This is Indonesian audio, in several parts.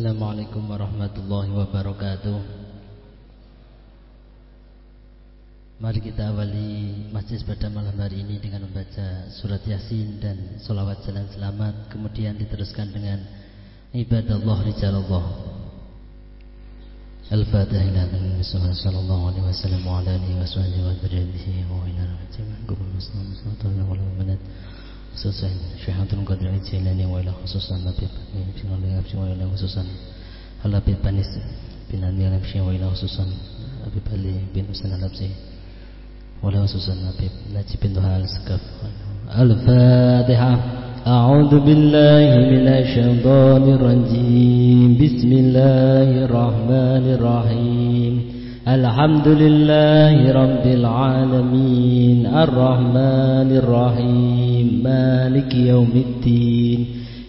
Assalamualaikum warahmatullahi wabarakatuh. Mari kita awali masjid pada malam hari ini dengan membaca surat yasin dan solawat jalan selamat Kemudian diteruskan dengan ibadah ibadallah rijalallah Al-Fatihah ila nabi Muhammad sallallahu alaihi wasallam wa ala alihi wa sahbihi wa dzurriyyatihi wa ila rahmatin kubul muslimin sallallahu alaihi wa sallam Khususan Syekh Abdul Qadir Jailani wa ila khususan Nabi خصوصا وإلى خصوصا أبي وإلى خصوصا نبي نجي الفاتحة أعوذ بالله من الشيطان الرجيم بسم الله الرحمن الرحيم الحمد لله رب العالمين الرحمن الرحيم مالك يوم الدين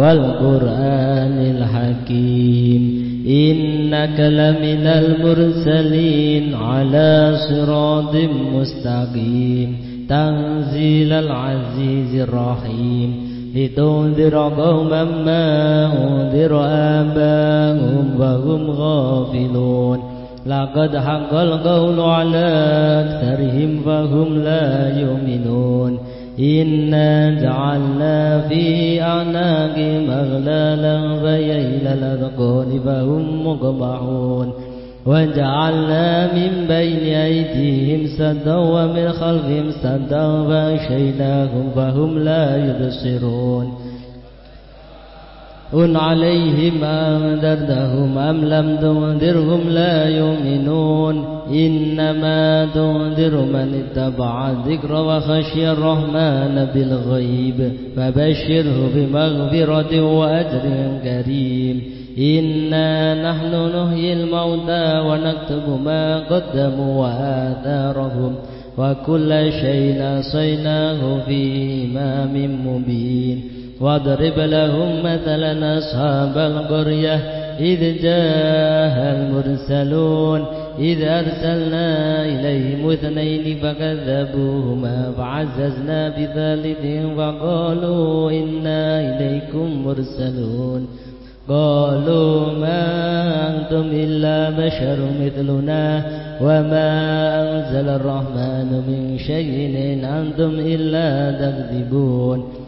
والقرآن الحكيم. إنك لمن المرسلين على صراط مستقيم. تنزيل العزيز الرحيم. لتنذر قوما ما أنذر آباهم وهم غافلون. لقد حق القول على أكثرهم فهم لا يؤمنون. إنا جعلنا في أعناقهم أغلالا فييل الأذقان فهم مقمعون وجعلنا من بين أيديهم سدا ومن خلفهم سدا فأغشيناهم فهم لا يبصرون أن عليهم أنذرتهم أم لم تنذرهم لا يؤمنون إنما تنذر من اتبع الذكر وخشي الرحمن بالغيب فبشره بمغفرة وأجر كريم إنا نحن نحيي الموتى ونكتب ما قدموا وآثارهم وكل شيء نصيناه في إمام مبين واضرب لهم مثلا أصحاب القرية إذ جاء المرسلون إذ أرسلنا إليهم اثنين فكذبوهما فعززنا بثالث فقالوا إنا إليكم مرسلون قالوا ما أنتم إلا بشر مثلنا وما أنزل الرحمن من شيء إن أنتم إلا تكذبون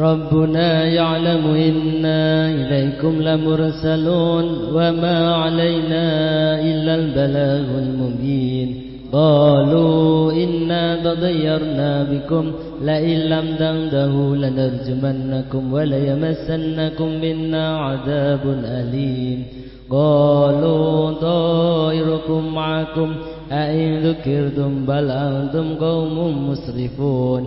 ربنا يعلم إنا إليكم لمرسلون وما علينا إلا البلاغ المبين. قالوا إنا تضيرنا بكم لئن لم تنتهوا لنرجمنكم وليمسنكم منا عذاب أليم. قالوا طائركم معكم أئن ذكرتم بل أنتم قوم مسرفون.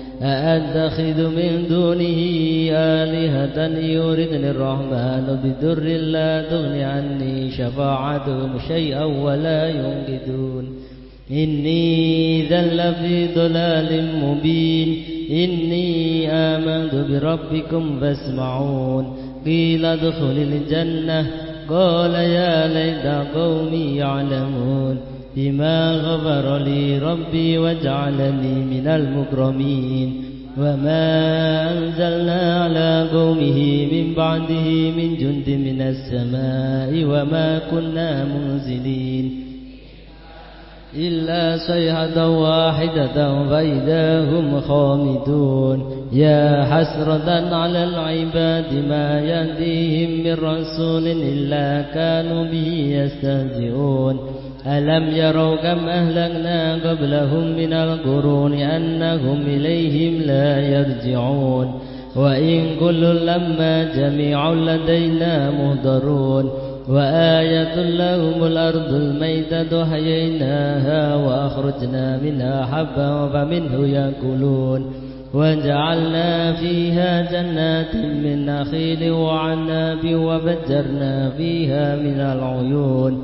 أأتخذ من دونه آلهة يوردني الرحمن بدر لا تغني عني شفاعتهم شيئا ولا ينقذون. إني ذل في ضلال مبين. إني آمنت بربكم فاسمعون. قيل ادخل الجنة. قال يا ليت قومي يعلمون. بما غفر لي ربي وجعلني من المكرمين وما أنزلنا على قومه من بعده من جند من السماء وما كنا منزلين إلا صيحة واحدة فإذا هم خامدون يا حسرة على العباد ما يهديهم من رسول إلا كانوا به يستهزئون ألم يروا كم أهلكنا قبلهم من القرون أنهم إليهم لا يرجعون وإن كل لما جميع لدينا مهدرون وآية لهم الأرض الميتة حييناها وأخرجنا منها حبا فمنه يأكلون وجعلنا فيها جنات من نخيل وعناب وفجرنا فيها من العيون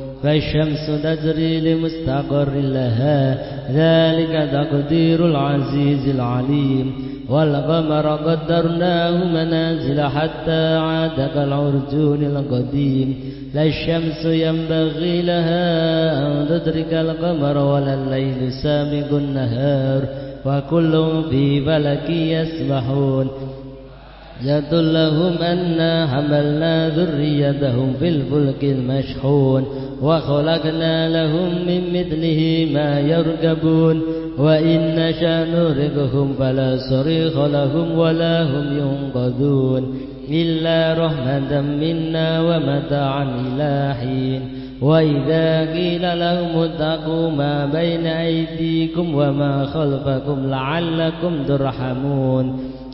فالشمس تجري لمستقر لها. ذلك تقدير العزيز العليم. والقمر قدرناه منازل حتى عاد كالعرجون القديم. لا الشمس ينبغي لها أن تدرك القمر ولا الليل سابق النهار. وكل في فلك يسبحون. لهم أنا حملنا ذريتهم في الفلك المشحون وخلقنا لهم من مثله ما يركبون وإن نشأ نرقهم فلا صريخ لهم ولا هم ينقذون إلا رحمة منا ومتاعا إلى حين وإذا قيل لهم اتقوا ما بين أيديكم وما خلفكم لعلكم ترحمون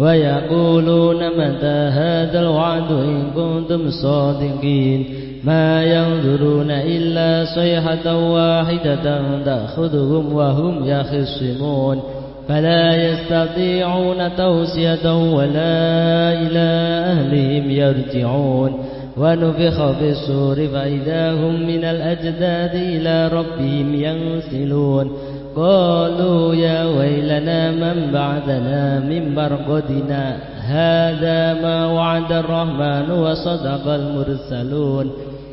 ويقولون متى هذا الوعد إن كنتم صادقين؟ ما ينظرون إلا صيحة واحدة تأخذهم وهم يخصمون. فلا يستطيعون توسية ولا إلى أهلهم يرجعون. ونفخ في السور فإذا هم من الأجداد إلى ربهم ينسلون. قالوا يا ويلنا من بعدنا من مرقدنا؟ هذا ما وعد الرحمن وصدق المرسلون.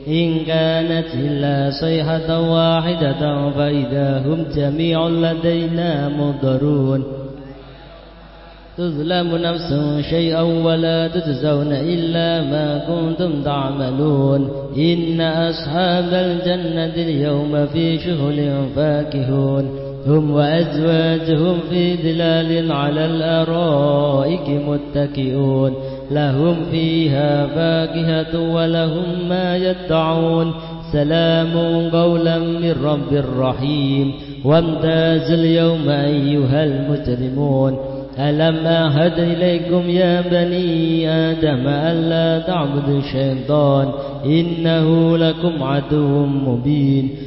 إن كانت إلا صيحة واحدة فإذا هم جميع لدينا مضرون. تظلم نفس شيئا ولا تجزون إلا ما كنتم تعملون. إن أصحاب الجنة اليوم في شغل فاكهون. هم وأزواجهم في ظلال على الأرائك متكئون. لهم فيها فاكهة ولهم ما يدعون. سلام قولا من رب رحيم. وامتاز اليوم أيها المجرمون. ألم أهد إليكم يا بني آدم ألا تعبدوا الشيطان؟ إنه لكم عدو مبين.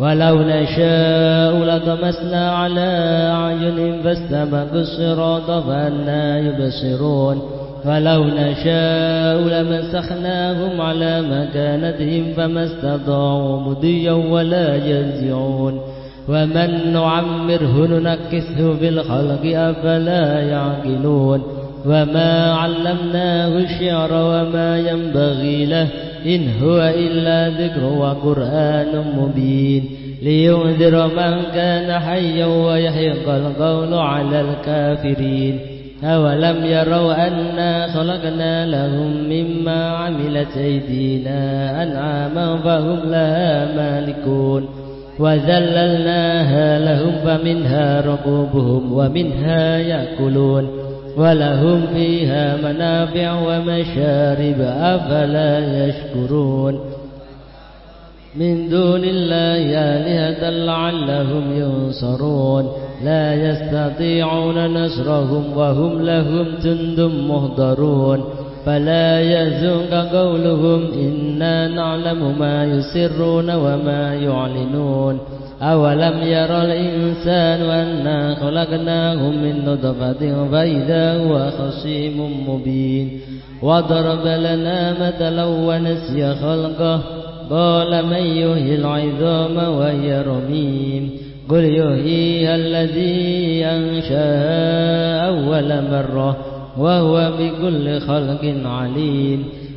ولو نشاء لطمسنا على أعين فاستبقوا الصراط فأنا يبصرون. ولو نشاء لمسخناهم على مكانتهم فما استطاعوا مضيا ولا يرجعون ومن نعمره ننكسه في الخلق أفلا يعقلون. وما علمناه الشعر وما ينبغي له إن هو إلا ذكر وقرآن مبين لينذر من كان حيا ويحق القول على الكافرين أولم يروا أنا خلقنا لهم مما عملت أيدينا أنعاما فهم لها مالكون وذللناها لهم فمنها ركوبهم ومنها يأكلون ولهم فيها منافع ومشارب أفلا يشكرون؟ من دون الله آلهة لعلهم ينصرون. لا يستطيعون نصرهم وهم لهم جند مهضرون فلا يهزنك قولهم إنا نعلم ما يسرون وما يعلنون. أولم ير الإنسان أنا خلقناه من نطفة فإذا هو خصيم مبين وضرب لنا مثلا ونسي خلقه قال من يهي العظام وهي رميم قل يهيها الذي أنشاها أول مرة وهو بكل خلق عليم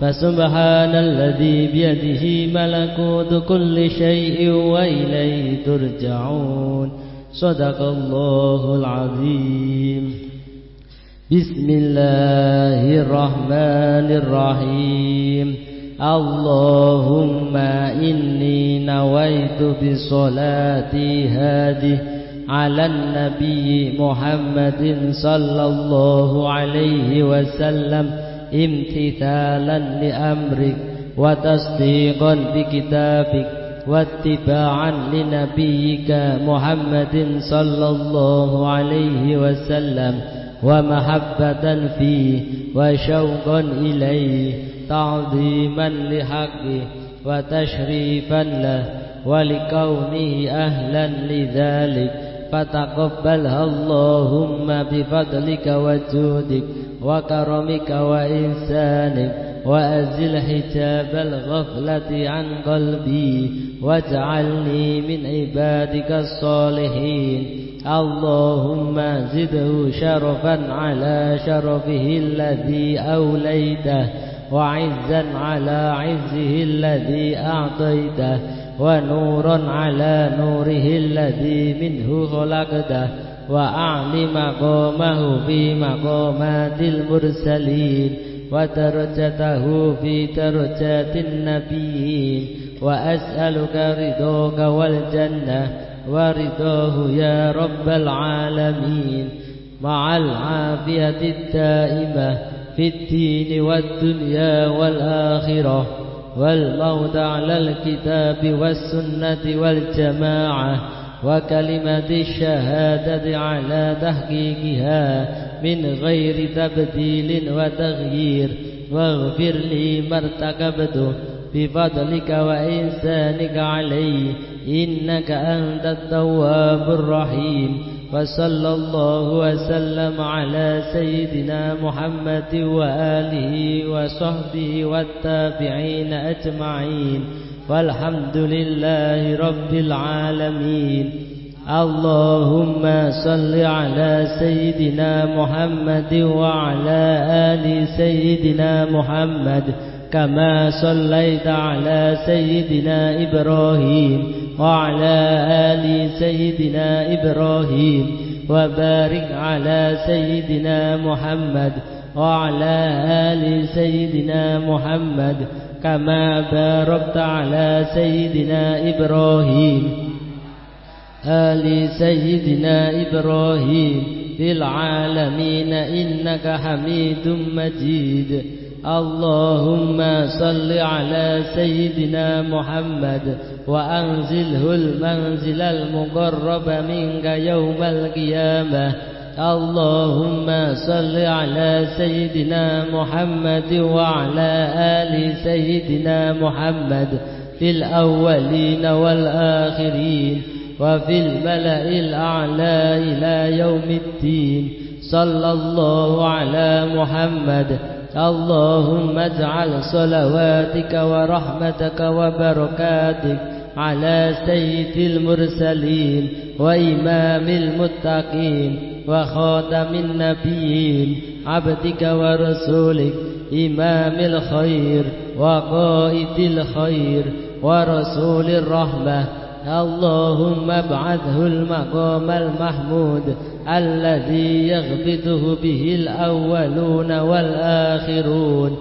فسبحان الذي بيده ملكوت كل شيء وإليه ترجعون. صدق الله العظيم. بسم الله الرحمن الرحيم. اللهم إني نويت بصلاتي هذه على النبي محمد صلى الله عليه وسلم. امتثالا لأمرك وتصديقا بكتابك واتباعا لنبيك محمد صلى الله عليه وسلم ومحبة فيه وشوقا إليه تعظيما لحقه وتشريفا له ولكونه أهلا لذلك فتقبلها اللهم بفضلك وجودك وكرمك وإنسانك وأزل حجاب الغفلة عن قلبي واجعلني من عبادك الصالحين. اللهم زده شرفا على شرفه الذي أوليته وعزا على عزه الذي أعطيته ونورا على نوره الذي منه خلقته. وأعلي مقامه في مقامات المرسلين ودرجته في درجات النبيين وأسألك رضاك والجنة ورضاه يا رب العالمين مع العافية الدائمة في الدين والدنيا والآخرة والموت على الكتاب والسنة والجماعة وكلمة الشهادة على تحقيقها من غير تبديل وتغيير. واغفر لي ما ارتكبته بفضلك وإنسانك علي إنك أنت التواب الرحيم. وصلى الله وسلم على سيدنا محمد وآله وصحبه والتابعين أجمعين. والحمد لله رب العالمين. اللهم صل على سيدنا محمد وعلى آل سيدنا محمد كما صليت على سيدنا إبراهيم وعلى آل سيدنا إبراهيم وبارك على سيدنا محمد وعلى آل سيدنا محمد. كما باركت على سيدنا إبراهيم. آل سيدنا إبراهيم في العالمين إنك حميد مجيد. اللهم صل على سيدنا محمد وأنزله المنزل المقرب منك يوم القيامة. اللهم صل على سيدنا محمد وعلى آل سيدنا محمد في الأولين والآخرين وفي الملأ الأعلى إلى يوم الدين. صلى الله على محمد. اللهم اجعل صلواتك ورحمتك وبركاتك على سيد المرسلين وإمام المتقين. وخاتم النبيين عبدك ورسولك إمام الخير وقائد الخير ورسول الرحمة. اللهم ابعثه المقام المحمود الذي يغبطه به الأولون والآخرون.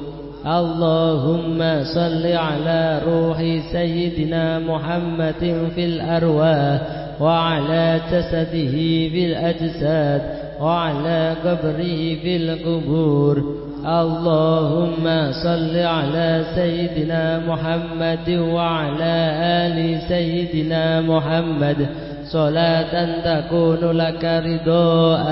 اللهم صل على روح سيدنا محمد في الأرواح. وعلى جسده في الأجساد وعلى قبره في القبور. اللهم صل على سيدنا محمد وعلى آل سيدنا محمد. صلاة تكون لك رضاء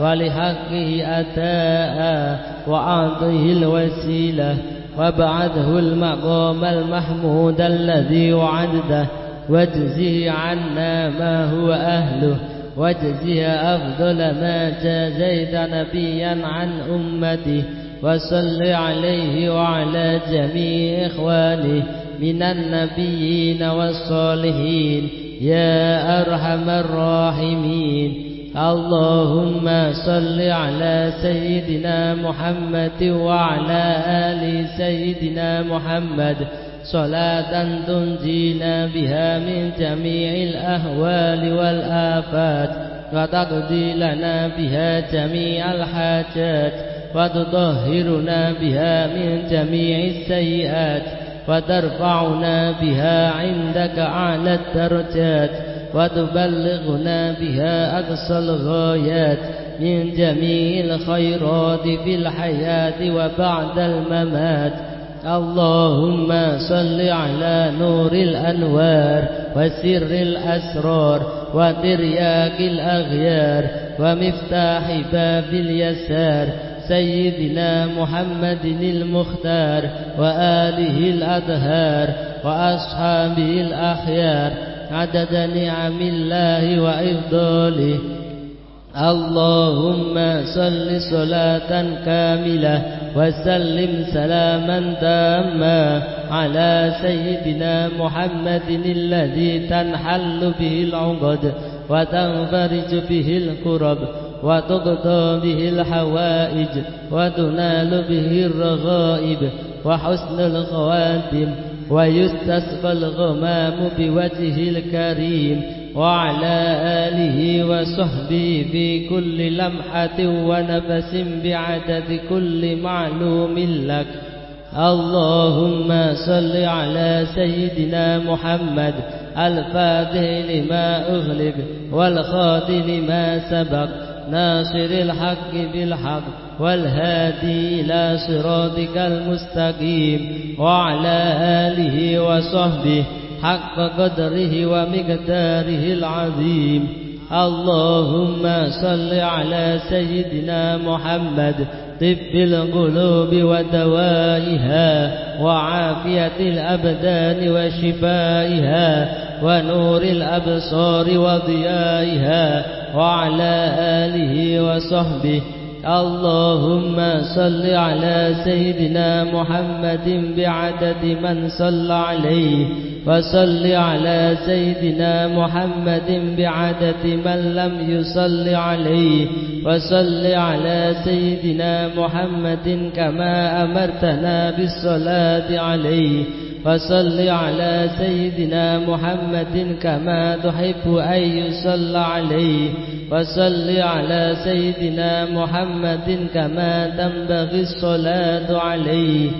ولحقه أتاء وأعطه الوسيلة. وابعده المقام المحمود الذي وعده واجزه عنا ما هو أهله واجزه أفضل ما جازيت نبيا عن أمته وصل عليه وعلى جميع إخوانه من النبيين والصالحين. يا أرحم الراحمين. اللهم صل على سيدنا محمد وعلى آل سيدنا محمد. صلاة تنجينا بها من جميع الأهوال والآفات وتقضي لنا بها جميع الحاجات وتطهرنا بها من جميع السيئات وترفعنا بها عندك أعلى الدرجات وتبلغنا بها أقصى الغايات من جميع الخيرات في الحياة وبعد الممات. اللهم صل على نور الأنوار وسر الأسرار وترياك الأغيار ومفتاح باب اليسار سيدنا محمد المختار وآله الأطهار وأصحابه الأخيار عدد نعم الله وإفضاله اللهم صل صلاة كاملة وسلم سلاما تاما على سيدنا محمد الذي تنحل به العقد وتنفرج به الكرب وتقضى به الحوائج وتنال به الرغائب وحسن الخواتم ويستسقى الغمام بوجه الكريم وعلى آله وصحبه في كل لمحة ونفس بعدد كل معلوم لك. اللهم صل على سيدنا محمد الفاتح لما أغلق والخاتم لما سبق ناصر الحق بالحق والهادي إلى صراطك المستقيم. وعلى آله وصحبه حق قدره ومقداره العظيم. اللهم صل على سيدنا محمد طب القلوب ودوائها وعافية الأبدان وشفائها ونور الأبصار وضيائها وعلى آله وصحبه اللهم صل على سيدنا محمد بعدد من صلى عليه وصل على سيدنا محمد بعدد من لم يصل عليه وصل على سيدنا محمد كما أمرتنا بالصلاة عليه. وصل على سيدنا محمد كما تحب أن يصلى عليه. وصل على سيدنا محمد كما تنبغي الصلاة عليه.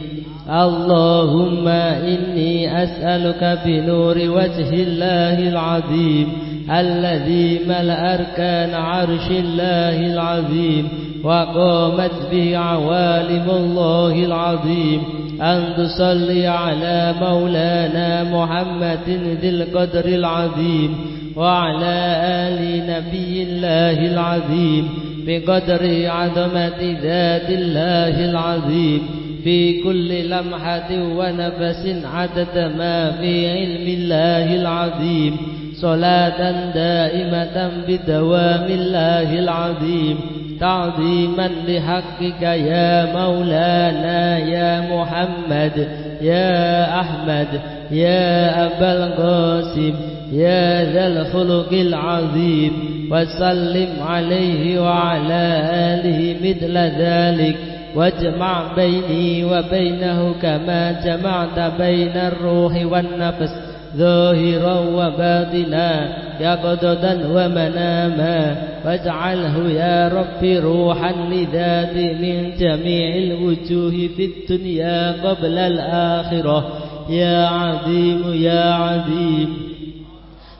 اللهم إني أسألك بنور وجه الله العظيم الذي ملأ أركان عرش الله العظيم وقامت به عوالم الله العظيم. أن تصلي على مولانا محمد ذي القدر العظيم وعلى آل نبي الله العظيم بقدر عظمة ذات الله العظيم في كل لمحة ونفس عدد ما في علم الله العظيم صلاة دائمة بدوام الله العظيم تعظيما لحقك يا مولانا يا محمد يا أحمد يا أبا القاسم يا ذا الخلق العظيم. وسلم عليه وعلى آله مثل ذلك. واجمع بيني وبينه كما جمعت بين الروح والنفس. ظاهرا وباطنا يقظة ومناما. واجعله يا رب روحا لذات من جميع الوجوه في الدنيا قبل الآخرة. يا عظيم يا عظيم.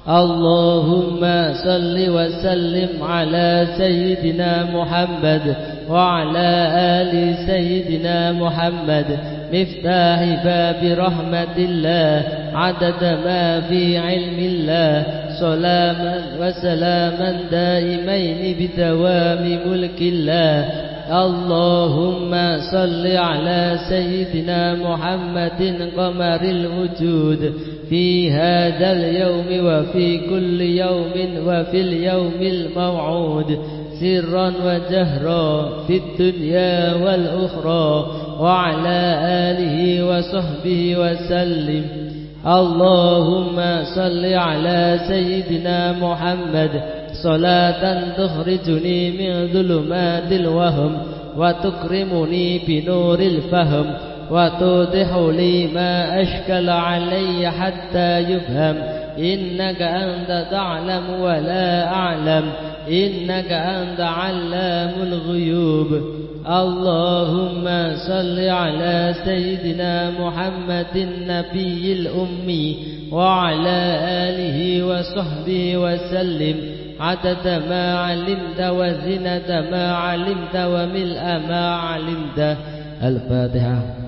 اللهم صل وسلم على سيدنا محمد وعلى آل سيدنا محمد. مفتاح باب رحمة الله. عدد ما في علم الله سلاما وسلاما دائمين بدوام ملك الله. اللهم صل على سيدنا محمد قمر الوجود. في هذا اليوم وفي كل يوم وفي اليوم الموعود. سرا وجهرا في الدنيا والأخرى. وعلى آله وصحبه وسلم. اللهم صل على سيدنا محمد. صلاة تخرجني من ظلمات الوهم وتكرمني بنور الفهم وتوضح لي ما أشكل علي حتى يفهم. إنك أنت تعلم ولا أعلم. إنك أنت علام الغيوب. اللهم صل على سيدنا محمد النبي الأمي وعلى آله وصحبه وسلم. عدد ما علمت وزنة ما علمت وملء ما علمت. الفاتحة.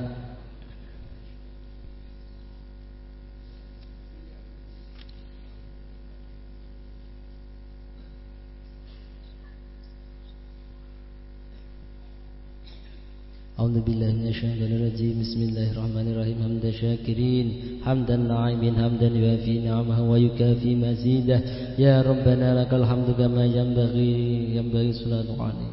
أعوذ بالله من الشيطان الرجيم. بسم الله الرحمن الرحيم. حمد شاكرين حمدا ناعمين حمدا يوافي نعمه ويكافي مزيده. يا ربنا لك الحمد كما ينبغي ينبغي صلاة عليه.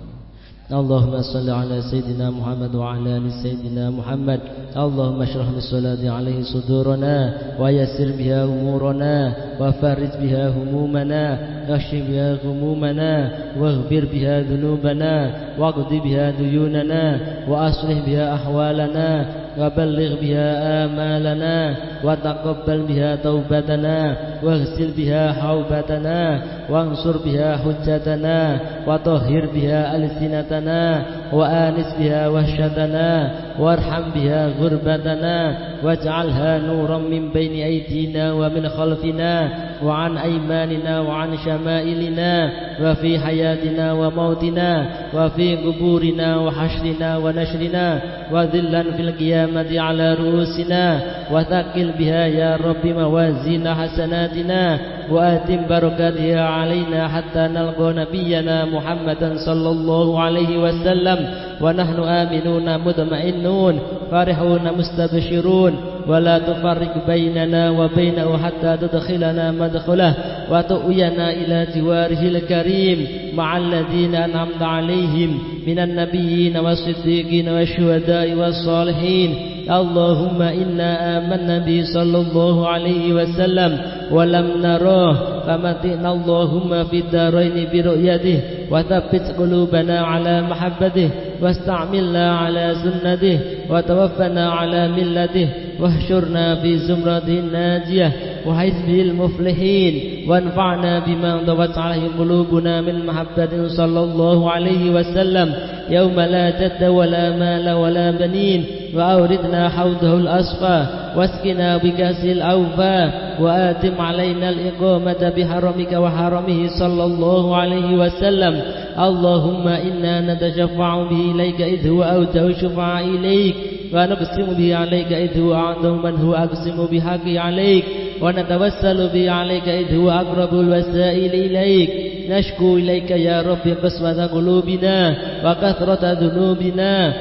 اللهم صل على سيدنا محمد وعلى آل سيدنا محمد. اللهم اشرح بالصلاة عليه صدورنا ويسر بها أمورنا وفرج بها همومنا واكشف بها غمومنا واغفر بها ذنوبنا واقض بها ديوننا وأصلح بها أحوالنا وبلغ بها آمالنا وتقبل بها توبتنا واغسل بها حوبتنا وانصر بها حجتنا وطهر بها ألسنتنا وآنس بها وحشتنا وارحم بها غربتنا واجعلها نورا من بين أيدينا ومن خلفنا وعن أيماننا وعن شمائلنا وفي حياتنا وموتنا وفي قبورنا وحشرنا ونشرنا وذلا في القيامة على رؤوسنا وثقل بها يا رب موازين حسناتنا وآتم بركاتها علينا حتى نلقى نبينا محمدا صلى الله عليه وسلم. ونحن آمنون مطمئنون فرحون مستبشرون. ولا تفرق بيننا وبينه حتى تدخلنا مدخله وتؤينا إلى جواره الكريم مع الذين أنعمت عليهم من النبيين والصديقين والشهداء والصالحين. اللهم إنا آمنا به صلى الله عليه وسلم ولم نراه فمتئنا اللهم في الدارين برؤيته وثبت قلوبنا على محبته واستعملنا على سنته وتوفنا على ملته واحشرنا في زمرة الناجية وحزبه المفلحين وانفعنا بما انضبت عليه قلوبنا من محبة صلى الله عليه وسلم يوم لا جد ولا مال ولا بنين وأوردنا حوضه الأصفى واسقنا بكأس الأوفى وآتم علينا الإقامة بحرمك وحرمه صلى الله عليه وسلم. اللهم إنا نتشفع به إليك إذ هو أوجه الشفعاء إليك ونقسم به عليك إذ هو أعظم من هو أقسم بحقه عليك ونتوسل به عليك إذ هو أقرب الوسائل إليك. نشكو إليك يا رب قسوة قلوبنا وكثرة ذنوبنا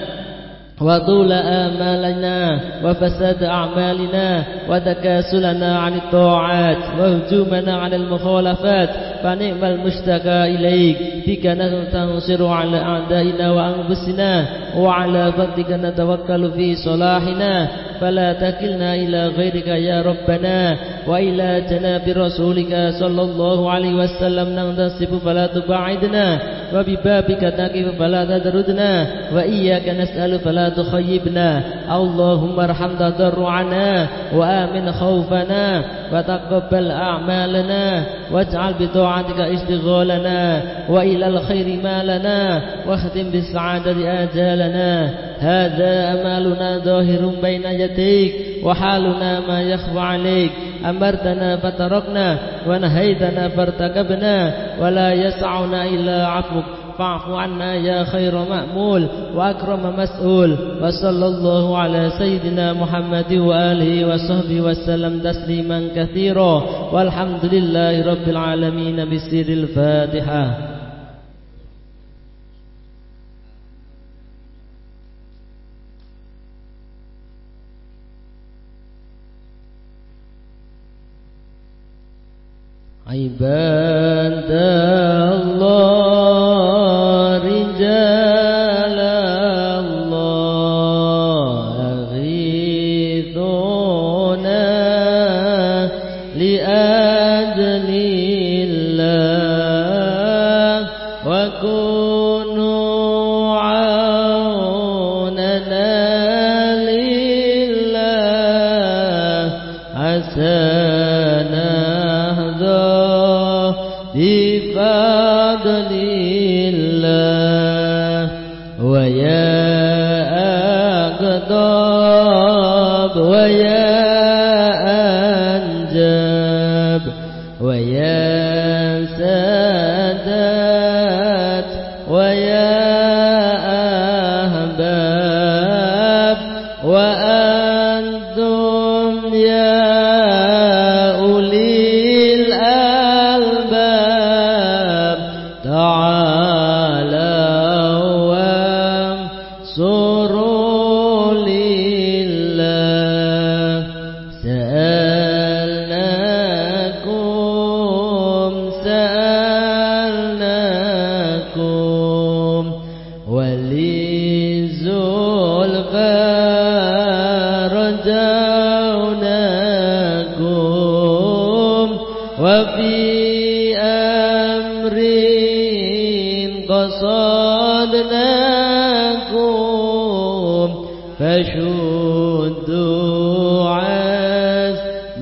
وطول آمالنا وفساد أعمالنا وتكاسلنا عن الطاعات وهجومنا عن المخالفات Fani'mal mustaka ilaik? Bika nantansiru ala a'dainah wa anfusina Wa ala fadika natawakkalu fi solahina Fala takilna ila ghairika ya Rabbana Wa ila janabi rasulika sallallahu alaihi wasallam. Nantansibu fala tuba'idna Wa bibabika takifu fala tadarudna Wa iyaka nas'alu fala tukhayibna Allahumma arham tadarru'ana Wa amin khawfana Wa taqabbal a'malana Wa ja'al bidu'a طاعتك اشتغالنا وإلى الخير مالنا واختم بالسعادة آجالنا. هذا أمالنا ظاهر بين يديك وحالنا ما يخفى عليك. أمرتنا فتركنا ونهيتنا فارتكبنا ولا يسعنا إلا عفوك. فاعف عنا يا خير مأمول وأكرم مسؤول وصلى الله على سيدنا محمد وآله وصحبه وسلم تسليما كثيرا والحمد لله رب العالمين بسير الفاتحة. عباد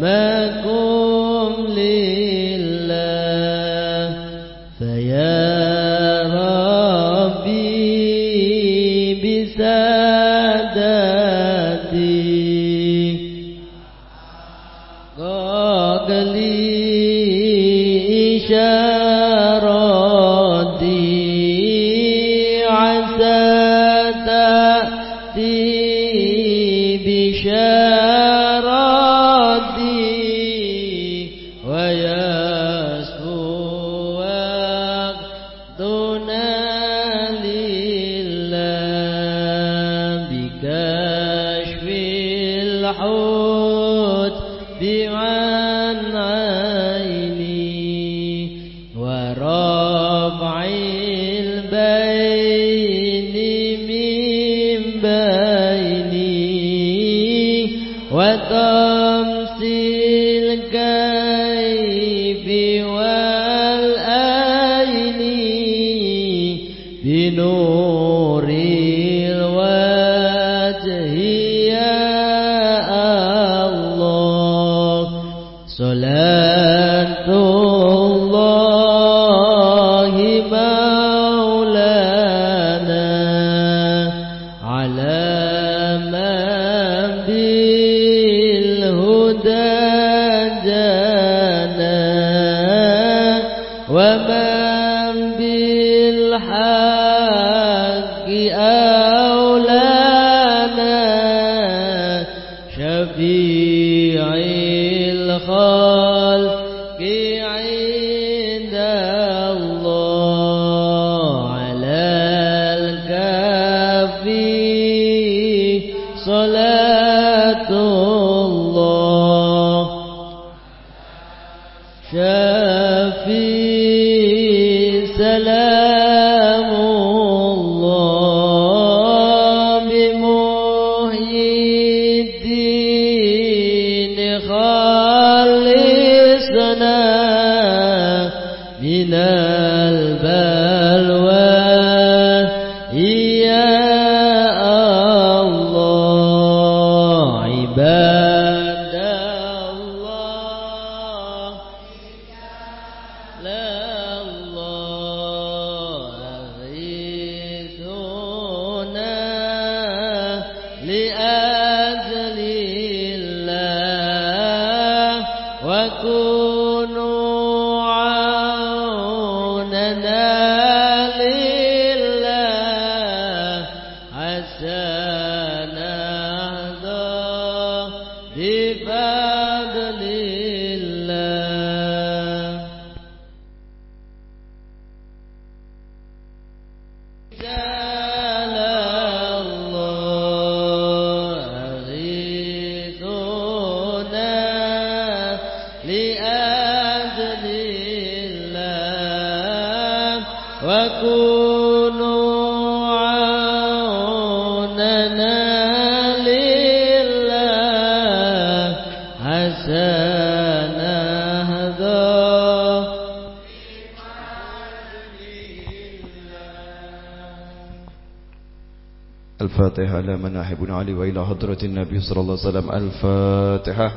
ما كنت على من أحب علي وإلى حضرة النبي صلى الله عليه وسلم. الفاتحة.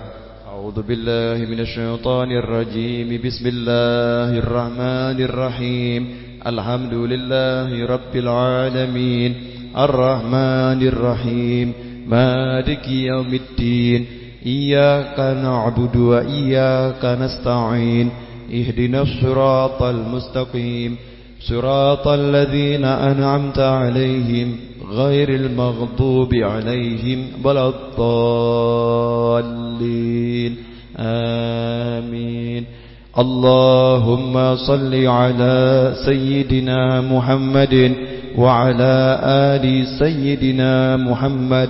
أعوذ بالله من الشيطان الرجيم. بسم الله الرحمن الرحيم. الحمد لله رب العالمين. الرحمن الرحيم. مالك يوم الدين. إياك نعبد وإياك نستعين. اهدنا الصراط المستقيم. صراط الذين أنعمت عليهم غير المغضوب عليهم ولا الضالين. آمين. اللهم صل على سيدنا محمد وعلى آل سيدنا محمد.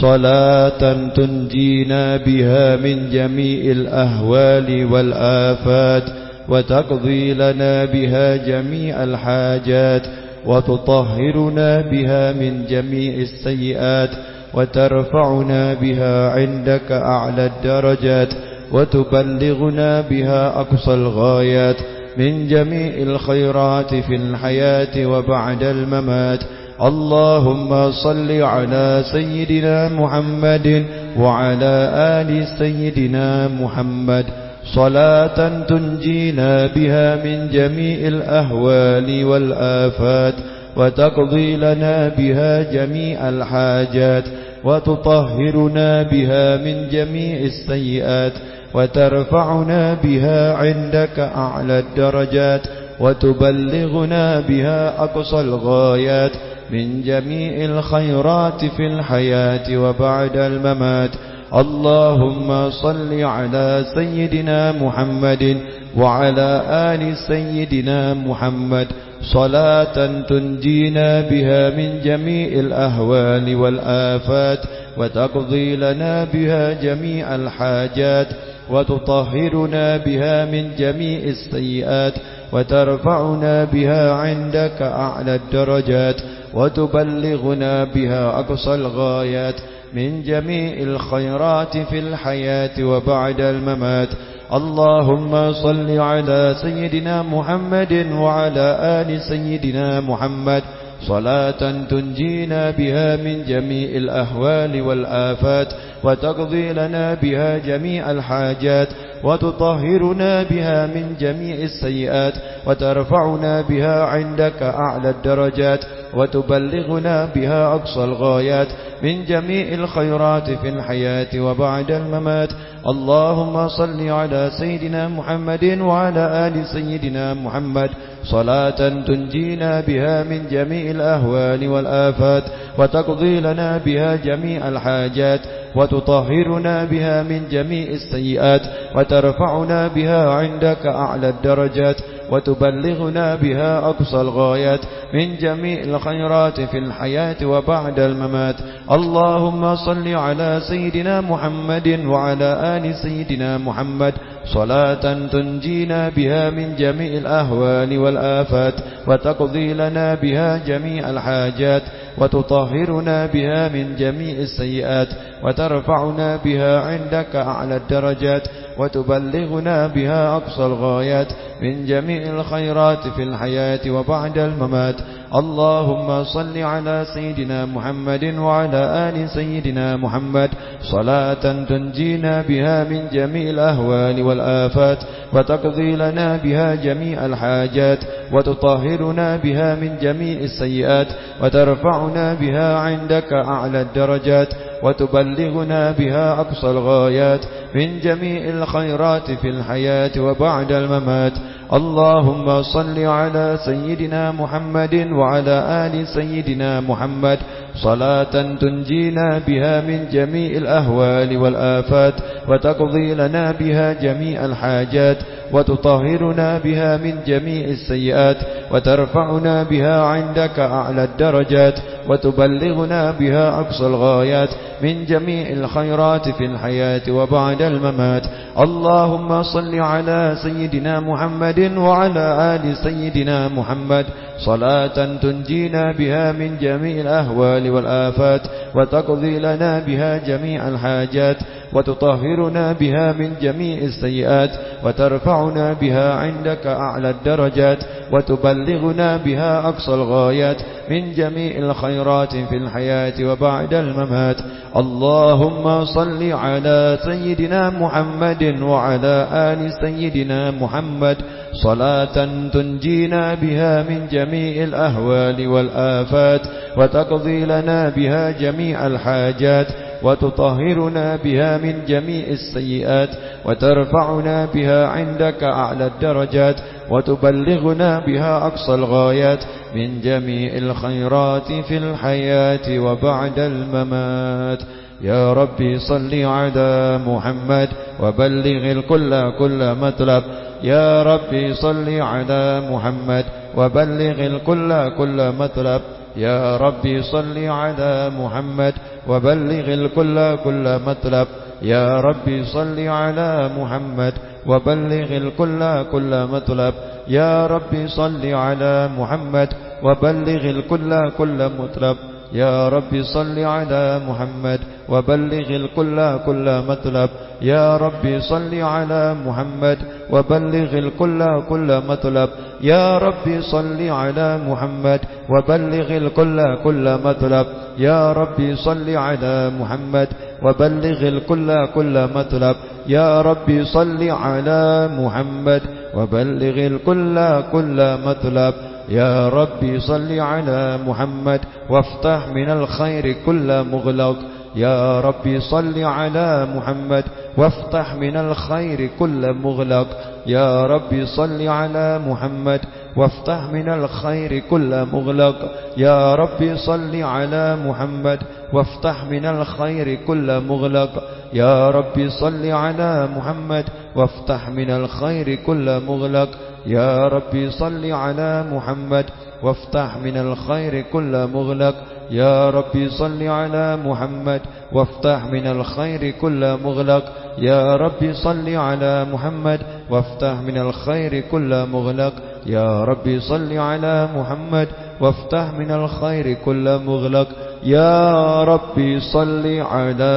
صلاة تنجينا بها من جميع الأهوال والآفات. وتقضي لنا بها جميع الحاجات وتطهرنا بها من جميع السيئات وترفعنا بها عندك أعلى الدرجات وتبلغنا بها أقصى الغايات من جميع الخيرات في الحياة وبعد الممات. اللهم صل على سيدنا محمد وعلى آل سيدنا محمد. صلاة تنجينا بها من جميع الأهوال والآفات وتقضي لنا بها جميع الحاجات وتطهرنا بها من جميع السيئات وترفعنا بها عندك أعلى الدرجات وتبلغنا بها أقصى الغايات من جميع الخيرات في الحياة وبعد الممات. اللهم صل على سيدنا محمد وعلى آل سيدنا محمد صلاة تنجينا بها من جميع الأهوال والآفات وتقضي لنا بها جميع الحاجات وتطهرنا بها من جميع السيئات وترفعنا بها عندك أعلى الدرجات وتبلغنا بها أقصى الغايات من جميع الخيرات في الحياة وبعد الممات. اللهم صل على سيدنا محمد وعلى آل سيدنا محمد. صلاة تنجينا بها من جميع الأهوال والآفات وتقضي لنا بها جميع الحاجات وتطهرنا بها من جميع السيئات وترفعنا بها عندك أعلى الدرجات. وتبلغنا بها أقصى الغايات من جميع الخيرات في الحياة وبعد الممات. اللهم صل على سيدنا محمد وعلى آل سيدنا محمد. صلاة تنجينا بها من جميع الأهوال والآفات وتقضي لنا بها جميع الحاجات وتطهرنا بها من جميع السيئات وترفعنا بها عندك أعلى الدرجات. وتبلغنا بها أقصى الغايات من جميع الخيرات في الحياة وبعد الممات. اللهم صل على سيدنا محمد وعلى آل سيدنا محمد. صلاة تنجينا بها من جميع الأهوال والآفات وتقضي لنا بها جميع الحاجات وتطهرنا بها من جميع السيئات وترفعنا بها عندك أعلى الدرجات وتبلغنا بها أقصى الغايات من جميع الخيرات في الحياة وبعد الممات. اللهم صل على سيدنا محمد وعلى آل سيدنا محمد. صلاة تنجينا بها من جميع الأهوال والآفات وتقضي لنا بها جميع الحاجات وتطهرنا بها من جميع السيئات وترفعنا بها عندك أعلى الدرجات وتبلغنا بها أقصى الغايات من جميع الخيرات في الحياة وبعد الممات. اللهم صل على سيدنا محمد وعلى آل سيدنا محمد صلاة تنجينا بها من جميع الأهوال والآفات وتقضي لنا بها جميع الحاجات وتطهرنا بها من جميع السيئات وترفعنا بها عندك أعلى الدرجات وتبلغنا بها أقصى الغايات من جميع الخيرات في الحياة وبعد الممات. اللهم صل على سيدنا محمد وعلى آل سيدنا محمد. صلاة تنجينا بها من جميع الأهوال والآفات وتقضي لنا بها جميع الحاجات وتطهرنا بها من جميع السيئات وترفعنا بها عندك أعلى الدرجات وتبلغنا بها أقصى الغايات من جميع الخيرات في الحياة وبعد الممات. اللهم صل على سيدنا محمد وعلى آل سيدنا محمد صلاة تنجينا بها من جميع الأهوال والآفات وتقضي لنا بها جميع الحاجات وتطهرنا بها من جميع السيئات وترفعنا بها عندك أعلى الدرجات وتبلغنا بها أقصى الغايات من جميع الخيرات في الحياة وبعد الممات. يا ربي صل على محمد وبلغ الكل كل مطلب يا ربي صل على محمد وبلغ الكل كل مطلب. يا ربي صل على محمد وبلغ الكل كل مطلب. يا ربي صل على محمد وبلغ الكل كل مطلب. يا ربي صل على محمد وبلغ الكل كل مطلب. يا رب صل على محمد وبلغ الكل كل مطلب. يا رب صل على محمد وبلغ الكل كل مطلب. يا رب صل على محمد وبلغ الكل كل مطلب. يا رب صل على محمد وبلغ الكل كل مطلب. يا رب صل على محمد وبلغ الكل كل مطلب. يا ربي صل على محمد وافتح من الخير كل مغلق. يا ربي صل على محمد وافتح من الخير كل مغلق. يا ربي صل على محمد وافتح من الخير كل مغلق. يا ربي صل على محمد وافتح من الخير كل مغلق. يا ربي صل على محمد وافتح من الخير كل مغلق. يا ربي صل على محمد وافتح من الخير كل مغلق. يا ربي صل على محمد وافتح من الخير كل مغلق. يا ربي صل على محمد وافتح من الخير كل مغلق. يا ربي صل على محمد وافتح من الخير كل مغلق. يا ربي صل على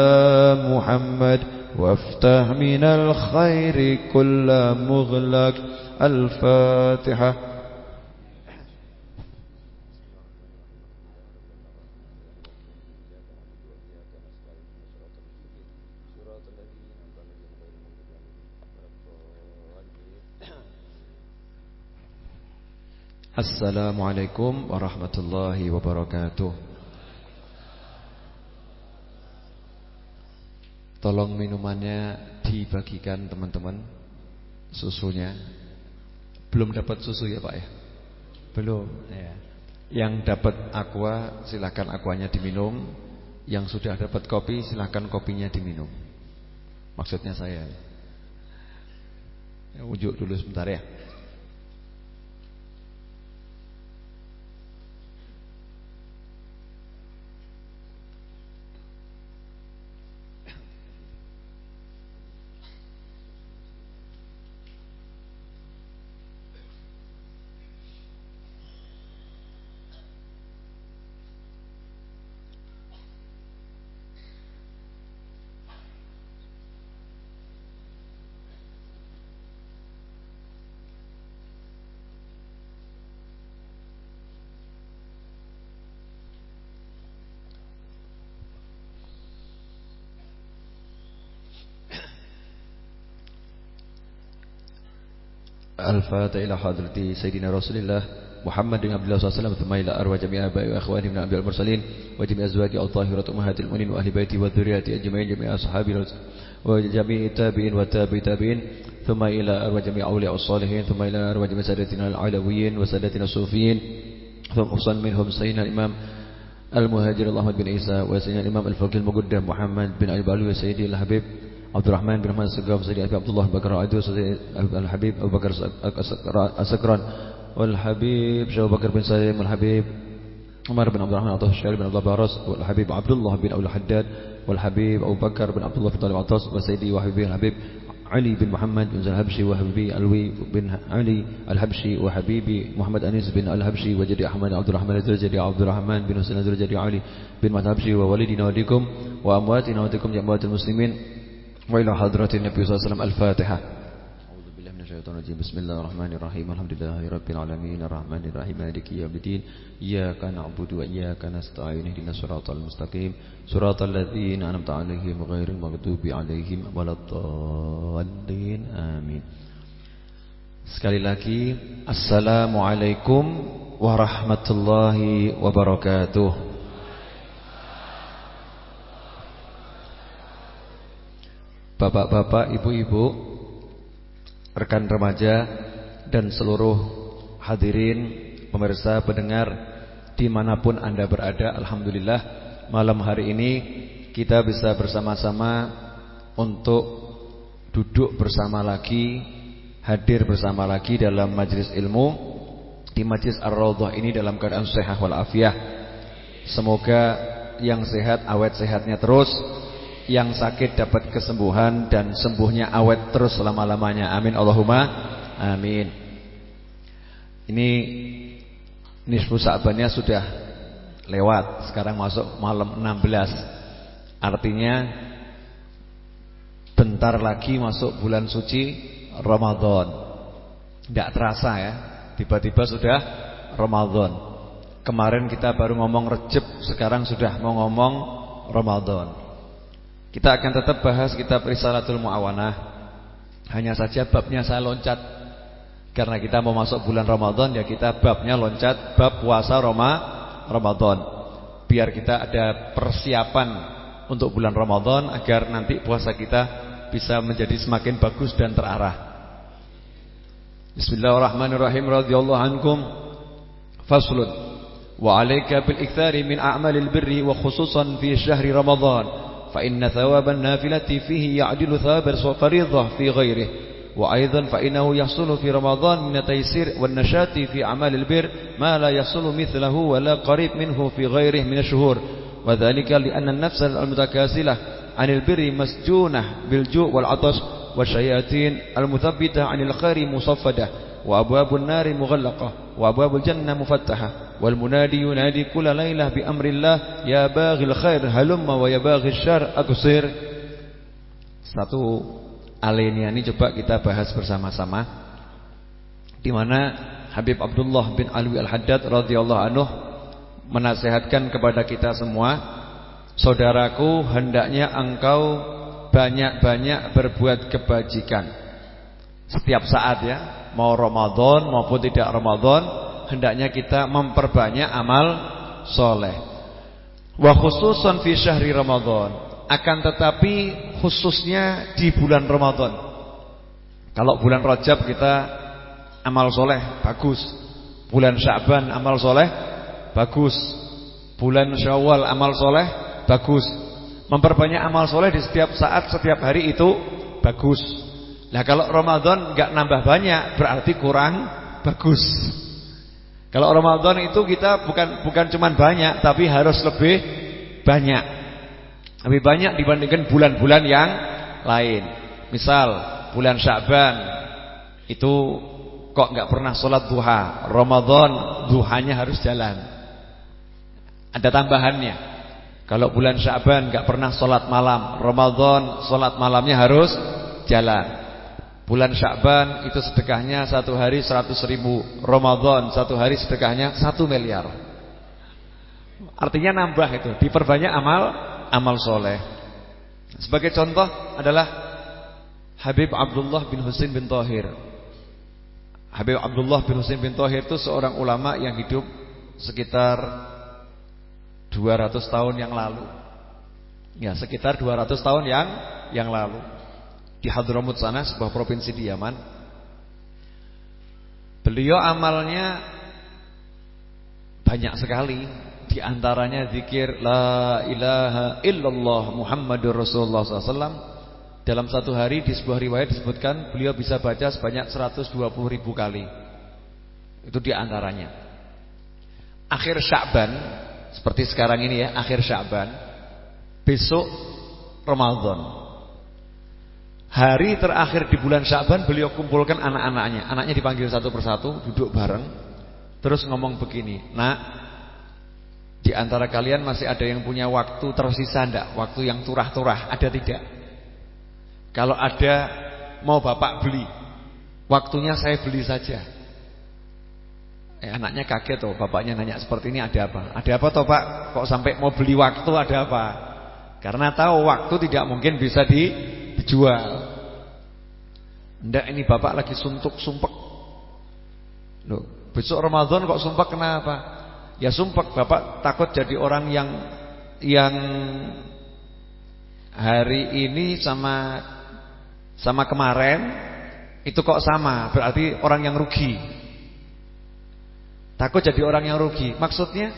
محمد وافتح من الخير كل مغلق. الفاتحة Assalamualaikum warahmatullahi wabarakatuh. Tolong minumannya dibagikan teman-teman. Susunya. Belum dapat susu ya Pak ya? Belum ya. Yang dapat aqua silahkan aquanya diminum. Yang sudah dapat kopi silahkan kopinya diminum. Maksudnya saya. Ya, Ujuk dulu sebentar ya Al-Fatihah ila hadrati Sayyidina Rasulillah Muhammad bin Abdullah SAW Thumma ila arwa jami'a abai wa akhwani min ambil mursalin Wa jami'a azwaki al-tahirat ummahatil mu'minin Wa ahli baiti wa dhuriyati ajma'in jami'a sahabi Wa jami'i tabi'in wa tabi'i tabi'in Thumma ila arwa jami'a awliya al-salihin Thumma ila arwa jami'a sadatina al-alawiyin Wa sadatina al-sufiyin Thumma usan minhum sayyidina imam Al-Muhajir Allah bin المهاجر أحمد بن عيسى وسيدنا الإمام الفقيه المقدم محمد بن أبي علي al-Habib عبد الرحمن بن محمد السقاف سيدي أبي عبد الله بكر عدو سيدي الحبيب أبو بكر السكران والحبيب شو بكر بن سليم والحبيب عمر بن عبد الرحمن عطاس الشعري بن عبد الله بارس والحبيب عبد الله بن أبو الحداد والحبيب أبو بكر بن عبد الله بن طالب عطاس وسيدي وحبيبي الحبيب علي بن محمد بن الحبشي وحبيبي الوي بن علي الحبشي وحبيبي محمد أنيس بن الحبشي وجدي أحمد عبد الرحمن الزرجري عبد الرحمن بن حسين الزرجري علي بن محمد الحبشي ووالدنا وديكم وأمواتنا وديكم يا أموات المسلمين وإلى حضرة النبي صلى الله عليه وسلم الفاتحة الشيطان الرجيم بسم الله الرحمن الرحيم الحمد لله رب العالمين الرحمن الرحيم مالك يوم الدين إياك نعبد وإياك نستعين اهدنا الصراط المستقيم صراط الذين أنعمت عليهم غير المغضوب عليهم ولا الضالين آمين Sekali lagi Assalamualaikum warahmatullahi wabarakatuh Bapak-bapak, ibu-ibu rekan remaja dan seluruh hadirin pemirsa pendengar di mana pun anda berada Alhamdulillah malam hari ini kita bisa bersama-sama untuk duduk bersama lagi hadir bersama lagi dalam majlis ilmu. Di majlis Ar-Raudhah ini dalam keadaan sehat walafiat. Semoga yang sehat awet sehatnya terus yang sakit dapat kesembuhan dan sembuhnya awet terus selama-lamanya. Amin Allahumma amin. Ini nisfu Sa'bannya sudah lewat, sekarang masuk malam 16. Artinya bentar lagi masuk bulan suci Ramadan. Tidak terasa ya, tiba-tiba sudah Ramadan. Kemarin kita baru ngomong Recep, sekarang sudah mau ngomong Ramadan. Kita akan tetap bahas kitab Risalatul Muawanah. Hanya saja babnya saya loncat. Karena kita mau masuk bulan Ramadan ya kita babnya loncat bab puasa Roma Ramadan. Biar kita ada persiapan untuk bulan Ramadan agar nanti puasa kita bisa menjadi semakin bagus dan terarah. Bismillahirrahmanirrahim radhiyallahu ankum. Faslun. Wa 'alaika bil iktsari min a'malil birri wa khususan fi syahri Ramadan. فإن ثواب النافلة فيه يعدل ثواب الفريضة في غيره. وأيضا فإنه يحصل في رمضان من التيسير والنشاط في أعمال البر ما لا يحصل مثله ولا قريب منه في غيره من الشهور. وذلك لأن النفس المتكاسلة عن البر مسجونة بالجوع والعطش والشياطين المثبتة عن الخير مصفدة وأبواب النار مغلقة وأبواب الجنة مفتحة. wal munadi yunadi kula lailah bi amrillah ya baghil khair halumma wa ya baghil syar aqsir satu alenia ini coba kita bahas bersama-sama. Di mana Habib Abdullah bin Alwi Al-Haddad radhiyallahu anhu menasehatkan kepada kita semua saudaraku hendaknya engkau banyak-banyak berbuat kebajikan. Setiap saat ya mau Ramadan maupun tidak Ramadan hendaknya kita memperbanyak amal soleh. Wa khususan fi syahri Ramadan. Akan tetapi khususnya di bulan Ramadan. Kalau bulan Rajab kita amal soleh bagus. Bulan Syaban amal soleh bagus. Bulan Syawal amal soleh bagus. Memperbanyak amal soleh di setiap saat, setiap hari itu bagus. Nah kalau Ramadan nggak nambah banyak berarti kurang bagus. Kalau Ramadan itu kita bukan bukan cuman banyak tapi harus lebih banyak. Lebih banyak dibandingkan bulan-bulan yang lain. Misal bulan Sya'ban itu kok nggak pernah sholat duha. Ramadan duhanya harus jalan. Ada tambahannya. Kalau bulan Sya'ban nggak pernah sholat malam, Ramadan sholat malamnya harus jalan. Bulan Syakban itu sedekahnya satu hari seratus ribu Ramadan satu hari sedekahnya satu miliar Artinya nambah itu Diperbanyak amal amal soleh Sebagai contoh adalah Habib Abdullah bin Husin bin Tohir Habib Abdullah bin Husain bin Tohir itu seorang ulama yang hidup sekitar 200 tahun yang lalu. Ya, sekitar 200 tahun yang yang lalu. Di Hadramut sana, sebuah provinsi di Yaman. Beliau amalnya banyak sekali. Di antaranya zikir la ilaha illallah Muhammadur Rasulullah SAW. Dalam satu hari di sebuah riwayat disebutkan beliau bisa baca sebanyak 120 ribu kali. Itu di antaranya. Akhir Sya'ban seperti sekarang ini ya, akhir Sya'ban. Besok Ramadan. Hari terakhir di bulan Sya'ban beliau kumpulkan anak-anaknya. Anaknya dipanggil satu persatu, duduk bareng. Terus ngomong begini, "Nak, di antara kalian masih ada yang punya waktu tersisa ndak? Waktu yang turah-turah, ada tidak?" Kalau ada mau bapak beli Waktunya saya beli saja eh, Anaknya kaget tuh Bapaknya nanya seperti ini ada apa Ada apa toh pak Kok sampai mau beli waktu ada apa Karena tahu waktu tidak mungkin bisa di, dijual Ndak ini bapak lagi suntuk sumpek Loh, Besok Ramadan kok sumpek kenapa Ya sumpek bapak takut jadi orang yang Yang Hari ini sama sama kemarin itu kok sama, berarti orang yang rugi. Takut jadi orang yang rugi. Maksudnya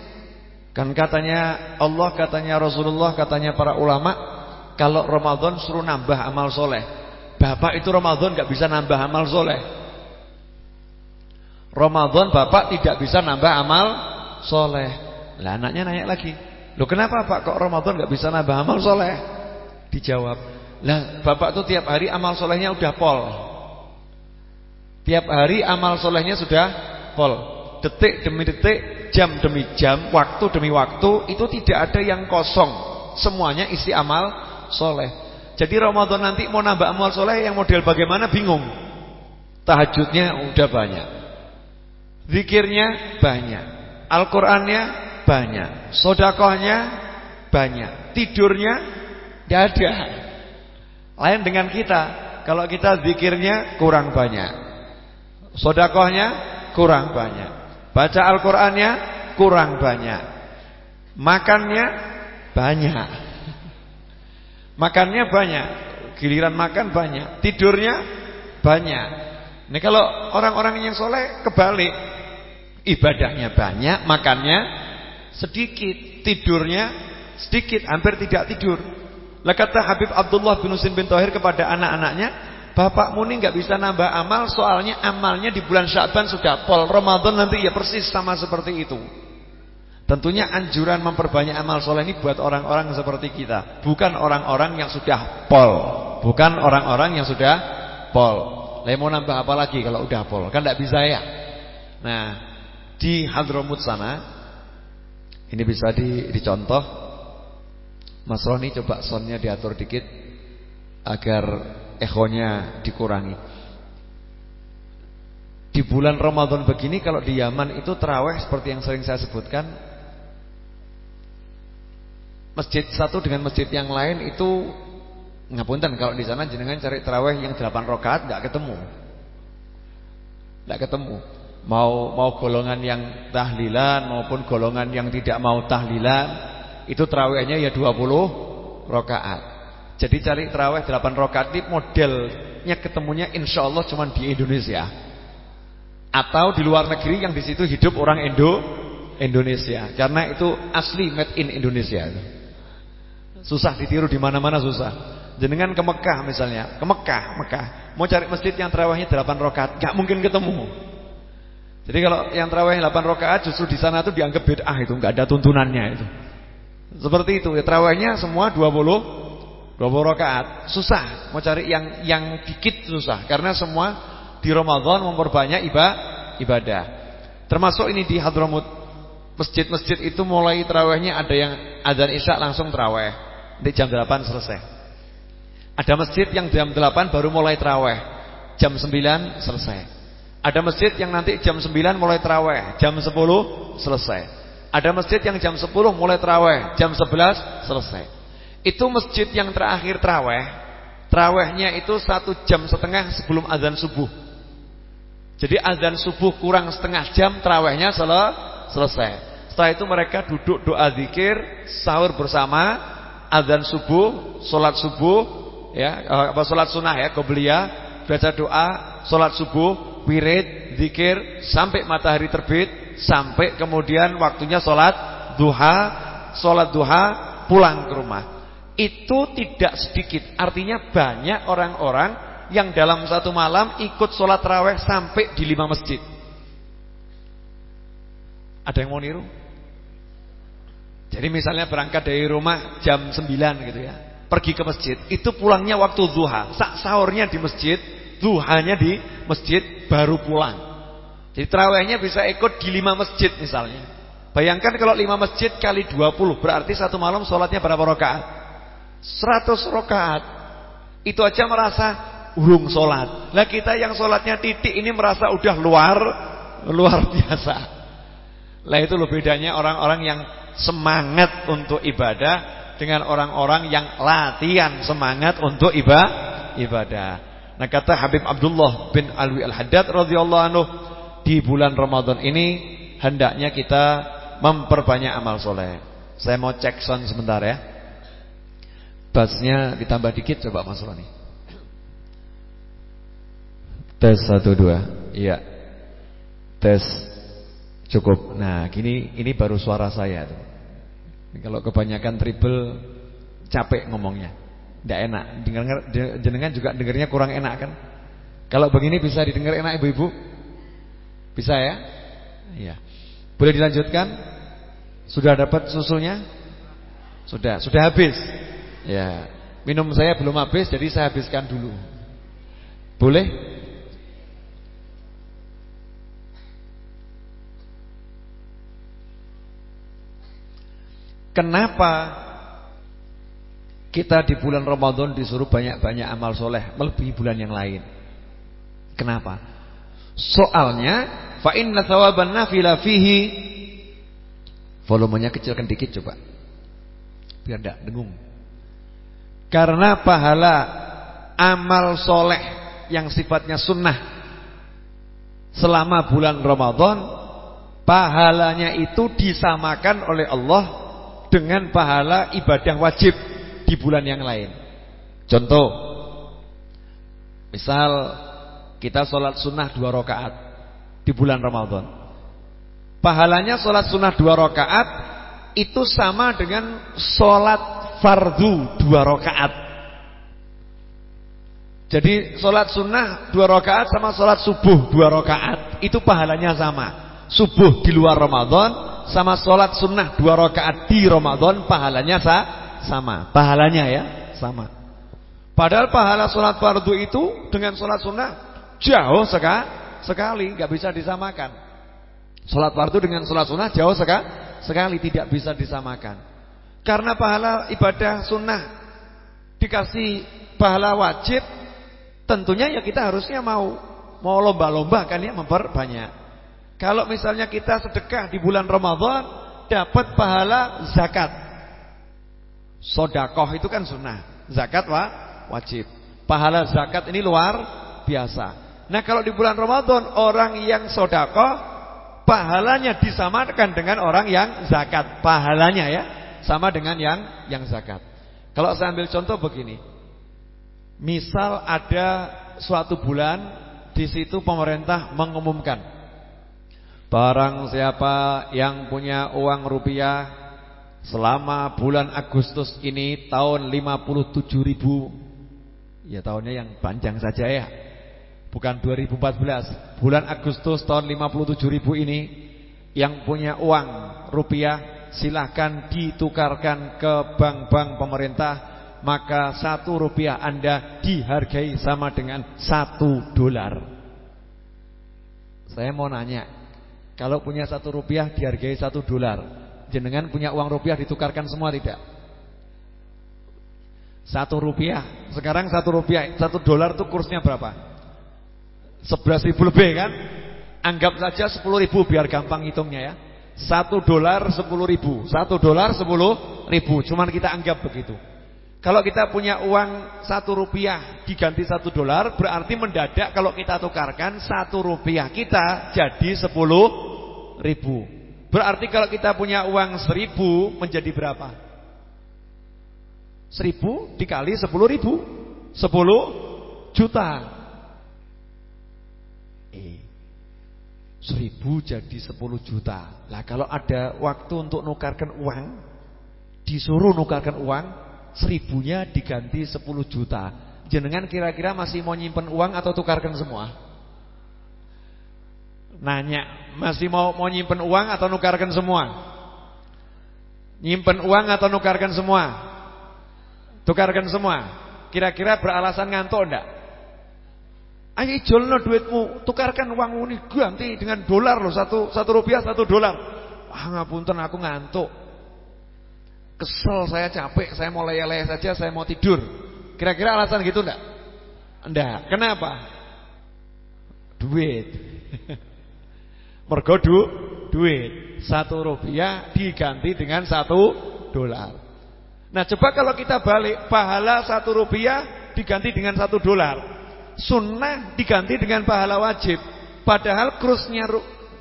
kan katanya Allah, katanya Rasulullah, katanya para ulama, kalau Ramadan suruh nambah amal soleh. Bapak itu Ramadan gak bisa nambah amal soleh. Ramadan bapak tidak bisa nambah amal soleh. Lah anaknya nanya lagi, lo kenapa pak kok Ramadan gak bisa nambah amal soleh? Dijawab, lah bapak tuh tiap hari amal solehnya udah pol Tiap hari amal solehnya sudah pol Detik demi detik, jam demi jam, waktu demi waktu Itu tidak ada yang kosong Semuanya isi amal soleh Jadi Ramadan nanti mau nambah amal soleh Yang model bagaimana bingung Tahajudnya udah banyak Zikirnya banyak Al-Qurannya banyak Sodakohnya banyak Tidurnya tidak ada lain dengan kita. Kalau kita zikirnya kurang banyak. Sodakohnya kurang banyak. Baca Al-Qur'annya kurang banyak. Makannya banyak. Makannya banyak. Giliran makan banyak. Tidurnya banyak. Ini kalau orang-orang yang soleh kebalik. Ibadahnya banyak, makannya sedikit, tidurnya sedikit, hampir tidak tidur. Lah kata Habib Abdullah bin Husain bin Tohir kepada anak-anaknya, bapakmu ini nggak bisa nambah amal, soalnya amalnya di bulan Syaban sudah pol. Ramadan nanti ya persis sama seperti itu. Tentunya anjuran memperbanyak amal soleh ini buat orang-orang seperti kita, bukan orang-orang yang sudah pol, bukan orang-orang yang sudah pol. Lah mau nambah apa lagi kalau udah pol? Kan tidak bisa ya. Nah, di Hadramut sana ini bisa di, dicontoh Mas Roni coba sonnya diatur dikit agar echonya dikurangi. Di bulan Ramadan begini kalau di Yaman itu terawih seperti yang sering saya sebutkan Masjid satu dengan masjid yang lain itu Ngapunten kalau di sana jenengan cari terawih yang 8 rakaat nggak ketemu. Nggak ketemu. Mau mau golongan yang tahlilan maupun golongan yang tidak mau tahlilan itu terawihnya ya 20 rakaat. Jadi cari terawih 8 rakaat ini modelnya ketemunya insya Allah cuma di Indonesia. Atau di luar negeri yang di situ hidup orang Indo Indonesia. Karena itu asli made in Indonesia. Susah ditiru di mana-mana susah. Jenengan ke Mekah misalnya, ke Mekah, Mekah. Mau cari masjid yang terawihnya 8 rakaat, gak mungkin ketemu. Jadi kalau yang terawih 8 rakaat justru di sana tuh dianggap bid'ah itu, nggak ada tuntunannya itu. Seperti itu. Ya terawihnya semua 20 20 rakaat. Susah mau cari yang yang dikit susah karena semua di Ramadan memperbanyak ibadah. Termasuk ini di Hadramut. Masjid-masjid itu mulai terawihnya ada yang adzan Isya langsung terawih. Di jam 8 selesai. Ada masjid yang jam 8 baru mulai terawih. Jam 9 selesai. Ada masjid yang nanti jam 9 mulai terawih, jam 10 selesai. Ada masjid yang jam 10 mulai terawih, jam 11 selesai. Itu masjid yang terakhir terawih, terawihnya itu satu jam setengah sebelum azan subuh. Jadi azan subuh kurang setengah jam terawihnya sel selesai. Setelah itu mereka duduk doa zikir, sahur bersama, azan subuh, solat subuh, ya eh, apa solat sunnah ya, qobliyah, baca doa, solat subuh, wirid, zikir sampai matahari terbit, sampai kemudian waktunya solat duha, solat duha, pulang ke rumah. Itu tidak sedikit, artinya banyak orang-orang yang dalam satu malam ikut sholat raweh sampai di lima masjid. Ada yang mau niru? Jadi misalnya berangkat dari rumah jam 9 gitu ya. Pergi ke masjid, itu pulangnya waktu zuha. Sak sahurnya di masjid, zuhanya di masjid, baru pulang. Jadi terawihnya bisa ikut di lima masjid misalnya. Bayangkan kalau lima masjid kali 20, berarti satu malam sholatnya berapa rakaat? 100 rakaat. Itu aja merasa urung sholat. Lah kita yang sholatnya titik ini merasa udah luar luar biasa. Lah itu loh bedanya orang-orang yang semangat untuk ibadah dengan orang-orang yang latihan semangat untuk iba ibadah. Nah kata Habib Abdullah bin Alwi Al-Haddad radhiyallahu anhu di bulan Ramadan ini hendaknya kita memperbanyak amal soleh. Saya mau cek sound sebentar ya. Bassnya ditambah dikit coba Mas Roni. Tes satu dua, iya. Tes cukup. Nah, gini ini baru suara saya. Kalau kebanyakan triple capek ngomongnya, tidak enak. Dengar jenengan juga dengarnya kurang enak kan? Kalau begini bisa didengar enak ibu-ibu? Bisa ya? Iya. Boleh dilanjutkan? Sudah dapat susunya? Sudah, sudah habis. Ya. Minum saya belum habis jadi saya habiskan dulu. Boleh? Kenapa kita di bulan Ramadan disuruh banyak-banyak amal soleh melebihi bulan yang lain? Kenapa? Soalnya fa inna thawaban nafila fihi volumenya kecilkan dikit coba. Biar tidak dengung. Karena pahala amal soleh yang sifatnya sunnah selama bulan Ramadan pahalanya itu disamakan oleh Allah dengan pahala ibadah wajib di bulan yang lain. Contoh, misal kita sholat sunnah dua rakaat di bulan Ramadan. Pahalanya sholat sunnah dua rakaat itu sama dengan sholat fardu dua rakaat. Jadi sholat sunnah dua rakaat sama sholat subuh dua rakaat itu pahalanya sama. Subuh di luar Ramadan sama sholat sunnah dua rakaat di Ramadan pahalanya sa sama. Pahalanya ya sama. Padahal pahala sholat fardu itu dengan sholat sunnah jauh seka, sekali, nggak bisa disamakan. Sholat fardu dengan sholat sunnah jauh seka, sekali tidak bisa disamakan. Karena pahala ibadah sunnah dikasih pahala wajib, tentunya ya kita harusnya mau mau lomba-lomba kan ya memperbanyak. Kalau misalnya kita sedekah di bulan Ramadan dapat pahala zakat. Sodakoh itu kan sunnah, zakat wa, wajib. Pahala zakat ini luar biasa. Nah kalau di bulan Ramadan orang yang sodakoh pahalanya disamakan dengan orang yang zakat. Pahalanya ya sama dengan yang yang zakat. Kalau saya ambil contoh begini, misal ada suatu bulan di situ pemerintah mengumumkan Barang siapa yang punya uang rupiah selama bulan Agustus ini tahun 57 ribu Ya tahunnya yang panjang saja ya Bukan 2014 Bulan Agustus tahun 57 ribu ini Yang punya uang rupiah Silahkan ditukarkan ke bank-bank pemerintah Maka satu rupiah Anda dihargai sama dengan satu dolar. Saya mau nanya kalau punya satu rupiah dihargai satu dolar. Jenengan punya uang rupiah ditukarkan semua tidak? Satu rupiah. Sekarang satu rupiah, satu dolar itu kursnya berapa? Sebelas ribu lebih kan? Anggap saja sepuluh ribu biar gampang hitungnya ya. Satu dolar sepuluh ribu. Satu dolar sepuluh ribu. Cuman kita anggap begitu. Kalau kita punya uang satu rupiah diganti satu dolar, berarti mendadak kalau kita tukarkan satu rupiah kita jadi sepuluh ribu. Berarti kalau kita punya uang seribu menjadi berapa? Seribu dikali sepuluh ribu, sepuluh juta. Eh, seribu jadi sepuluh juta. Lah kalau ada waktu untuk nukarkan uang, disuruh nukarkan uang, seribunya diganti 10 juta. Jenengan kira-kira masih mau nyimpen uang atau tukarkan semua? Nanya, masih mau mau nyimpen uang atau nukarkan semua? Nyimpen uang atau nukarkan semua? Tukarkan semua. Kira-kira beralasan ngantuk enggak? Ayo jolno duitmu, tukarkan uangmu ini ganti dengan dolar loh, satu, satu rupiah satu dolar. Ah ngapunten aku ngantuk. Kesel saya capek, saya mau leyeh-leyeh saja, saya mau tidur. Kira-kira alasan gitu enggak? Enggak. Kenapa? Duit. Mergo du, duit. Satu rupiah diganti dengan satu dolar. Nah coba kalau kita balik pahala satu rupiah diganti dengan satu dolar. Sunnah diganti dengan pahala wajib. Padahal krusnya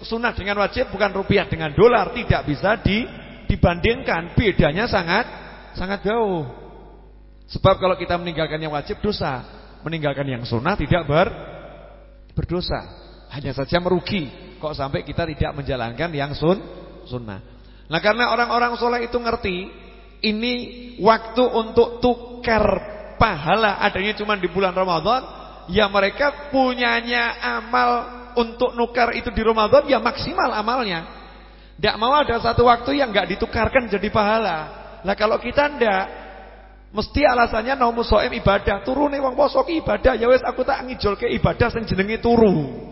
sunnah dengan wajib bukan rupiah dengan dolar. Tidak bisa di dibandingkan bedanya sangat sangat jauh. Sebab kalau kita meninggalkan yang wajib dosa, meninggalkan yang sunnah tidak ber berdosa. Hanya saja merugi kok sampai kita tidak menjalankan yang sun sunnah. Nah karena orang-orang soleh itu ngerti ini waktu untuk tukar pahala adanya cuma di bulan Ramadan, ya mereka punyanya amal untuk nukar itu di Ramadan ya maksimal amalnya. Tidak mau ada satu waktu yang nggak ditukarkan jadi pahala. Nah kalau kita ndak, mesti alasannya nomu soem ibadah. Turune wong poso ibadah. Ya wes aku tak ngijol ke ibadah sing jenenge turu.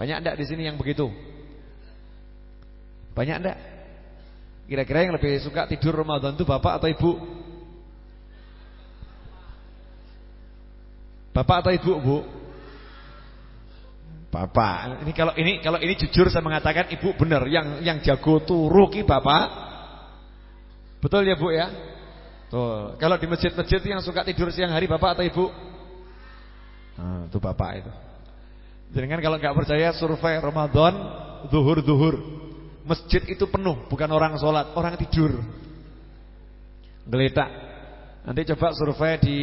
Banyak ndak di sini yang begitu? Banyak ndak? Kira-kira yang lebih suka tidur Ramadan itu bapak atau ibu? Bapak atau ibu, Bu? Bapak. Ini kalau ini kalau ini jujur saya mengatakan ibu benar yang yang jago turu ki bapak. Betul ya Bu ya? Tuh, kalau di masjid-masjid yang suka tidur siang hari bapak atau ibu? Nah, itu bapak itu. Jangan kalau nggak percaya survei Ramadan zuhur-zuhur. Masjid itu penuh, bukan orang sholat, orang tidur. Geletak. Nanti coba survei di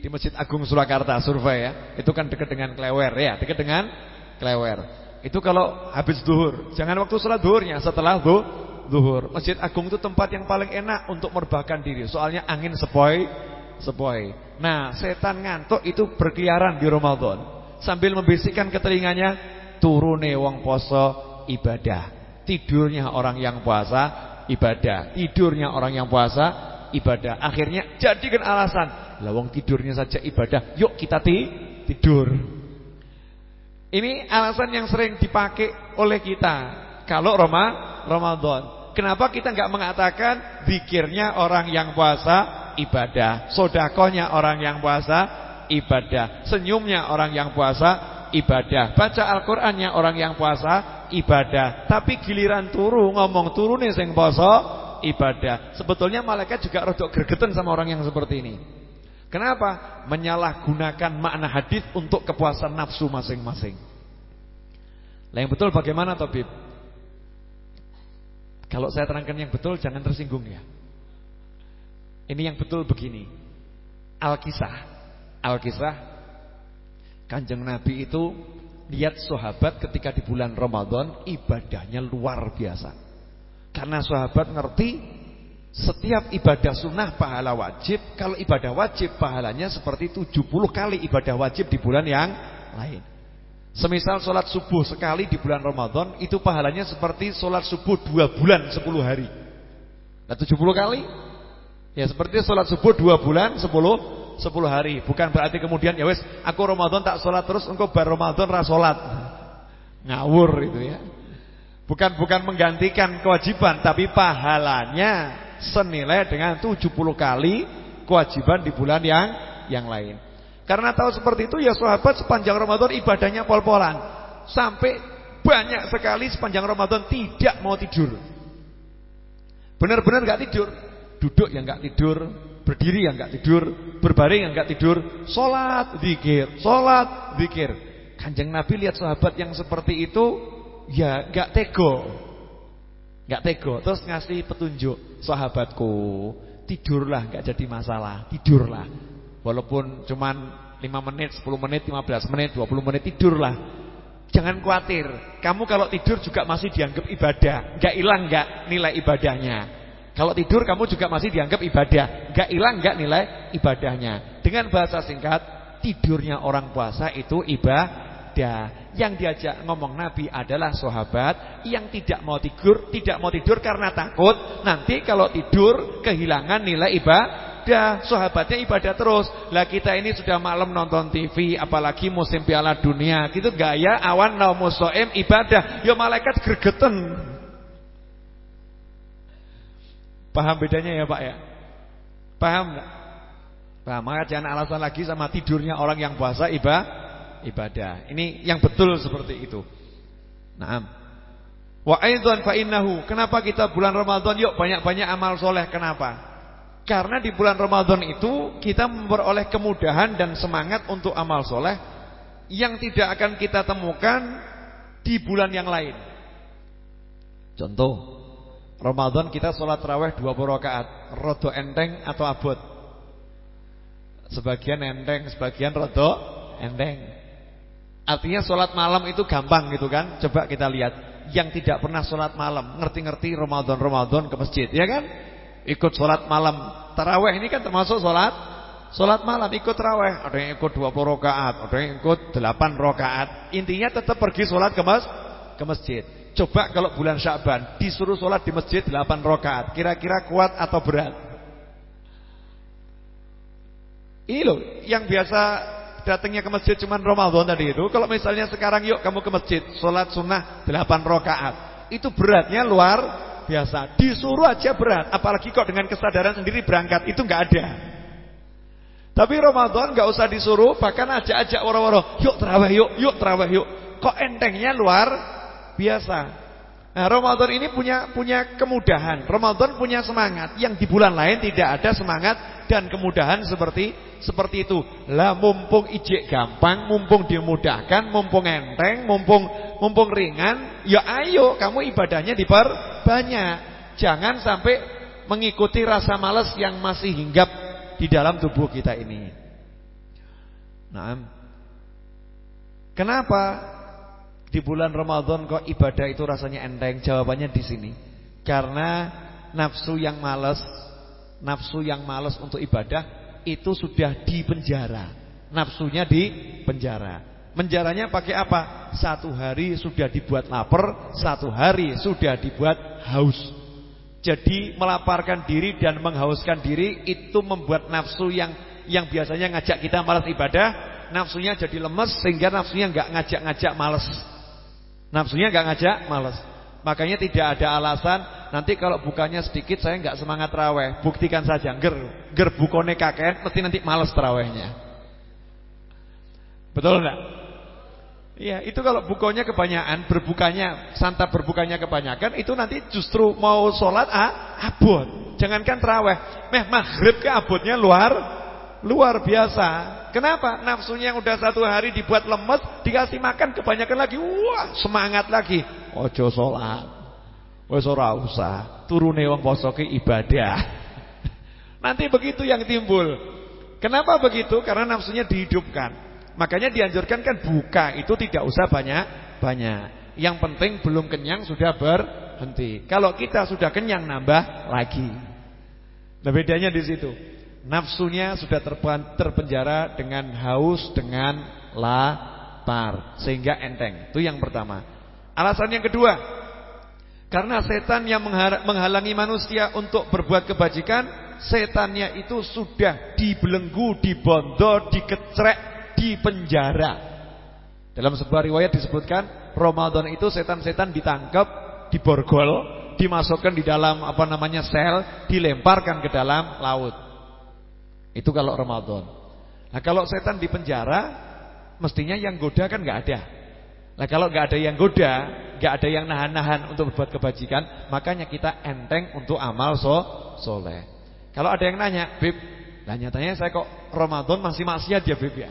di Masjid Agung Surakarta survei ya. Itu kan dekat dengan Klewer ya, dekat dengan Klewer. Itu kalau habis duhur. Jangan waktu sholat duhurnya, setelah duhur. Masjid Agung itu tempat yang paling enak untuk merbahkan diri. Soalnya angin sepoi, sepoi. Nah, setan ngantuk itu berkeliaran di Ramadan. Sambil membisikkan ke telinganya, turune wong poso ibadah. Tidurnya orang yang puasa ibadah. Tidurnya orang yang puasa ibadah. Akhirnya jadikan alasan, lawang tidurnya saja ibadah. Yuk kita ti tidur. Ini alasan yang sering dipakai oleh kita kalau Roma Ramadan. Kenapa kita nggak mengatakan zikirnya orang yang puasa ibadah, sodakohnya orang yang puasa ibadah, senyumnya orang yang puasa ibadah, baca Al-Qur'annya orang yang puasa ibadah. Tapi giliran turu ngomong turu nih sing poso ibadah. Sebetulnya malaikat juga rodok gregetan sama orang yang seperti ini. Kenapa? Menyalahgunakan makna hadis untuk kepuasan nafsu masing-masing. Lah yang betul bagaimana Tobib? Kalau saya terangkan yang betul jangan tersinggung ya. Ini yang betul begini. Al-Kisah. Al-Kisah Kanjeng Nabi itu lihat sahabat ketika di bulan Ramadan ibadahnya luar biasa. Karena sahabat ngerti setiap ibadah sunnah pahala wajib Kalau ibadah wajib pahalanya seperti 70 kali ibadah wajib di bulan yang lain. Semisal sholat subuh sekali di bulan Ramadan Itu pahalanya seperti sholat subuh dua bulan 10 hari. Nah 70 kali? Ya seperti sholat subuh dua bulan 10 10 hari Bukan berarti kemudian ya wes aku Ramadan tak sholat terus Engkau bar Ramadan ras sholat Ngawur itu ya Bukan bukan menggantikan kewajiban Tapi pahalanya senilai dengan 70 kali kewajiban di bulan yang yang lain. Karena tahu seperti itu ya sahabat sepanjang Ramadan ibadahnya pol-polan. Sampai banyak sekali sepanjang Ramadan tidak mau tidur. Benar-benar gak tidur. Duduk yang gak tidur, Berdiri yang enggak tidur, berbaring yang enggak tidur, salat, zikir, salat, zikir. Kanjeng Nabi lihat sahabat yang seperti itu, ya enggak tego. Enggak tego, terus ngasih petunjuk, sahabatku, tidurlah enggak jadi masalah, tidurlah. Walaupun cuman 5 menit, 10 menit, 15 menit, 20 menit tidurlah. Jangan khawatir, kamu kalau tidur juga masih dianggap ibadah, enggak hilang enggak nilai ibadahnya. Kalau tidur kamu juga masih dianggap ibadah. Enggak hilang enggak nilai ibadahnya. Dengan bahasa singkat, tidurnya orang puasa itu ibadah. Yang diajak ngomong Nabi adalah sahabat yang tidak mau tidur, tidak mau tidur karena takut nanti kalau tidur kehilangan nilai ibadah. Sahabatnya ibadah terus. Lah kita ini sudah malam nonton TV, apalagi musim Piala Dunia. Gitu gaya awan naumusoem ibadah. Ya malaikat gregeten. Paham bedanya ya Pak ya? Paham? Paham, maka jangan alasan lagi sama tidurnya orang yang puasa ibadah. Ini yang betul seperti itu. Naam. Wa aidzan fa innahu. Kenapa kita bulan Ramadan yuk banyak-banyak amal soleh? Kenapa? Karena di bulan Ramadan itu kita memperoleh kemudahan dan semangat untuk amal soleh yang tidak akan kita temukan di bulan yang lain. Contoh, Ramadan kita sholat raweh 20 rakaat. Rodo enteng atau abot? Sebagian enteng Sebagian rodo enteng. Artinya sholat malam itu gampang gitu kan? Coba kita lihat. Yang tidak pernah sholat malam Ngerti-ngerti Ramadan-Ramadan ke masjid Ya kan? Ikut sholat malam. Taraweh ini kan termasuk sholat Sholat malam. Ikut raweh Ada yang ikut 20 rakaat Ada yang ikut 8 rakaat. Intinya tetap pergi sholat ke, mas ke masjid Coba kalau bulan Syakban disuruh sholat di masjid 8 rakaat, kira-kira kuat atau berat? Ini loh, yang biasa datangnya ke masjid cuma Ramadan tadi itu. Kalau misalnya sekarang yuk kamu ke masjid, sholat sunnah 8 rakaat, itu beratnya luar biasa. Disuruh aja berat, apalagi kok dengan kesadaran sendiri berangkat, itu nggak ada. Tapi Ramadan nggak usah disuruh, bahkan ajak-ajak orang-orang, yuk terawih yuk, yuk terawih yuk. Kok entengnya luar biasa. Nah, Ramadan ini punya punya kemudahan. Ramadan punya semangat yang di bulan lain tidak ada semangat dan kemudahan seperti seperti itu. Lah mumpung ijek gampang, mumpung dimudahkan, mumpung enteng, mumpung mumpung ringan, ya ayo kamu ibadahnya diperbanyak. Jangan sampai mengikuti rasa malas yang masih hinggap di dalam tubuh kita ini. Nah, kenapa di bulan Ramadan kok ibadah itu rasanya enteng? Jawabannya di sini. Karena nafsu yang malas, nafsu yang malas untuk ibadah itu sudah di penjara. Nafsunya di penjara. Menjaranya pakai apa? Satu hari sudah dibuat lapar, satu hari sudah dibuat haus. Jadi melaparkan diri dan menghauskan diri itu membuat nafsu yang yang biasanya ngajak kita malas ibadah, nafsunya jadi lemes sehingga nafsunya nggak ngajak-ngajak malas. Nafsunya nggak ngajak, malas. Makanya tidak ada alasan nanti kalau bukannya sedikit saya nggak semangat raweh. Buktikan saja, ger ger bukone kakek mesti nanti malas terawehnya. Betul enggak? Iya, itu kalau bukonya kebanyakan, berbukanya, santap berbukanya kebanyakan, itu nanti justru mau sholat ah, abot. Jangankan terawih, meh maghrib ke abotnya luar Luar biasa. Kenapa? Nafsunya yang udah satu hari dibuat lemes, dikasih makan kebanyakan lagi. Wah, semangat lagi. Ojo sholat. Wes ora usah. Turune wong poso ibadah. Nanti begitu yang timbul. Kenapa begitu? Karena nafsunya dihidupkan. Makanya dianjurkan kan buka itu tidak usah banyak-banyak. Yang penting belum kenyang sudah berhenti. Kalau kita sudah kenyang nambah lagi. Nah bedanya di situ. Nafsunya sudah terpenjara dengan haus, dengan lapar. Sehingga enteng. Itu yang pertama. Alasan yang kedua. Karena setan yang menghalangi manusia untuk berbuat kebajikan. Setannya itu sudah dibelenggu, dibondo, dikecrek, dipenjara. Dalam sebuah riwayat disebutkan. Ramadan itu setan-setan ditangkap, diborgol, dimasukkan di dalam apa namanya sel, dilemparkan ke dalam laut. Itu kalau Ramadan. Nah kalau setan di penjara, mestinya yang goda kan nggak ada. Nah kalau nggak ada yang goda, nggak ada yang nahan-nahan untuk berbuat kebajikan, makanya kita enteng untuk amal so soleh. Kalau ada yang nanya, Bib, Nah nyatanya saya kok Ramadan masih maksiat ya Beb ya.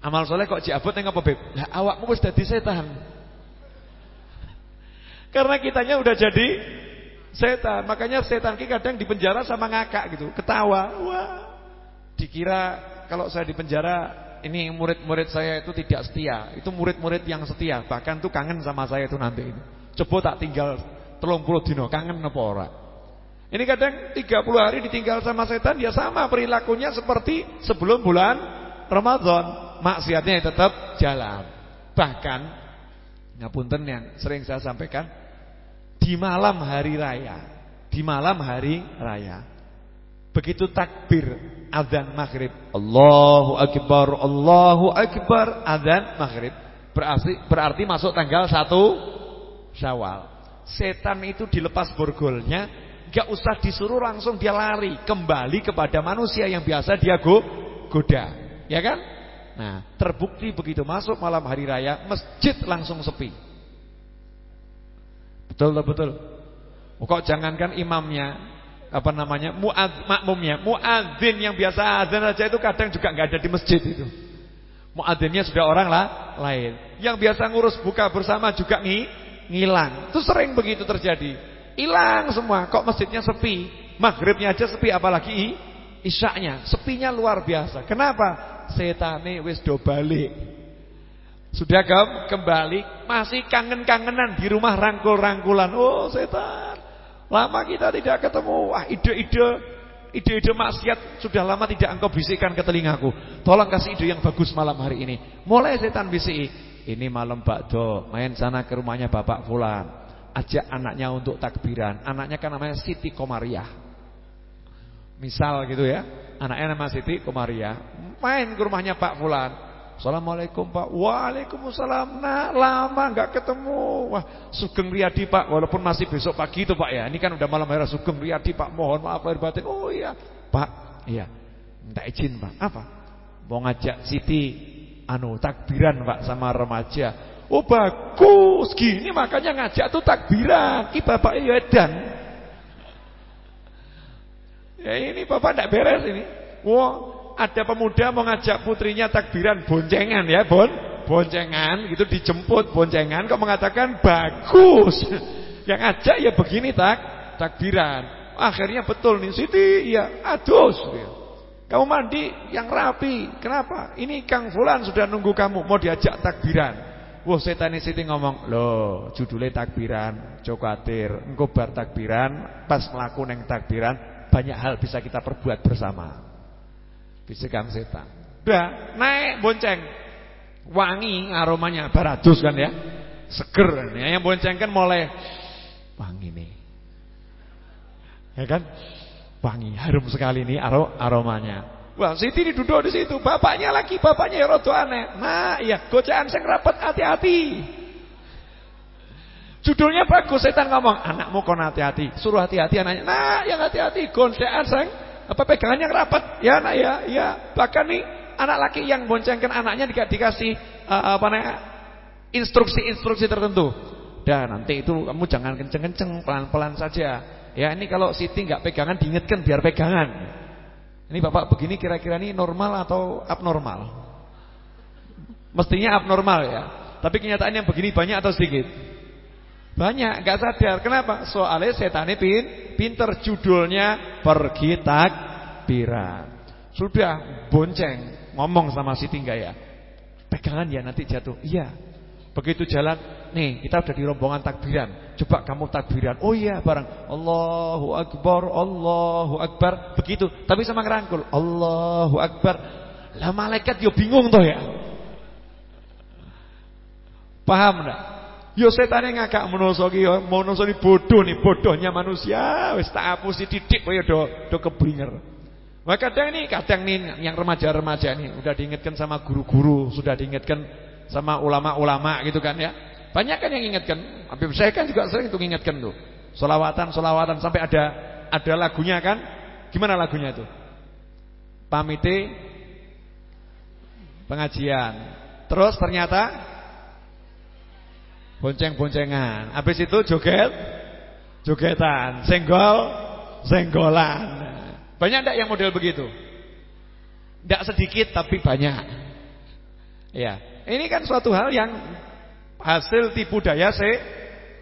Amal soleh kok jiabut yang apa Beb? Lah awakmu wis dadi setan. Karena kitanya udah jadi setan. Makanya setan ki kadang di penjara sama ngakak gitu, ketawa. Wah. Dikira kalau saya di penjara ini murid-murid saya itu tidak setia. Itu murid-murid yang setia, bahkan tuh kangen sama saya itu nanti ini. Coba tak tinggal telung puluh dino, kangen apa ora? Ini kadang 30 hari ditinggal sama setan dia sama perilakunya seperti sebelum bulan Ramadan. Maksiatnya tetap jalan. Bahkan ngapunten yang sering saya sampaikan di malam hari raya, di malam hari raya. Begitu takbir azan maghrib, Allahu akbar, Allahu akbar, azan maghrib. Berarti berarti masuk tanggal 1 Syawal. Setan itu dilepas borgolnya Gak usah disuruh langsung dia lari Kembali kepada manusia yang biasa dia go, goda Ya kan? Nah terbukti begitu masuk malam hari raya Masjid langsung sepi Betul betul oh, Kok jangankan imamnya apa namanya muad, makmumnya muadzin yang biasa azan aja itu kadang juga nggak ada di masjid itu muadzinnya sudah orang lah lain yang biasa ngurus buka bersama juga ng ngilang itu sering begitu terjadi Hilang semua. Kok masjidnya sepi? Maghribnya aja sepi apalagi isyaknya. Sepinya luar biasa. Kenapa? Setane wis do balik. Sudah kembali masih kangen-kangenan di rumah rangkul-rangkulan. Oh, setan. Lama kita tidak ketemu. Wah, ide-ide ide-ide maksiat sudah lama tidak engkau bisikkan ke telingaku. Tolong kasih ide yang bagus malam hari ini. Mulai setan bisiki. Ini malam bakdo, main sana ke rumahnya Bapak Fulan ajak anaknya untuk takbiran. Anaknya kan namanya Siti Komariah. Misal gitu ya, anaknya nama Siti Komariah. Main ke rumahnya Pak Fulan. Assalamualaikum Pak. Waalaikumsalam. Nah, lama nggak ketemu. Wah, Sugeng Riyadi Pak. Walaupun masih besok pagi itu Pak ya. Ini kan udah malam hari Sugeng Riyadi Pak. Mohon maaf lahir batin. Oh iya, Pak. Iya. Minta izin Pak. Apa? Mau ngajak Siti anu takbiran Pak sama remaja. Oh bagus gini makanya ngajak tuh takbiran. Ki bapak ya edan. Ya ini bapak tidak beres ini. Wah, ada pemuda mau ngajak putrinya takbiran boncengan ya, Bon. Boncengan gitu dijemput boncengan kok mengatakan bagus. Yang ngajak ya begini tak takbiran. Akhirnya betul nih Siti, iya adus. Kamu mandi yang rapi. Kenapa? Ini Kang Fulan sudah nunggu kamu mau diajak takbiran. Wah setan Siti ngomong, "Loh, judulnya takbiran, cokatir. Engko bar takbiran, pas melakukan yang takbiran, banyak hal bisa kita perbuat bersama." Bisikan setan. Udah, naik bonceng. Wangi aromanya baradus kan ya. Seger kan ya. Yang bonceng kan mulai wangi nih. Ya kan? Wangi, harum sekali nih aromanya. Wah, Siti duduk di situ, bapaknya lagi, bapaknya ya rada aneh. Nah, iya, gocekan sing rapat hati-hati. Judulnya bagus, setan ngomong, anakmu kon hati-hati. Suruh hati-hati anaknya. Nah, yang hati-hati, gocekan sing apa pegangan yang rapat. Ya, nak ya, ya. Bahkan nih anak laki yang boncengkan anaknya dikasih uh, apa namanya? instruksi-instruksi tertentu. Dan nanti itu kamu jangan kenceng-kenceng, pelan-pelan saja. Ya, ini kalau Siti nggak pegangan diingatkan biar pegangan. Ini Bapak begini kira-kira ini normal atau abnormal? Mestinya abnormal ya. Tapi kenyataan yang begini banyak atau sedikit? Banyak, gak sadar. Kenapa? Soalnya setan pin, pinter judulnya pergi takbiran. Sudah bonceng ngomong sama si tinggal ya. Pegangan ya nanti jatuh. Iya. Begitu jalan, nih kita udah di rombongan takbiran. Coba kamu takbiran. Oh iya bareng. Allahu Akbar, Allahu Akbar. Begitu. Tapi sama ngerangkul. Allahu Akbar. Lah malaikat yo bingung toh ya. Paham enggak? Yo setan yang ngakak manusa ki yo manusa ni bodoh nih, bodohnya manusia. Wis tak hapusi titik kowe do do keblinger. Wah kadang ini, kadang nih yang remaja-remaja nih udah diingatkan sama guru-guru, sudah diingatkan sama ulama-ulama gitu kan ya. Banyak kan yang ingatkan. Habib saya kan juga sering itu ingatkan tuh. Solawatan, solawatan sampai ada ada lagunya kan. Gimana lagunya itu? Pamite pengajian. Terus ternyata bonceng-boncengan. Habis itu joget, jogetan, senggol, senggolan. Banyak enggak yang model begitu? Tidak sedikit tapi banyak. Ya, ini kan suatu hal yang hasil tipu daya se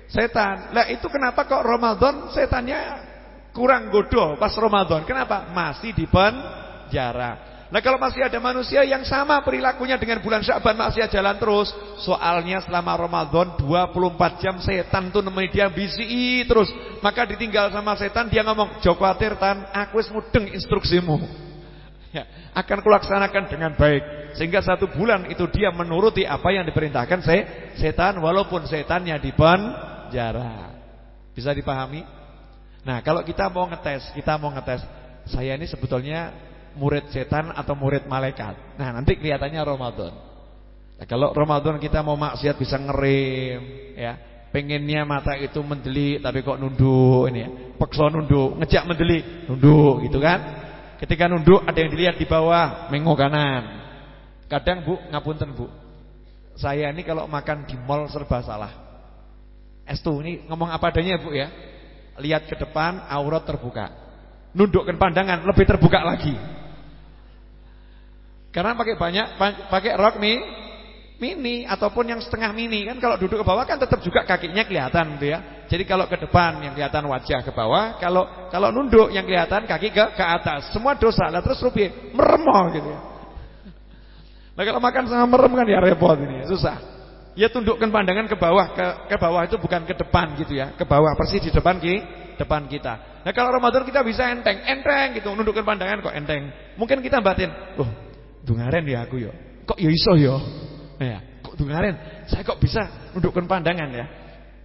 setan. Lah itu kenapa kok Ramadan setannya kurang godo pas Ramadan? Kenapa? Masih di penjara. Nah kalau masih ada manusia yang sama perilakunya dengan bulan Syaban masih jalan terus. Soalnya selama Ramadan 24 jam setan tuh nemenin dia bisi terus. Maka ditinggal sama setan dia ngomong, "Joko khawatir tan, aku wis mudeng instruksimu." Ya, akan kulaksanakan dengan baik. Sehingga satu bulan itu dia menuruti apa yang diperintahkan se setan walaupun setannya di penjara. Bisa dipahami? Nah, kalau kita mau ngetes, kita mau ngetes, saya ini sebetulnya murid setan atau murid malaikat. Nah, nanti kelihatannya Ramadan. Ya, kalau Ramadan kita mau maksiat bisa ngerem, ya. Pengennya mata itu mendelik tapi kok nunduk ini ya. Paksa nunduk, ngejak mendelik, nunduk gitu kan. Ketika nunduk ada yang dilihat di bawah, mengo kanan. Kadang Bu, ngapunten Bu. Saya ini kalau makan di mall serba salah. Estu ini ngomong apa adanya Bu ya. Lihat ke depan aurat terbuka. Nundukkan pandangan lebih terbuka lagi. Karena pakai banyak pakai rok mi, mini ataupun yang setengah mini kan kalau duduk ke bawah kan tetap juga kakinya kelihatan gitu ya. Jadi kalau ke depan yang kelihatan wajah ke bawah, kalau kalau nunduk yang kelihatan kaki ke ke atas. Semua dosa. Lah terus rupi meremah gitu ya. Nah kalau makan sama merem kan ya repot ini, susah. Ya tundukkan pandangan ke bawah, ke ke bawah itu bukan ke depan gitu ya. Ke bawah persis di depan ki, depan kita. Nah kalau Ramadan kita bisa enteng, enteng gitu, nundukkan pandangan kok enteng. Mungkin kita batin, "Oh, Dungaren ya aku ya. Kok ya iso ya? Ya, kok dungaren? Saya kok bisa nundukkan pandangan ya?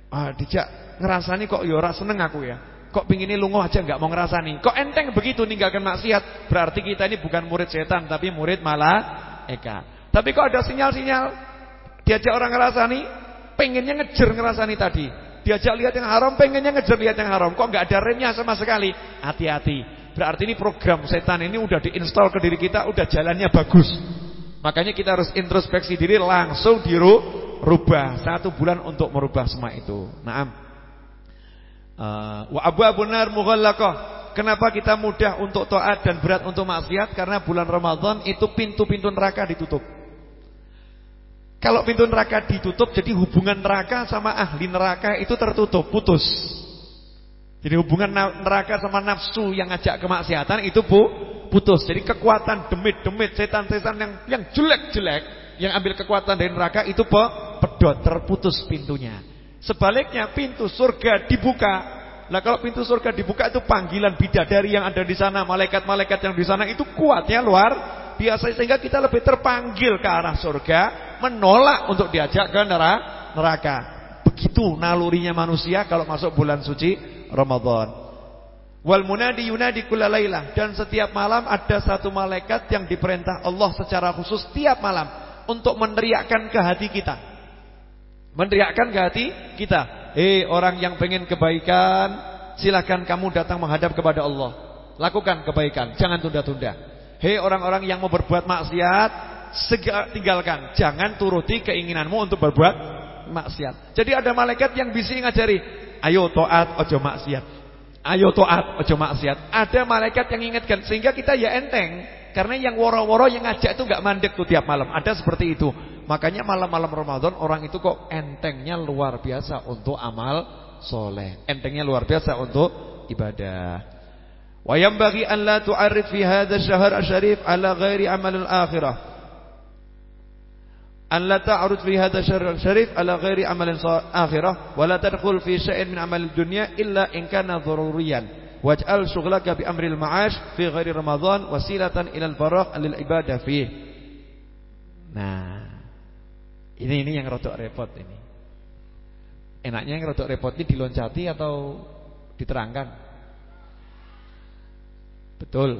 Ah, dijak ngerasani kok ya ora seneng aku ya. Kok pinginnya lungo aja nggak mau ngerasani. Kok enteng begitu ninggalkan maksiat? Berarti kita ini bukan murid setan tapi murid malah eka. Tapi kok ada sinyal-sinyal diajak orang ngerasani, pengennya ngejer ngerasani tadi. Diajak lihat yang haram, pengennya ngejer lihat yang haram. Kok nggak ada remnya sama sekali? Hati-hati. Berarti ini program setan ini udah diinstal ke diri kita, udah jalannya bagus. Makanya kita harus introspeksi diri langsung dirubah satu bulan untuk merubah semua itu. Naam. Uh, wa abu nar mughallaqah. Kenapa kita mudah untuk taat dan berat untuk maksiat? Karena bulan Ramadan itu pintu-pintu neraka ditutup. Kalau pintu neraka ditutup, jadi hubungan neraka sama ahli neraka itu tertutup, putus. Jadi hubungan neraka sama nafsu yang ngajak kemaksiatan itu bu, putus. Jadi kekuatan demit-demit setan-setan yang yang jelek-jelek yang ambil kekuatan dari neraka itu pe, pedot terputus pintunya. Sebaliknya pintu surga dibuka. Nah kalau pintu surga dibuka itu panggilan bidadari yang ada di sana, malaikat-malaikat yang di sana itu kuatnya luar biasa sehingga kita lebih terpanggil ke arah surga, menolak untuk diajak ke neraka. Begitu nalurinya manusia kalau masuk bulan suci Ramadan. Wal munadi yunadi kullalaila dan setiap malam ada satu malaikat yang diperintah Allah secara khusus tiap malam untuk meneriakkan ke hati kita. Meneriakkan ke hati kita. Hei orang yang pengen kebaikan, silakan kamu datang menghadap kepada Allah. Lakukan kebaikan, jangan tunda-tunda. Hei orang-orang yang mau berbuat maksiat, segera tinggalkan, jangan turuti keinginanmu untuk berbuat maksiat. Jadi ada malaikat yang bisa ngajari, Ayo toat ojo maksiat. Ayo toat ojo maksiat. Ada malaikat yang ingatkan sehingga kita ya enteng. Karena yang woro-woro yang ngajak itu nggak mandek tuh tiap malam. Ada seperti itu. Makanya malam-malam Ramadan orang itu kok entengnya luar biasa untuk amal soleh. Entengnya luar biasa untuk ibadah. Wa bagi an la tu'arrid fi hadha syahr asy-syarif ala ghairi an la ta'rud fi hadha syarrul syarif ala ghairi amalin akhirah wa la tadkhul fi syai'in min amalid dunya illa in kana daruriyan waj'al shughlaka bi amril ma'ash fi ghairi ramadhan wasilatan ila al-farah lil ibadah fi nah ini ini yang rotok repot ini. Enaknya yang rotok repot ini diloncati atau diterangkan? Betul.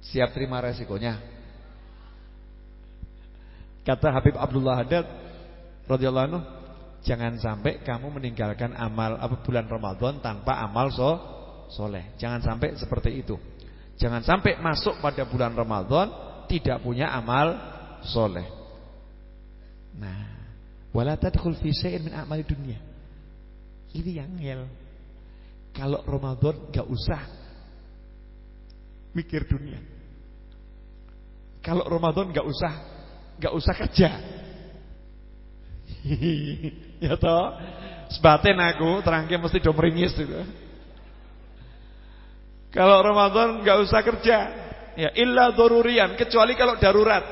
Siap terima resikonya. Kata Habib Abdullah Haddad radhiyallahu anhu, jangan sampai kamu meninggalkan amal apa bulan Ramadan tanpa amal so soleh. Jangan sampai seperti itu. Jangan sampai masuk pada bulan Ramadan tidak punya amal soleh. Nah, wala tadkhul fi syai'in min a'mali dunia. Ini yang ngel. Kalau Ramadan gak usah mikir dunia. Kalau Ramadan nggak usah nggak usah kerja. ya toh? Sebatin aku terangke mesti do meringis itu. Kalau Ramadan nggak usah kerja. Ya illa dorurian kecuali kalau darurat.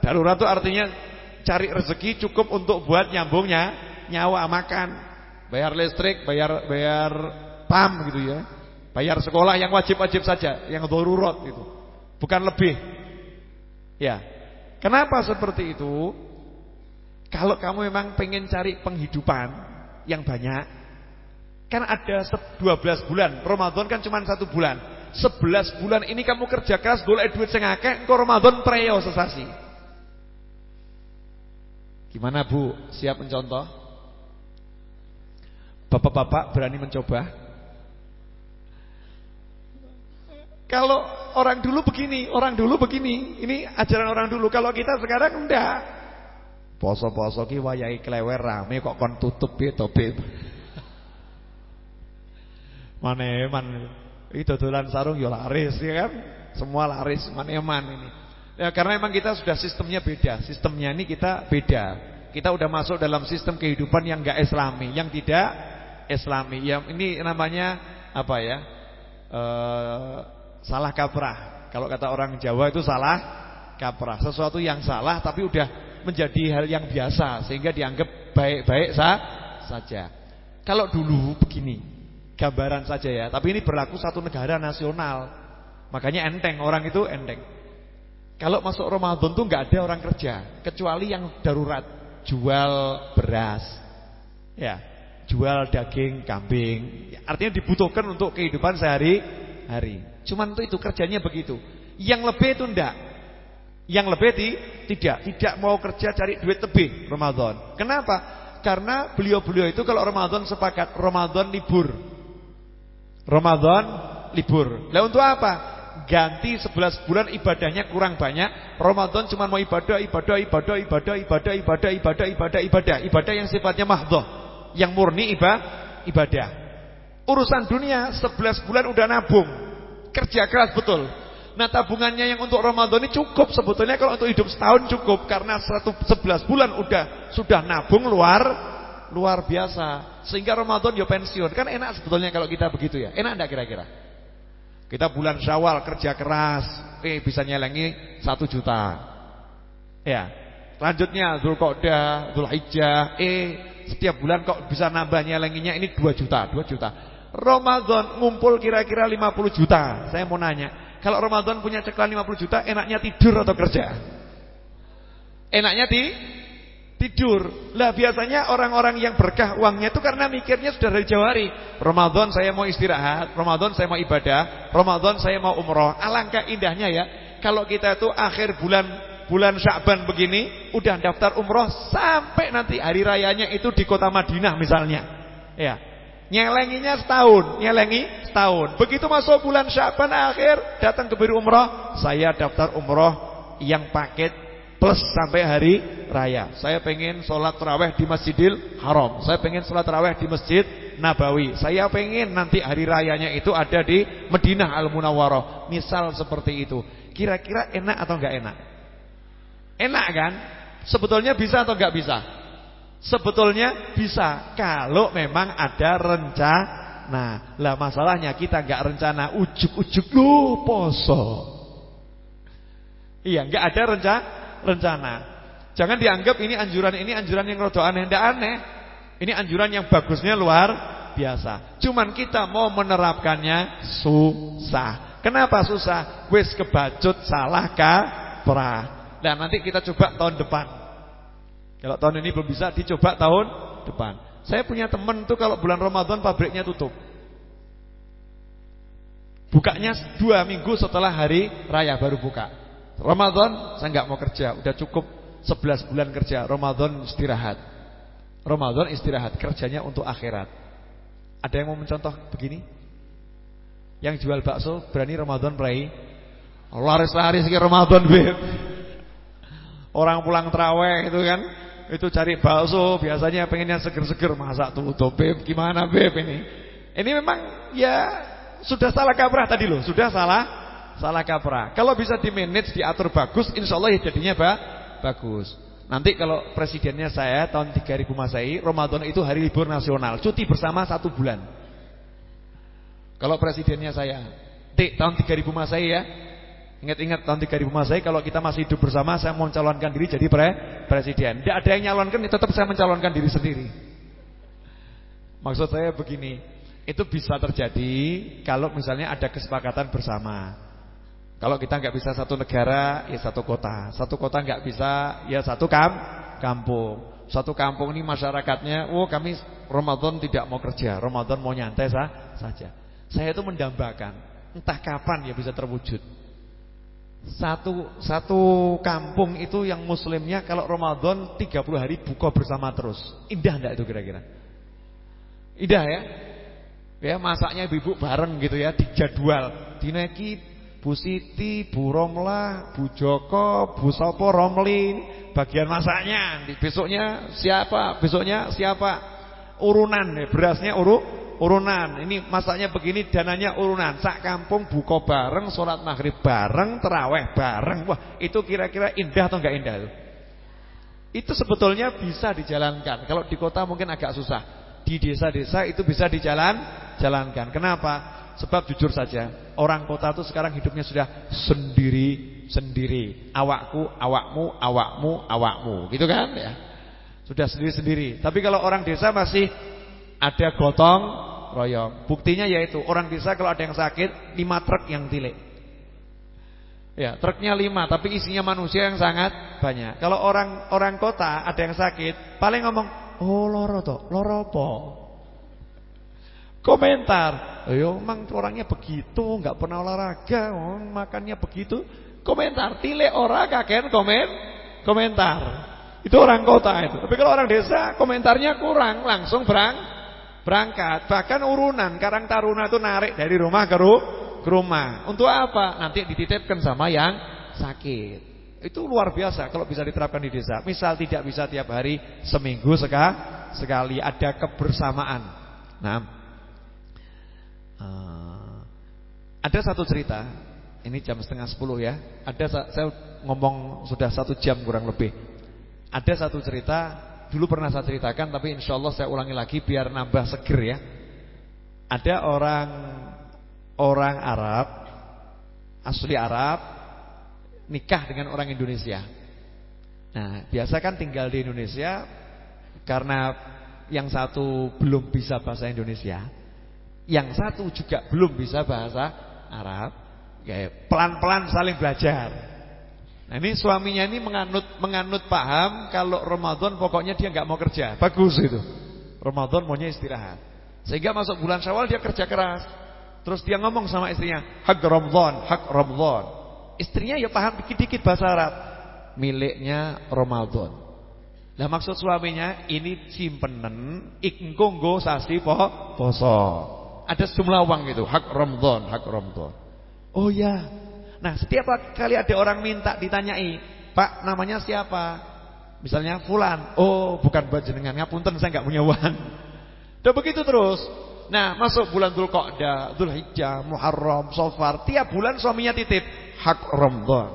Darurat itu artinya cari rezeki cukup untuk buat nyambungnya nyawa makan, bayar listrik, bayar bayar pam gitu ya. Bayar sekolah yang wajib-wajib saja, yang darurat gitu. Bukan lebih. Ya. Kenapa seperti itu? Kalau kamu memang pengen cari penghidupan yang banyak, kan ada 12 bulan. Ramadan kan cuma satu bulan. 11 bulan ini kamu kerja keras golek duit sing akeh, engko Ramadan preyo sesasi. Gimana Bu? Siap mencontoh? Bapak-bapak berani mencoba? Kalau orang dulu begini, orang dulu begini. Ini ajaran orang dulu. Kalau kita sekarang enggak. Poso-poso ki wayahe klewer rame kok kon tutup piye to, Bib. Maneman. Itu dodolan sarung ya laris ya kan? Semua laris maneman ini. Ya karena memang kita sudah sistemnya beda. Sistemnya ini kita beda. Kita udah masuk dalam sistem kehidupan yang enggak islami, yang tidak islami. Yang ini namanya apa ya? Eh salah kaprah. Kalau kata orang Jawa itu salah kaprah. Sesuatu yang salah tapi udah menjadi hal yang biasa sehingga dianggap baik-baik sah saja. Kalau dulu begini, gambaran saja ya, tapi ini berlaku satu negara nasional. Makanya enteng orang itu enteng. Kalau masuk Ramadan tuh nggak ada orang kerja kecuali yang darurat, jual beras. Ya, jual daging kambing. Artinya dibutuhkan untuk kehidupan sehari-hari. Cuman itu itu kerjanya begitu. Yang lebih itu enggak. Yang lebih di, tidak, tidak mau kerja cari duit lebih Ramadan. Kenapa? Karena beliau-beliau itu kalau Ramadan sepakat Ramadan libur. Ramadan libur. Lah untuk apa? Ganti 11 bulan ibadahnya kurang banyak. Ramadan cuma mau ibadah, ibadah, ibadah, ibadah, ibadah, ibadah, ibadah, ibadah, ibadah, ibadah yang sifatnya mahdhah, yang murni ibadah. Urusan dunia 11 bulan udah nabung. Kerja keras betul. Nah tabungannya yang untuk Ramadan ini cukup sebetulnya. Kalau untuk hidup setahun cukup karena 11 bulan udah sudah nabung luar luar biasa. Sehingga Ramadan ya pensiun. Kan enak sebetulnya kalau kita begitu ya. Enak enggak kira-kira? Kita bulan Syawal kerja keras eh bisa nyelengi satu juta. Ya. Lanjutnya Zulqa'dah Zulhijjah eh setiap bulan kok bisa nambah nyelenginya? Ini 2 juta 2 juta Ramadan ngumpul kira-kira 50 juta. Saya mau nanya, kalau Ramadan punya ceklan 50 juta, enaknya tidur atau kerja? Enaknya di tidur. Lah biasanya orang-orang yang berkah uangnya itu karena mikirnya sudah dari jauh hari. Ramadan saya mau istirahat, Ramadan saya mau ibadah, Ramadan saya mau umroh. Alangkah indahnya ya, kalau kita itu akhir bulan bulan Syakban begini, udah daftar umroh sampai nanti hari rayanya itu di kota Madinah misalnya. Ya, Nyelenginya setahun, nyelengi setahun. Begitu masuk bulan Syaban akhir, datang ke biru umroh, saya daftar umroh yang paket plus sampai hari raya. Saya pengen sholat terawih di Masjidil Haram. Saya pengen sholat terawih di Masjid Nabawi. Saya pengen nanti hari rayanya itu ada di Medina Al Munawwaroh. Misal seperti itu. Kira-kira enak atau enggak enak? Enak kan? Sebetulnya bisa atau enggak bisa? Sebetulnya bisa kalau memang ada rencana. Lah masalahnya kita nggak rencana ujuk-ujuk lu poso. Iya, nggak ada rencana rencana. Jangan dianggap ini anjuran ini anjuran yang rada aneh, ndak aneh. Ini anjuran yang bagusnya luar biasa. Cuman kita mau menerapkannya susah. Kenapa susah? Wis kebacut salah kaprah. Dan nanti kita coba tahun depan. Kalau tahun ini belum bisa dicoba tahun depan. Saya punya teman tuh kalau bulan Ramadan pabriknya tutup. Bukanya dua minggu setelah hari raya baru buka. Ramadan saya nggak mau kerja, udah cukup 11 bulan kerja. Ramadan istirahat. Ramadan istirahat, kerjanya untuk akhirat. Ada yang mau mencontoh begini? Yang jual bakso berani Ramadan play. Laris-laris ke Ramadan, Beb. Orang pulang terawih itu kan itu cari bakso biasanya pengennya seger-seger masak tuh beb gimana beb ini ini memang ya sudah salah kaprah tadi loh sudah salah salah kaprah. Kalau bisa di manage, diatur bagus, insya Allah ya jadinya ba bagus. Nanti kalau presidennya saya tahun 3000 Masehi, Ramadan itu hari libur nasional, cuti bersama satu bulan. Kalau presidennya saya, Tik tahun 3000 Masehi ya. Ingat-ingat tahun 3000 Masehi kalau kita masih hidup bersama saya mau mencalonkan diri jadi pre presiden. Tidak ada yang nyalonkan, ya tetap saya mencalonkan diri sendiri. Maksud saya begini, itu bisa terjadi kalau misalnya ada kesepakatan bersama. Kalau kita nggak bisa satu negara, ya satu kota. Satu kota nggak bisa, ya satu kam kampung. Satu kampung ini masyarakatnya, oh kami Ramadan tidak mau kerja, Ramadan mau nyantai sah, saja. Saya itu mendambakan, entah kapan ya bisa terwujud. Satu satu kampung itu yang muslimnya kalau Ramadan 30 hari buka bersama terus. Indah enggak itu kira-kira? Indah ya? Ya masaknya ibu-ibu bareng gitu ya dijadwal. Dineki Bu Siti, Bu Romlah, Bu Joko, Bu Sopo, Romli bagian masaknya. Besoknya siapa? Besoknya siapa? Urunan ya, berasnya uru urunan. Ini masaknya begini, dananya urunan. Sak kampung buka bareng, sholat maghrib bareng, teraweh bareng. Wah, itu kira-kira indah atau enggak indah itu? Itu sebetulnya bisa dijalankan. Kalau di kota mungkin agak susah di desa-desa itu bisa dijalan jalankan. Kenapa? Sebab jujur saja, orang kota itu sekarang hidupnya sudah sendiri-sendiri. Awakku, awakmu, awakmu, awakmu. Gitu kan ya? Sudah sendiri-sendiri. Tapi kalau orang desa masih ada gotong royong. Buktinya yaitu orang desa kalau ada yang sakit, lima truk yang tilik. Ya, truknya lima, tapi isinya manusia yang sangat banyak. Kalau orang orang kota ada yang sakit, paling ngomong, Oh loro toh, loro apa? Komentar, ayo emang orangnya begitu, nggak pernah olahraga, oh, makannya begitu. Komentar, tile orang kakek komen, komentar. Itu orang kota itu. Tapi kalau orang desa, komentarnya kurang, langsung berang, berangkat. Bahkan urunan, Karang Taruna itu narik dari rumah ke, ke rumah. Untuk apa? Nanti dititipkan sama yang sakit. Itu luar biasa kalau bisa diterapkan di desa. Misal tidak bisa tiap hari, seminggu sekali ada kebersamaan. Nah, uh, ada satu cerita. Ini jam setengah sepuluh ya. Ada saya ngomong sudah satu jam kurang lebih. Ada satu cerita dulu pernah saya ceritakan, tapi insya Allah saya ulangi lagi biar nambah seger ya. Ada orang orang Arab asli Arab nikah dengan orang Indonesia. Nah, biasa kan tinggal di Indonesia karena yang satu belum bisa bahasa Indonesia, yang satu juga belum bisa bahasa Arab. Kayak pelan-pelan saling belajar. Nah, ini suaminya ini menganut menganut paham kalau Ramadan pokoknya dia nggak mau kerja. Bagus itu. Ramadan maunya istirahat. Sehingga masuk bulan Syawal dia kerja keras. Terus dia ngomong sama istrinya, "Hak Ramadan, hak Ramadan." Istrinya ya paham dikit-dikit bahasa Arab. Miliknya Ramadan. Nah maksud suaminya ini simpenan ikengko nggo sasi po poso. Ada sejumlah uang itu, hak Ramadan, hak Ramadan. Oh ya. Nah, setiap kali ada orang minta ditanyai, "Pak, namanya siapa?" Misalnya fulan. Oh, bukan buat jenengan, ngapunten saya nggak punya uang. Dan begitu terus. Nah, masuk bulan Dzulqa'dah, Dzulhijjah, Muharram, Safar, tiap bulan suaminya titip hak Ramadan.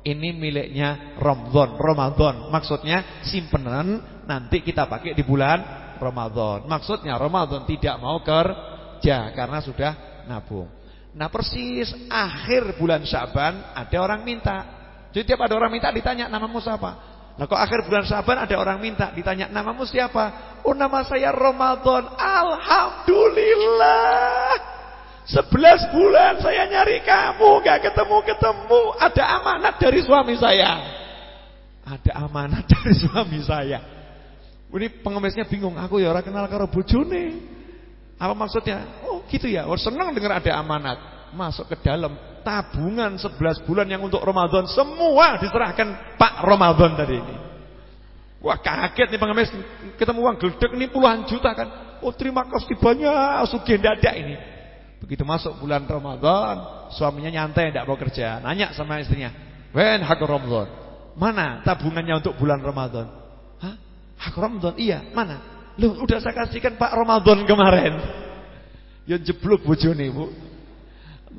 Ini miliknya Ramadan, Ramadan. Maksudnya simpenan nanti kita pakai di bulan Ramadan. Maksudnya Ramadan tidak mau kerja karena sudah nabung. Nah persis akhir bulan Syaban ada orang minta. Jadi tiap ada orang minta ditanya namamu siapa? Nah kok akhir bulan Syaban ada orang minta ditanya namamu siapa? Oh nama saya Ramadan. Alhamdulillah. Sebelas bulan saya nyari kamu, gak ketemu-ketemu. Ada amanat dari suami saya. Ada amanat dari suami saya. Ini pengemisnya bingung. Aku ya orang kenal karo bojone. Apa maksudnya? Oh gitu ya. Oh senang dengar ada amanat. Masuk ke dalam tabungan sebelas bulan yang untuk Ramadan semua diserahkan Pak Ramadan tadi ini. Wah kaget nih pengemis ketemu uang geldek ini puluhan juta kan. Oh terima kasih banyak sugih dadak ini. Begitu masuk bulan Ramadan, suaminya nyantai tidak mau kerja. Nanya sama istrinya, "Wen hak Ramadan? Mana tabungannya untuk bulan Ramadan?" "Hah? Hak Ramadan? Iya, mana?" "Loh, udah saya kasihkan Pak Ramadan kemarin." Ya jeblok bojone, Bu.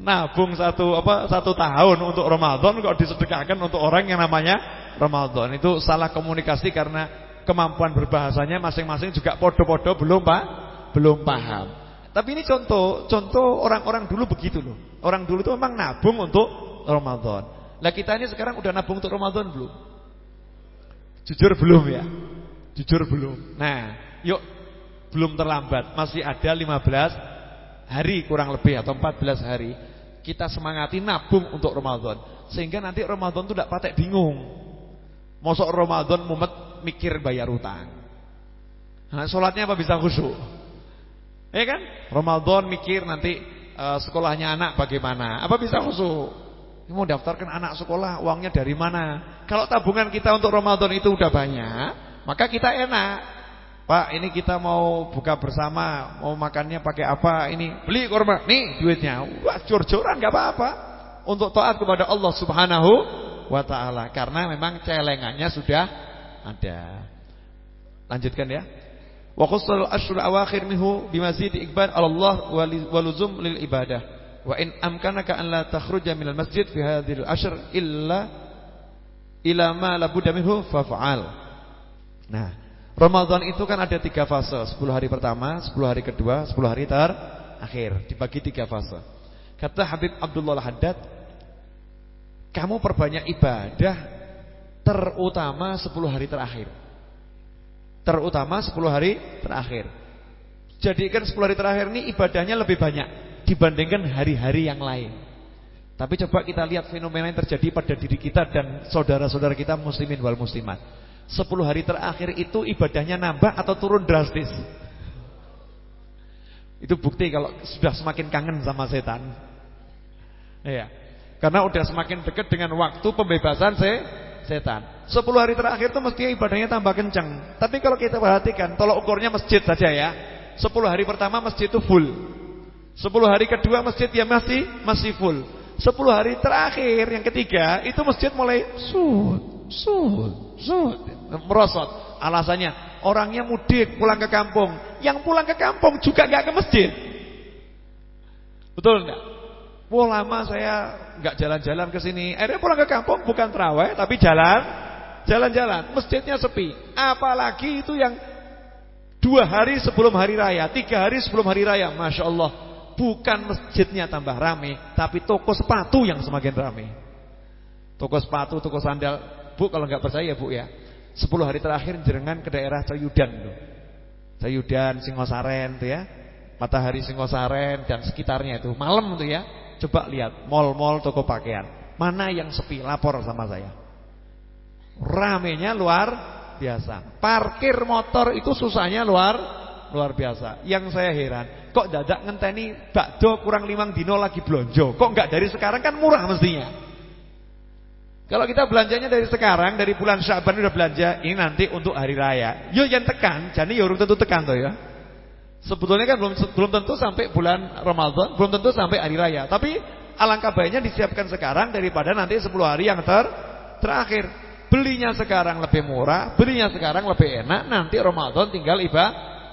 nabung satu apa satu tahun untuk Ramadan kok disedekahkan untuk orang yang namanya Ramadan. Itu salah komunikasi karena kemampuan berbahasanya masing-masing juga podo-podo belum Pak, belum paham. Tapi ini contoh, contoh orang-orang dulu begitu loh. Orang dulu itu memang nabung untuk Ramadan. Lah kita ini sekarang udah nabung untuk Ramadan belum? Jujur belum ya? Jujur belum. Nah, yuk belum terlambat, masih ada 15 hari kurang lebih atau 14 hari. Kita semangati nabung untuk Ramadan sehingga nanti Ramadan itu tidak patek bingung. Mosok Ramadan mumet mikir bayar utang. Nah, sholatnya apa bisa khusyuk? Ya kan? Ramadan mikir nanti uh, sekolahnya anak bagaimana? Apa bisa khusyuk? Mau daftarkan anak sekolah, uangnya dari mana? Kalau tabungan kita untuk Ramadan itu udah banyak, maka kita enak. Pak, ini kita mau buka bersama, mau makannya pakai apa? Ini beli kurma, nih duitnya. Wah, jor-joran nggak apa-apa. Untuk taat kepada Allah Subhanahu wa taala karena memang celengannya sudah ada. Lanjutkan ya. Wa qasal ashrul awakhir minhu bimazid ikbar Allah wa luzum lil ibadah. Wa in amkanaka an la takhruja minal masjid fi hadhil ashr illa ila ma la budda minhu faf'al. Nah, Ramadan itu kan ada tiga fase. 10 hari pertama, 10 hari kedua, 10 hari terakhir. Dibagi tiga fase. Kata Habib Abdullah Haddad Kamu perbanyak ibadah Terutama 10 hari terakhir. Terutama 10 hari terakhir. Jadikan 10 hari terakhir ini ibadahnya lebih banyak dibandingkan hari-hari yang lain. Tapi coba kita lihat fenomena yang terjadi pada diri kita dan saudara-saudara kita muslimin wal muslimat. Sepuluh hari terakhir itu ibadahnya nambah atau turun drastis. Itu bukti kalau sudah semakin kangen sama setan. Iya. Karena udah semakin dekat dengan waktu pembebasan se setan. Sepuluh hari terakhir itu mestinya ibadahnya tambah kencang. Tapi kalau kita perhatikan, tolok ukurnya masjid saja ya. Sepuluh hari pertama masjid itu full. Sepuluh hari kedua masjid ya masih masih full. Sepuluh hari terakhir yang ketiga itu masjid mulai sud, sud, merosot. Alasannya orangnya mudik pulang ke kampung. Yang pulang ke kampung juga nggak ke masjid. Betul enggak? Wah lama saya nggak jalan-jalan ke sini. Akhirnya pulang ke kampung bukan terawih tapi jalan, jalan-jalan. Masjidnya sepi. Apalagi itu yang dua hari sebelum hari raya, tiga hari sebelum hari raya, masya Allah bukan masjidnya tambah rame, tapi toko sepatu yang semakin rame. Toko sepatu, toko sandal. Bu kalau nggak percaya Bu ya. 10 hari terakhir jenengan ke daerah Cayudan tuh. Cayudan, Singosaren tuh ya. Matahari Singosaren dan sekitarnya itu. Malam tuh ya. Coba lihat mall-mall toko pakaian. Mana yang sepi? Lapor sama saya. Ramenya luar biasa. Parkir motor itu susahnya luar luar biasa. Yang saya heran, Kok dadak ngenteni bakdo kurang limang dino lagi blonjo. Kok enggak dari sekarang kan murah mestinya. Kalau kita belanjanya dari sekarang, dari bulan Syaban udah belanja, ini nanti untuk hari raya. Yo yang tekan, jadi yo tentu tekan tuh ya. Sebetulnya kan belum belum tentu sampai bulan Ramadan, belum tentu sampai hari raya. Tapi alangkah baiknya disiapkan sekarang daripada nanti 10 hari yang ter terakhir. Belinya sekarang lebih murah, belinya sekarang lebih enak, nanti Ramadan tinggal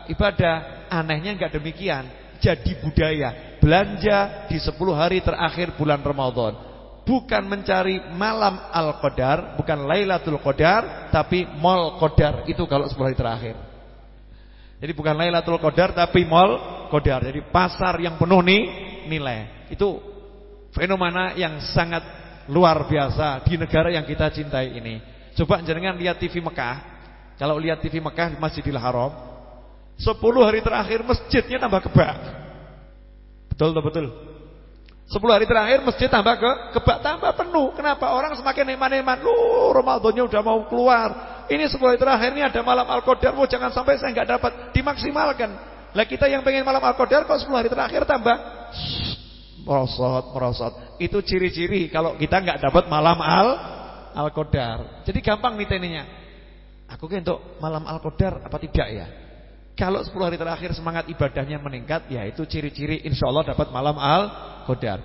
ibadah. Anehnya enggak demikian. Jadi budaya belanja di 10 hari terakhir bulan Ramadan. Bukan mencari malam Al-Qadar, bukan Lailatul Qadar, tapi Mall Qadar. Itu kalau 10 hari terakhir. Jadi bukan Lailatul Qadar tapi Mall Qadar. Jadi pasar yang penuh nih nilai. Itu fenomena yang sangat luar biasa di negara yang kita cintai ini. Coba jenengan lihat TV Mekah. Kalau lihat TV Mekah Masjidil Haram, Sepuluh hari terakhir masjidnya tambah kebak. Betul betul. Sepuluh hari terakhir masjid tambah ke kebak tambah penuh. Kenapa? Orang semakin eman-eman. Lu Ramadannya udah mau keluar. Ini sepuluh hari terakhir ini ada malam Al-Qadar. Oh, jangan sampai saya nggak dapat dimaksimalkan. Lah kita yang pengen malam Al-Qadar kok sepuluh hari terakhir tambah merosot, merosot. Itu ciri-ciri kalau kita nggak dapat malam Al Al-Qadar. Jadi gampang nih teninya. Aku untuk malam Al-Qadar apa tidak ya? Kalau 10 hari terakhir semangat ibadahnya meningkat, ya itu ciri-ciri insya Allah dapat malam al-qadar.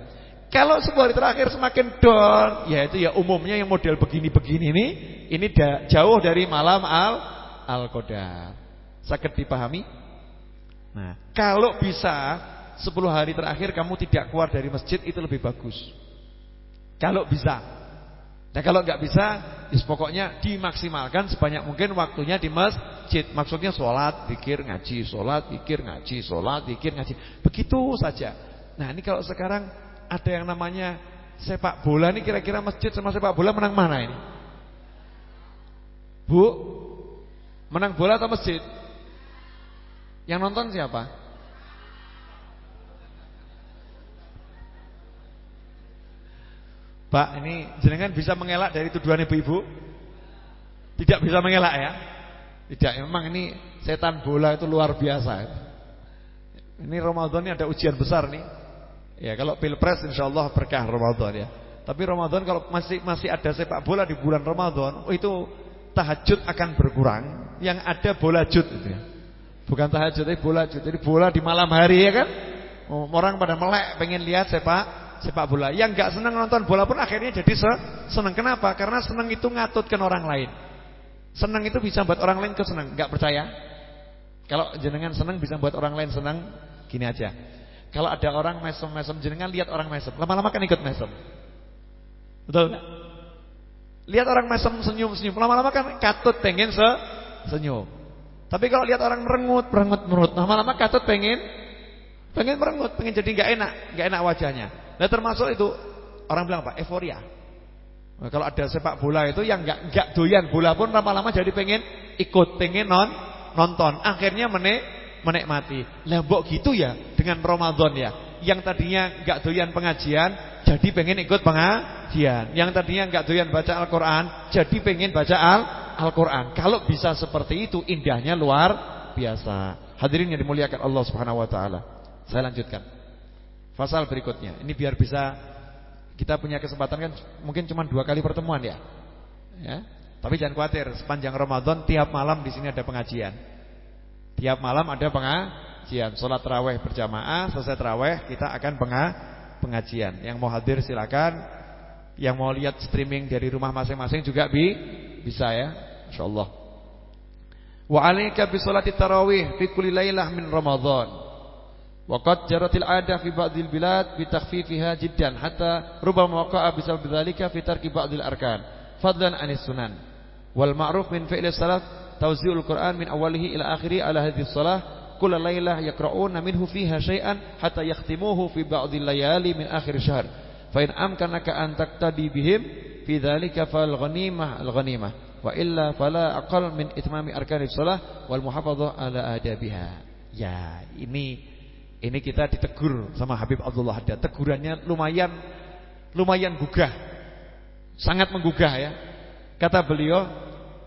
Kalau 10 hari terakhir semakin down, ya itu ya umumnya yang model begini-begini ini, ini jauh dari malam al-qadar. Sakit dipahami? Nah, kalau bisa 10 hari terakhir kamu tidak keluar dari masjid itu lebih bagus. Kalau bisa. Nah kalau nggak bisa, is pokoknya dimaksimalkan sebanyak mungkin waktunya di masjid. Maksudnya sholat, pikir, ngaji, sholat, pikir, ngaji, sholat, pikir, ngaji. Begitu saja. Nah ini kalau sekarang ada yang namanya sepak bola ini kira-kira masjid sama sepak bola menang mana ini? Bu, menang bola atau masjid? Yang nonton siapa? Pak, ini jenengan bisa mengelak dari tuduhan ibu-ibu? Tidak bisa mengelak ya? Tidak, memang ini setan bola itu luar biasa. Ini Ramadan ini ada ujian besar nih. Ya, kalau Pilpres insya Allah berkah Ramadan ya. Tapi Ramadan kalau masih masih ada sepak bola di bulan Ramadan, oh itu tahajud akan berkurang. Yang ada bola jud itu ya. Bukan tahajud, tapi bola jud. Jadi bola di malam hari ya kan? Oh, orang pada melek pengen lihat sepak sepak bola. Yang nggak senang nonton bola pun akhirnya jadi se senang. Kenapa? Karena senang itu ngatutkan orang lain. Senang itu bisa buat orang lain kesenang. Nggak percaya? Kalau jenengan senang bisa buat orang lain senang, gini aja. Kalau ada orang mesem-mesem jenengan lihat orang mesem, lama-lama kan ikut mesem. Betul nggak? Lihat orang mesem senyum-senyum, lama-lama kan katut pengen se senyum. Tapi kalau lihat orang merengut, merengut, merengut, lama-lama katut pengen pengen merengut, pengen jadi nggak enak, nggak enak wajahnya. Nah termasuk itu orang bilang apa? Euforia. Nah, kalau ada sepak bola itu yang nggak nggak doyan bola pun lama-lama jadi pengen ikut, pengen non nonton. Akhirnya menik menikmati. Lah mbok gitu ya dengan Ramadan ya. Yang tadinya nggak doyan pengajian jadi pengen ikut pengajian. Yang tadinya nggak doyan baca Al-Qur'an jadi pengen baca Al-Qur'an. Kalau bisa seperti itu indahnya luar biasa. Hadirin yang dimuliakan Allah Subhanahu wa taala. Saya lanjutkan. Fasal berikutnya. Ini biar bisa kita punya kesempatan kan mungkin cuma dua kali pertemuan ya. Ya. Tapi jangan khawatir, sepanjang Ramadan tiap malam di sini ada pengajian. Tiap malam ada pengajian, salat tarawih berjamaah, selesai tarawih kita akan pengajian. Yang mau hadir silakan. Yang mau lihat streaming dari rumah masing-masing juga bi bisa ya, insyaallah. Wa 'alaika bi sholati tarawih fi kulli lailah min Ramadan. Waqad jaratil ada fi ba'dil bilad bi takhfifiha jiddan hatta rubama waqa'a bisal bidzalika fi tarki ba'dil arkan fadlan anis sunan. Wal ma'ruf min fi'li salaf tawzi'ul Qur'an min awalihi ila akhiri ala hadhihi shalah kulla lailah yaqra'una minhu fiha syai'an hatta yakhtimuhu fi ba'dil layali min akhir syahr. Fa in amkanaka an taqtadi bihim fi dzalika fal ghanimah al ghanimah wa illa fala aqal min itmami arkanis shalah wal muhafadzah ala adabiha. Ya, ini ini kita ditegur sama Habib Abdullah Haddad. Tegurannya lumayan lumayan gugah. Sangat menggugah ya. Kata beliau,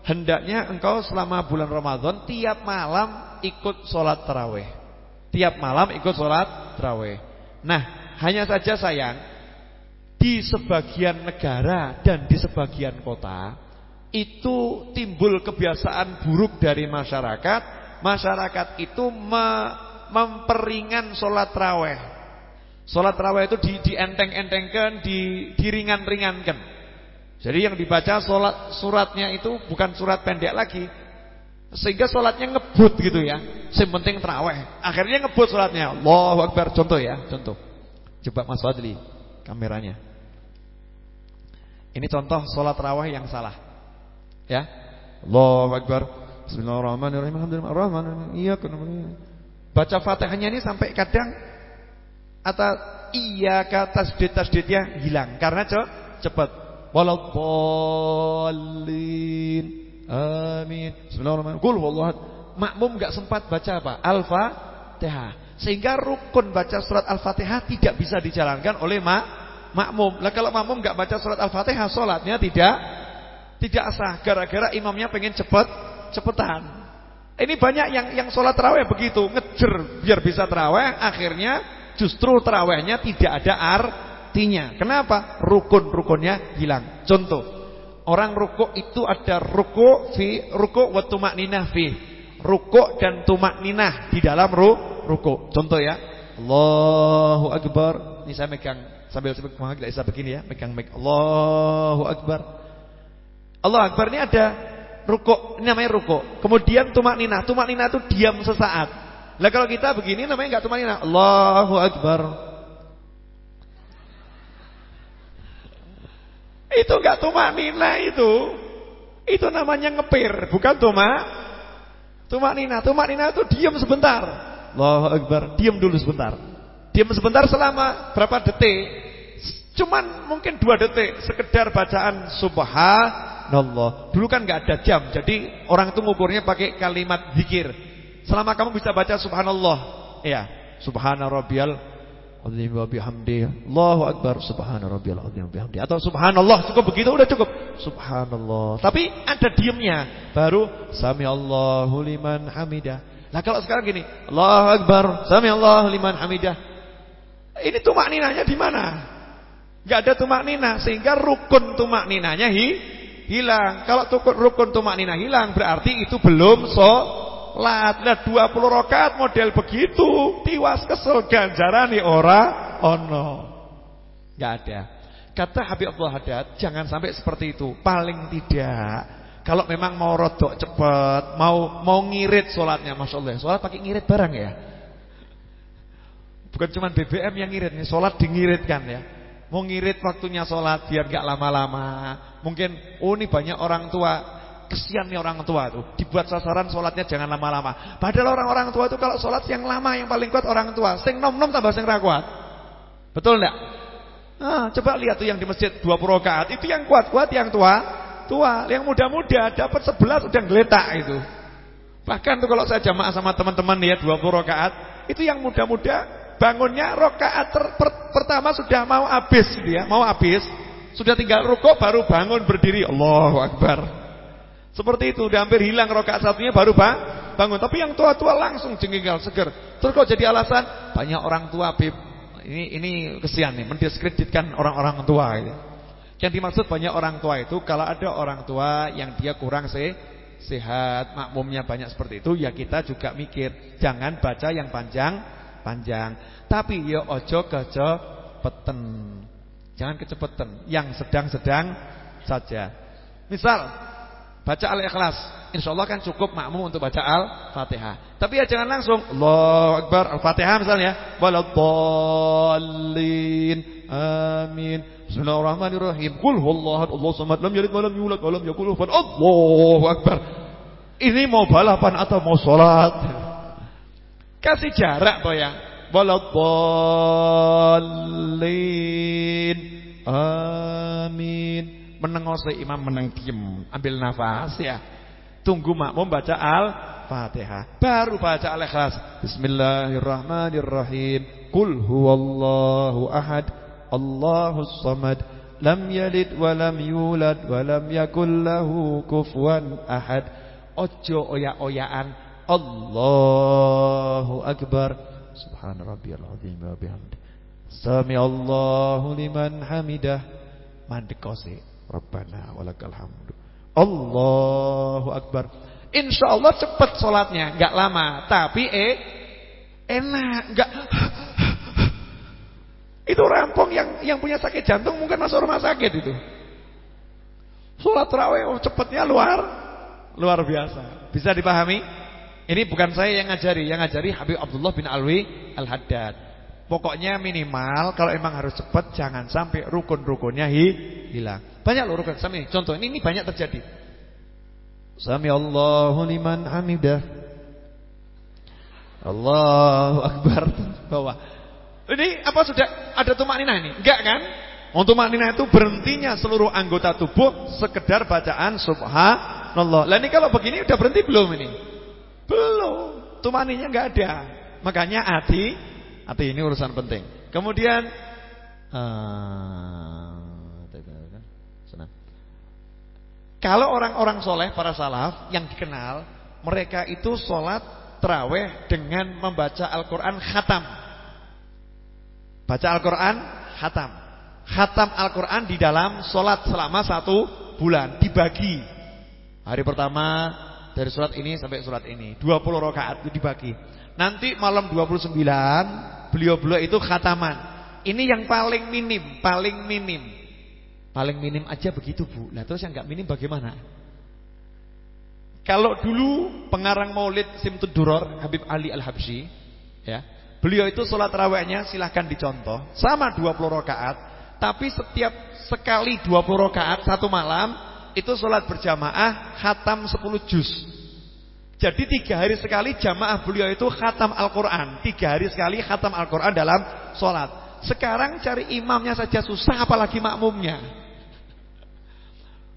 hendaknya engkau selama bulan Ramadan tiap malam ikut sholat taraweh. Tiap malam ikut sholat taraweh. Nah, hanya saja sayang di sebagian negara dan di sebagian kota itu timbul kebiasaan buruk dari masyarakat. Masyarakat itu me memperingan sholat raweh. Sholat raweh itu di, dienteng-entengkan, di, diringan-ringankan. Jadi yang dibaca sholat suratnya itu bukan surat pendek lagi. Sehingga sholatnya ngebut gitu ya. Yang penting terawih. Akhirnya ngebut sholatnya. Allahu Akbar. Contoh ya. Contoh. Coba Mas Fadli kameranya. Ini contoh sholat raweh yang salah. Ya. Allahu Akbar. Bismillahirrahmanirrahim. Alhamdulillah. Iya. Baca Fatihahnya ini sampai kadang atau iya kata tasdid-tasdidnya hilang karena cepat. Waladdallin. Amin. Bismillahirrahmanirrahim. Qul huwallahu Makmum enggak sempat baca apa? Al-Fatihah. Sehingga rukun baca surat Al-Fatihah tidak bisa dijalankan oleh mak makmum. Lah kalau makmum enggak baca surat Al-Fatihah, salatnya tidak tidak sah gara-gara imamnya pengen cepat cepetan. Ini banyak yang yang sholat terawih begitu ngejer biar bisa terawih, akhirnya justru terawihnya tidak ada artinya. Kenapa? Rukun-rukunnya hilang. Contoh, orang rukuk itu ada rukuk fi rukuk wa tumakninah fi. Rukuk dan tumakninah di dalam ru, rukuk. Contoh ya. Allahu akbar. Ini saya megang sambil saya bisa begini ya, megang mic. Allahu akbar. Allah akbar ini ada Ruko, ini namanya ruko. Kemudian tumak nina. Tumak nina itu diam sesaat. Lah kalau kita begini namanya enggak tumanina. Allahu akbar. Itu enggak tumanina itu. Itu namanya ngepir, bukan tuma. Tumanina, tumanina itu diam sebentar. Allahu akbar, diam dulu sebentar. Diam sebentar selama berapa detik? Cuman mungkin dua detik sekedar bacaan subhanallah. Dulu kan nggak ada jam, jadi orang itu ngukurnya pakai kalimat zikir. Selama kamu bisa baca subhanallah, ya, subhana rabbiyal azim wa bihamdi. Allahu akbar subhana rabbiyal azim wa bihamdi. Atau subhanallah cukup begitu udah cukup. Subhanallah. Tapi ada diemnya, baru sami Allahu liman hamidah. Nah kalau sekarang gini, Allahu akbar, sami Allahu liman hamidah. Ini tuh makninanya di mana? Gak ada tumak nina sehingga rukun tumak ninanya hi, hilang. Kalau tukun rukun tumak nina hilang berarti itu belum sholat. Nah 20 rakaat model begitu tiwas kesel ganjaran nih ora ono. Gak ada. Kata Habib Abdul Haddad jangan sampai seperti itu. Paling tidak kalau memang mau rodok cepat, mau mau ngirit sholatnya, masya Allah. Sholat pakai ngirit barang ya. Bukan cuma BBM yang ngirit, nih sholat dingiritkan ya. Mau ngirit waktunya sholat biar gak lama-lama. Mungkin, oh ini banyak orang tua. Kesian nih orang tua tuh. Dibuat sasaran sholatnya jangan lama-lama. Padahal orang-orang tua itu kalau sholat yang lama yang paling kuat orang tua. Sing nom-nom tambah sing rakuat. Betul enggak? Nah, coba lihat tuh yang di masjid 20 rakaat. Itu yang kuat-kuat yang tua. Tua. Yang muda-muda dapat 11 udah geletak itu. Bahkan tuh kalau saya jamaah sama teman-teman ya 20 rakaat. Itu yang muda-muda bangunnya rokaat per, pertama sudah mau habis dia, mau habis, sudah tinggal ruko baru bangun berdiri, Allahu Akbar. Seperti itu, udah hampir hilang rokaat satunya baru bang, bangun. Tapi yang tua-tua langsung jengkel seger. Terus kok jadi alasan banyak orang tua, Bib. Ini ini kesian nih, mendiskreditkan orang-orang tua ini. Yang dimaksud banyak orang tua itu kalau ada orang tua yang dia kurang se sehat, makmumnya banyak seperti itu, ya kita juga mikir, jangan baca yang panjang panjang. Tapi ya ojo kecepeten. Jangan kecepeten, yang sedang-sedang saja. Misal baca Al-Ikhlas, insyaallah kan cukup makmum untuk baca Al-Fatihah. Tapi ya jangan langsung Allahu Akbar Al-Fatihah misalnya, waladdallin. Amin. Bismillahirrahmanirrahim. Qul huwallahu Allahu samad, lam yalid wa lam yulad wa lam yakul lahu Allahu Akbar. Ini mau balapan atau mau sholat? Kasih jarak toh ya. Waladhdallin. Amin. Menengose imam meneng diem, ambil nafas ya. Tunggu makmum baca Al-Fatihah. Baru baca Al-Ikhlas. Bismillahirrahmanirrahim. Qul huwallahu ahad. Allahus samad. Lam yalid wa lam yulad wa lam yakul lahu ahad. Ojo oya-oyaan Allahu Akbar. Subhana rabbiyal azim wa bihamdi. Sami Allahu liman hamidah. Mandekose Rabbana walakal hamdu. Allahu Akbar. Insya Allah cepat sholatnya. Gak lama. Tapi eh enak. Gak Itu rampung yang yang punya sakit jantung Mungkin masuk rumah sakit itu. Sholat terawih oh, cepatnya luar Luar biasa. Bisa dipahami? Ini bukan saya yang ngajari, yang ngajari Habib Abdullah bin Alwi Al-Haddad. Pokoknya minimal kalau emang harus cepat jangan sampai rukun-rukunnya hi, hilang. Banyak loh rukun. Sami, contoh ini ini banyak terjadi. Sami Allahu liman hamidah. Allahu akbar bawah. Ini apa sudah ada tumak nina ini? Enggak kan? Untuk maknina itu berhentinya seluruh anggota tubuh sekedar bacaan subhanallah. Lah ini kalau begini udah berhenti belum ini? Belum. Tumaninya nggak ada. Makanya hati, hati ini urusan penting. Kemudian uh, kalau orang-orang soleh para salaf yang dikenal, mereka itu sholat terawih dengan membaca Al-Quran khatam. Baca Al-Quran khatam. Khatam Al-Quran di dalam sholat selama satu bulan dibagi. Hari pertama dari surat ini sampai surat ini. 20 rakaat itu dibagi. Nanti malam 29 Beliau-beliau itu khataman. Ini yang paling minim Paling minim. Paling minim aja begitu bu. Nah terus yang gak minim bagaimana? Kalau dulu pengarang Maulid Simtud Duror Habib Ali Al-Habsyi ya. Beliau itu sholat rawehnya silahkan dicontoh. Sama 20 rakaat, tapi setiap sekali 20 rakaat satu malam itu sholat berjamaah khatam 10 juz. Jadi tiga hari sekali jamaah beliau itu khatam Al-Quran. Tiga hari sekali khatam Al-Quran dalam sholat. Sekarang cari imamnya saja susah apalagi makmumnya.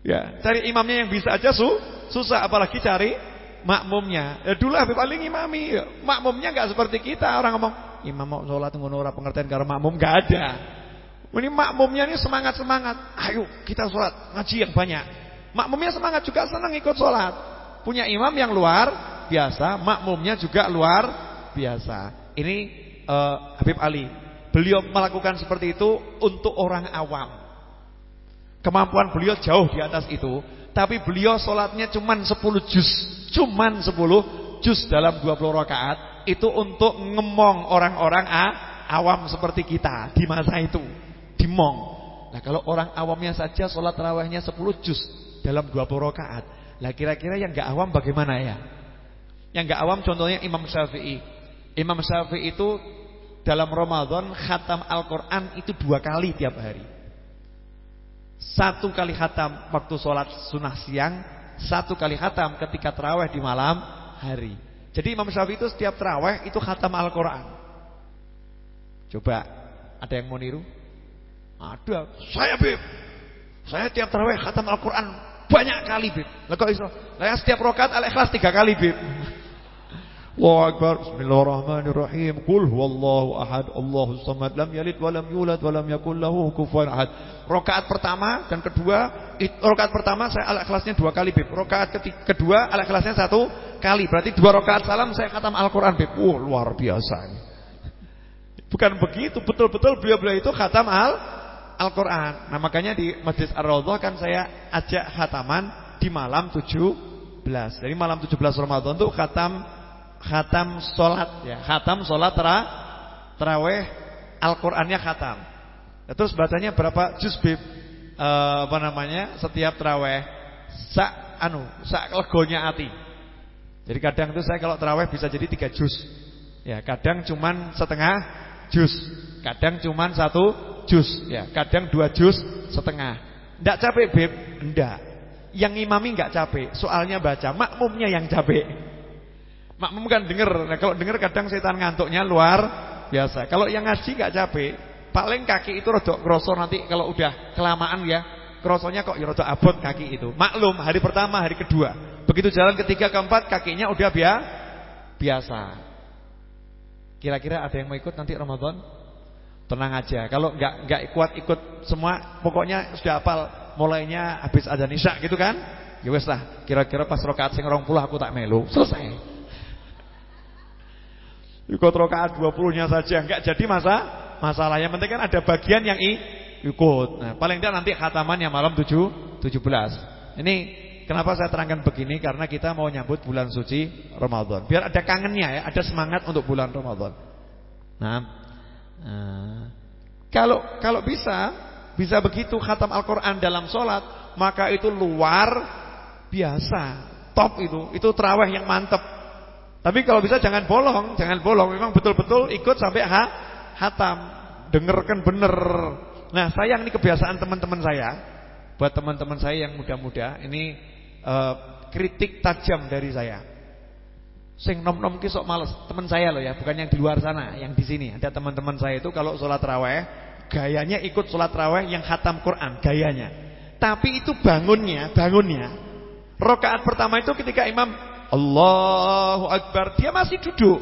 Ya, cari imamnya yang bisa aja su susah apalagi cari makmumnya. Ya dulu Habib Ali ngimami, makmumnya nggak seperti kita. Orang ngomong, imam mau sholat ngono ora pengertian karo makmum nggak ada. Ini makmumnya ini semangat-semangat. Ayo kita sholat, ngaji yang banyak. Makmumnya semangat juga senang ikut sholat. Punya imam yang luar biasa, makmumnya juga luar biasa. Ini uh, Habib Ali. Beliau melakukan seperti itu untuk orang awam. Kemampuan beliau jauh di atas itu. Tapi beliau sholatnya cuma 10 juz. Cuma 10 juz dalam 20 rakaat. Itu untuk ngemong orang-orang awam seperti kita di masa itu. Dimong. Nah kalau orang awamnya saja sholat rawahnya 10 juz dalam 20 rakaat. Lah kira-kira yang enggak awam bagaimana ya? Yang enggak awam contohnya Imam Syafi'i. Imam Syafi'i itu dalam Ramadan khatam Al-Qur'an itu dua kali tiap hari. Satu kali khatam waktu sholat sunnah siang, satu kali khatam ketika terawih di malam hari. Jadi Imam Syafi'i itu setiap terawih itu khatam Al-Qur'an. Coba ada yang mau niru? Ada. Saya Bib. Saya tiap terawih khatam Al-Qur'an banyak kali, Bib. Lah kok iso? Lah setiap rakaat Al-Ikhlas tiga kali, Bib. Allahu Akbar. Bismillahirrahmanirrahim. Qul huwallahu ahad, Allahus samad, lam yalid wa lam yulad wa lam yakul lahu kufuwan ahad. Rakaat pertama dan kedua, rakaat pertama saya Al-Ikhlasnya dua kali, Bib. Rakaat kedua Al-Ikhlasnya satu kali. Berarti dua rakaat salam saya khatam Al-Qur'an, Bib. Wah, luar biasa Bukan begitu, betul-betul beliau-beliau itu khatam Al Al-Quran. Nah makanya di Masjid Ar-Raudhah kan saya ajak khataman di malam 17. Jadi malam 17 Ramadan itu khatam khatam solat ya, khatam solat tra, terawih Al-Qur'annya khatam. Nah, terus bacanya berapa juz bib? E, apa namanya? Setiap terawih sak anu, sak legonya hati. Jadi kadang itu saya kalau terawih bisa jadi tiga juz. Ya, kadang cuman setengah juz, kadang cuman satu jus ya, kadang dua jus setengah. Enggak capek, Beb? Enggak. Yang imami enggak capek, soalnya baca, makmumnya yang capek. Makmum kan denger. Nah, kalau denger kadang setan ngantuknya luar biasa. Kalau yang ngaji enggak capek, paling kaki itu rodok kroso nanti kalau udah kelamaan ya, krosonya kok ya rodok abot kaki itu. Maklum, hari pertama, hari kedua. Begitu jalan ketiga, keempat, kakinya udah biasa. Kira-kira ada yang mau ikut nanti Ramadan? Tenang aja. Kalau nggak nggak kuat ikut semua, pokoknya sudah hafal mulainya habis ada nisa gitu kan? Ya wes lah. Kira-kira pas rakaat sing 20 aku tak melu. Selesai. Ikut rakaat 20-nya saja enggak jadi masa masalah. Yang penting kan ada bagian yang i, ikut. Nah, paling tidak nanti khatamannya malam 7 17. Ini kenapa saya terangkan begini karena kita mau nyambut bulan suci Ramadan. Biar ada kangennya ya, ada semangat untuk bulan Ramadan. Nah, Nah, kalau kalau bisa bisa begitu khatam Al-Qur'an dalam sholat maka itu luar biasa. Top itu. Itu terawih yang mantep. Tapi kalau bisa jangan bolong, jangan bolong. Memang betul-betul ikut sampai ha, hatam. Dengarkan bener. Nah, sayang ini kebiasaan teman-teman saya. Buat teman-teman saya yang muda-muda, ini uh, kritik tajam dari saya. Sing nom-nom ki sok males. Teman saya loh ya, bukan yang di luar sana, yang di sini. Ada teman-teman saya itu kalau sholat raweh, gayanya ikut sholat raweh yang khatam Quran, gayanya. Tapi itu bangunnya, bangunnya. Rokaat pertama itu ketika imam Allahu Akbar, dia masih duduk.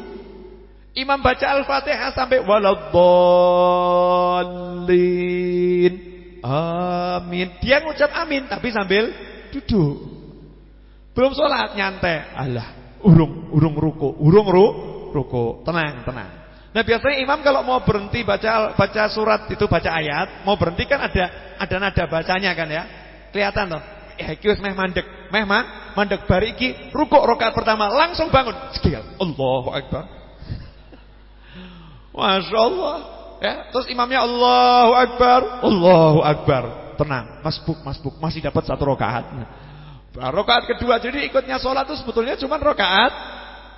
Imam baca Al-Fatihah sampai waladhdallin. Amin. Dia ngucap amin tapi sambil duduk. Belum sholat nyantai. Allah urung urung ruku, urung ru, ruku. Tenang, tenang. Nah, biasanya imam kalau mau berhenti baca baca surat itu baca ayat, mau berhenti kan ada ada nada bacanya kan ya. Kelihatan toh. Ya iki wis meh mandek, meh man, mandek bar iki ruku rakaat pertama langsung bangun. Sekian. Allahu Akbar. Masya Allah ya, terus imamnya Allahu Akbar, Allahu Akbar. Tenang, masbuk, masbuk, masih dapat satu rakaat. Rokaat kedua jadi ikutnya sholat itu sebetulnya cuma rokaat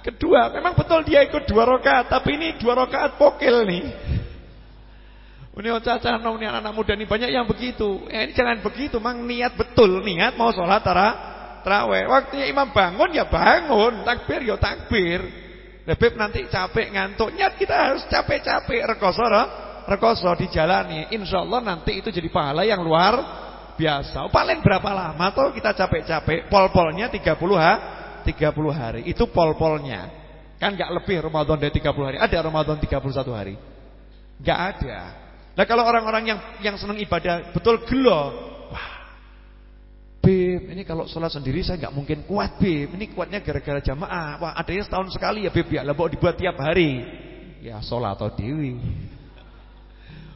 kedua. Memang betul dia ikut dua rokaat, tapi ini dua rokaat pokil nih. Ini caca nom ini anak-anak muda ini banyak yang begitu. Eh, ini jangan begitu, mang niat betul niat mau sholat tara terawih. Waktunya imam bangun ya bangun, takbir ya takbir. Lebih nanti capek ngantuk, niat kita harus capek-capek rekoso rekoso dijalani. Insya Allah nanti itu jadi pahala yang luar biasa. Paling berapa lama tuh kita capek-capek? Pol-polnya 30 ha, 30 hari. Itu pol-polnya. Kan gak lebih Ramadan dari 30 hari. Ada Ramadan 31 hari? Gak ada. Nah kalau orang-orang yang yang senang ibadah betul gelo, wah, Beb, ini kalau sholat sendiri saya nggak mungkin kuat Beb. Ini kuatnya gara-gara jamaah. Wah adanya setahun sekali ya Beb ya. Lah dibuat tiap hari. Ya sholat atau dewi.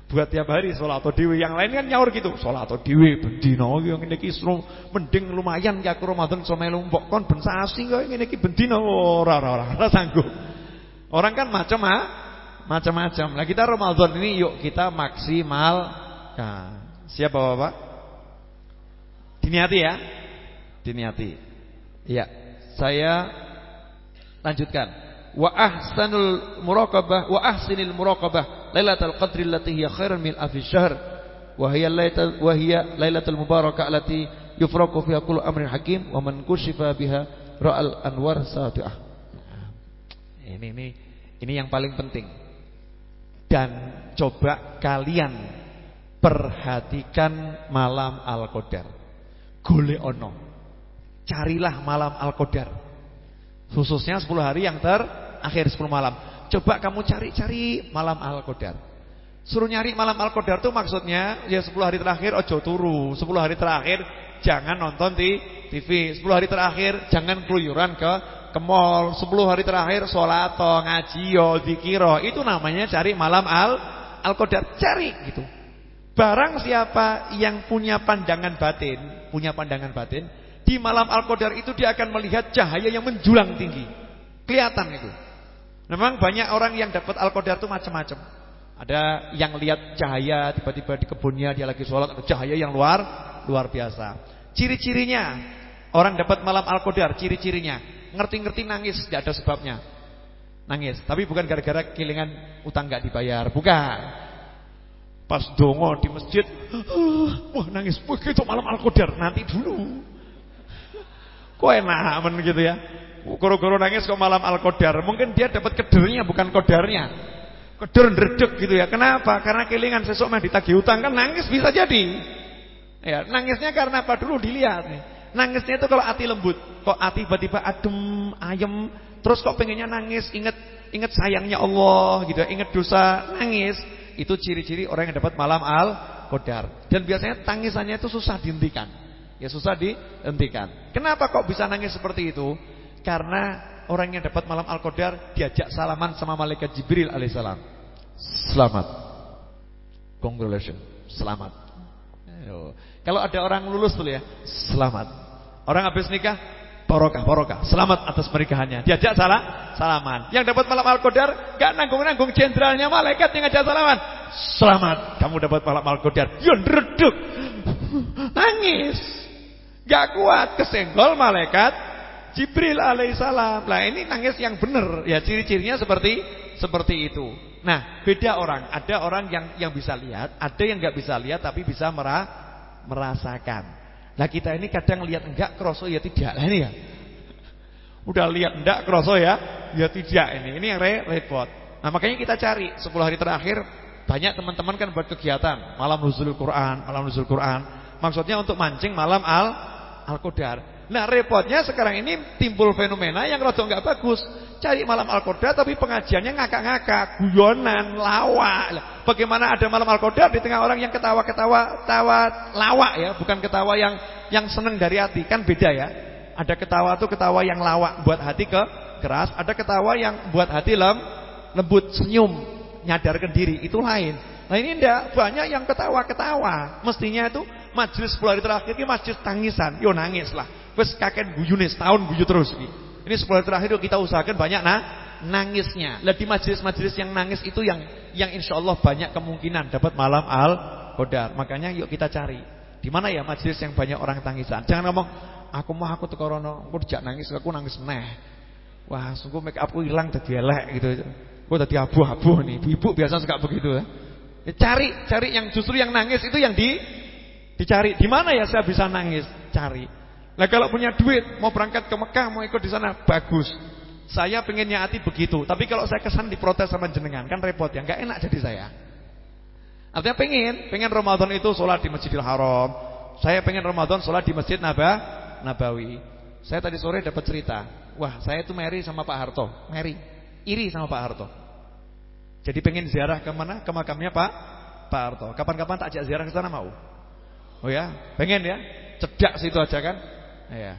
Buat tiap hari sholat atau dewi Yang lain kan nyaur gitu Sholat atau dewi Bendino yang ini kisru Mending lumayan ya aku Ramadan sama melu mbok kon ben sasi kok ngene iki bendino ora ora ora sanggup. Orang kan macam ah macam-macam. Nah kita Ramadan ini yuk kita maksimal. Nah, siapa Bapak? Diniati ya. Diniati. Iya. Saya lanjutkan wa ahsanul muraqabah wa ahsinil muraqabah lailatul qadri allati hiya khairan min alfi syahr wa hiya lailatul wa hiya lailatul mubarakah allati yufraqu fiha kullu amrin hakim wa man kushifa biha ra'al anwar sati'ah. Ini ini ini yang paling penting. Dan coba kalian perhatikan malam al-qadar. Golek ono. Carilah malam al-qadar. Khususnya 10 hari yang ter akhir 10 malam. Coba kamu cari-cari malam Al-Qadar. Suruh nyari malam Al-Qadar tuh maksudnya ya 10 hari terakhir ojo turu, 10 hari terakhir jangan nonton di TV, 10 hari terakhir jangan keluyuran ke ke mall, 10 hari terakhir salat ngaji yo zikiro. Itu namanya cari malam Al Al-Qadar, cari gitu. Barang siapa yang punya pandangan batin, punya pandangan batin, di malam Al-Qadar itu dia akan melihat cahaya yang menjulang tinggi. Kelihatan itu. Memang banyak orang yang dapat Al-Qadar itu macam-macam. Ada yang lihat cahaya tiba-tiba di kebunnya dia lagi sholat ada cahaya yang luar luar biasa. Ciri-cirinya orang dapat malam Al-Qadar, ciri-cirinya ngerti-ngerti nangis tidak ada sebabnya. Nangis, tapi bukan gara-gara kilingan utang nggak dibayar, bukan. Pas dongo di masjid, wah nangis begitu malam Al-Qadar, nanti dulu. Kok enak men gitu ya. Goro-goro nangis kok malam Al-Qadar. Mungkin dia dapat kedernya bukan kodarnya. Keder ndredeg gitu ya. Kenapa? Karena kelingan sesuk mah ditagih utang kan nangis bisa jadi. Ya, nangisnya karena apa dulu dilihat nih. Nangisnya itu kalau hati lembut, kok hati tiba-tiba adem, ayem, terus kok pengennya nangis, ingat ingat sayangnya Allah gitu ya, ingat dosa, nangis. Itu ciri-ciri orang yang dapat malam Al-Qadar. Dan biasanya tangisannya itu susah dihentikan. Ya susah dihentikan. Kenapa kok bisa nangis seperti itu? Karena orang yang dapat malam Al-Qadar diajak salaman sama malaikat Jibril alaihissalam. Selamat. Congratulations. Selamat. Kalau ada orang lulus tuh ya, selamat. Orang habis nikah, barokah, barokah. Selamat atas pernikahannya. Diajak salah, salaman. Yang dapat malam Al-Qadar gak nanggung-nanggung jenderalnya malaikat yang ngajak salaman. Selamat, kamu dapat malam Al-Qadar. Yon reduk. Nangis. Gak kuat kesenggol malaikat Jibril alaihissalam. Lah ini nangis yang benar. Ya ciri-cirinya seperti seperti itu. Nah, beda orang. Ada orang yang yang bisa lihat, ada yang nggak bisa lihat tapi bisa merah, merasakan. Nah, kita ini kadang lihat enggak kroso ya tidak. Lah ini ya. Udah lihat enggak kroso ya, ya tidak ini. Ini yang repot. Nah, makanya kita cari 10 hari terakhir banyak teman-teman kan buat kegiatan malam nuzul Quran, malam nuzul Quran. Maksudnya untuk mancing malam al Al-Qadar. Nah repotnya sekarang ini timbul fenomena yang rada nggak bagus. Cari malam Al-Qadar tapi pengajiannya ngakak-ngakak, guyonan, lawak. Bagaimana ada malam Al-Qadar di tengah orang yang ketawa-ketawa, tawa lawak ya, bukan ketawa yang yang seneng dari hati, kan beda ya. Ada ketawa tuh ketawa yang lawak buat hati ke keras, ada ketawa yang buat hati lem, lembut, senyum, nyadarkan diri, itu lain. Nah ini enggak, banyak yang ketawa-ketawa. Mestinya itu majelis 10 hari terakhir ini majelis tangisan. Yo nangis lah. Wes kakek guyune setahun guyu terus iki. Ini sepuluh terakhir kita usahakan banyak nah nangisnya. Lah di majelis-majelis yang nangis itu yang yang insya Allah banyak kemungkinan dapat malam al qadar. Makanya yuk kita cari. Di mana ya majelis yang banyak orang tangisan? Jangan ngomong, aku mau aku teko rono, aku dijak nangis, aku nangis neh. Wah, sungguh make upku hilang dadi elek gitu. Kok dadi abu-abu nih. Ibu biasa suka begitu ya. ya. Cari, cari yang justru yang nangis itu yang di dicari. Di mana ya saya bisa nangis? Cari. Nah kalau punya duit mau berangkat ke Mekah mau ikut di sana bagus. Saya pengen nyati begitu. Tapi kalau saya kesan diprotes sama jenengan kan repot ya. Enggak enak jadi saya. Artinya pengen, pengen Ramadan itu sholat di Masjidil Haram. Saya pengen Ramadan sholat di Masjid Naba, Nabawi. Saya tadi sore dapat cerita. Wah, saya itu meri sama Pak Harto. Meri, iri sama Pak Harto. Jadi pengen ziarah ke mana? Ke makamnya Pak Pak Harto. Kapan-kapan tak ajak ziarah ke sana mau? Oh ya, pengen ya? Cedak situ aja kan? Ya.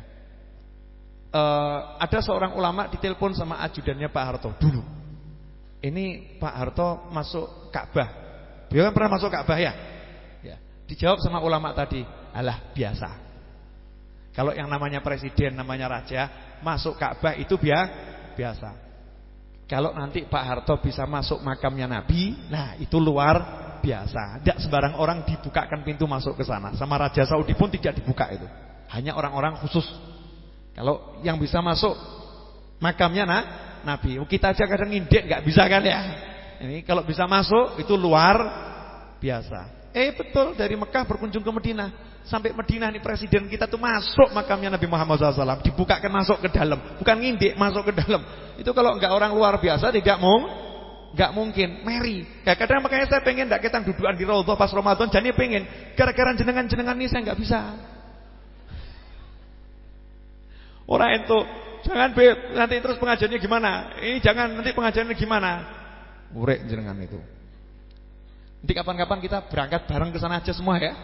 Uh, ada seorang ulama ditelepon sama ajudannya Pak Harto dulu. Ini Pak Harto masuk Ka'bah. Beliau kan pernah masuk Ka'bah ya? ya. Dijawab sama ulama tadi, alah biasa. Kalau yang namanya presiden, namanya raja, masuk Ka'bah itu biasa. Kalau nanti Pak Harto bisa masuk makamnya Nabi, nah itu luar biasa. Tidak sembarang orang dibukakan pintu masuk ke sana. Sama Raja Saudi pun tidak dibuka itu. Hanya orang-orang khusus. Kalau yang bisa masuk makamnya nah, Nabi. Oh, kita aja kadang ngindek nggak bisa kan ya. Ini kalau bisa masuk itu luar biasa. Eh betul dari Mekah berkunjung ke Medina sampai Medina nih presiden kita tuh masuk makamnya Nabi Muhammad SAW dibukakan masuk ke dalam bukan ngindek masuk ke dalam itu kalau nggak orang luar biasa tidak mung nggak mungkin Mary ya kadang makanya saya pengen nggak kita dudukan di Raudhah pas Ramadan jadi pengen gara-gara jenengan-jenengan ini saya nggak bisa Orang itu jangan be, nanti terus pengajiannya gimana? Ini jangan nanti pengajiannya gimana? Urek jenengan itu. Nanti kapan-kapan kita berangkat bareng ke sana aja semua ya.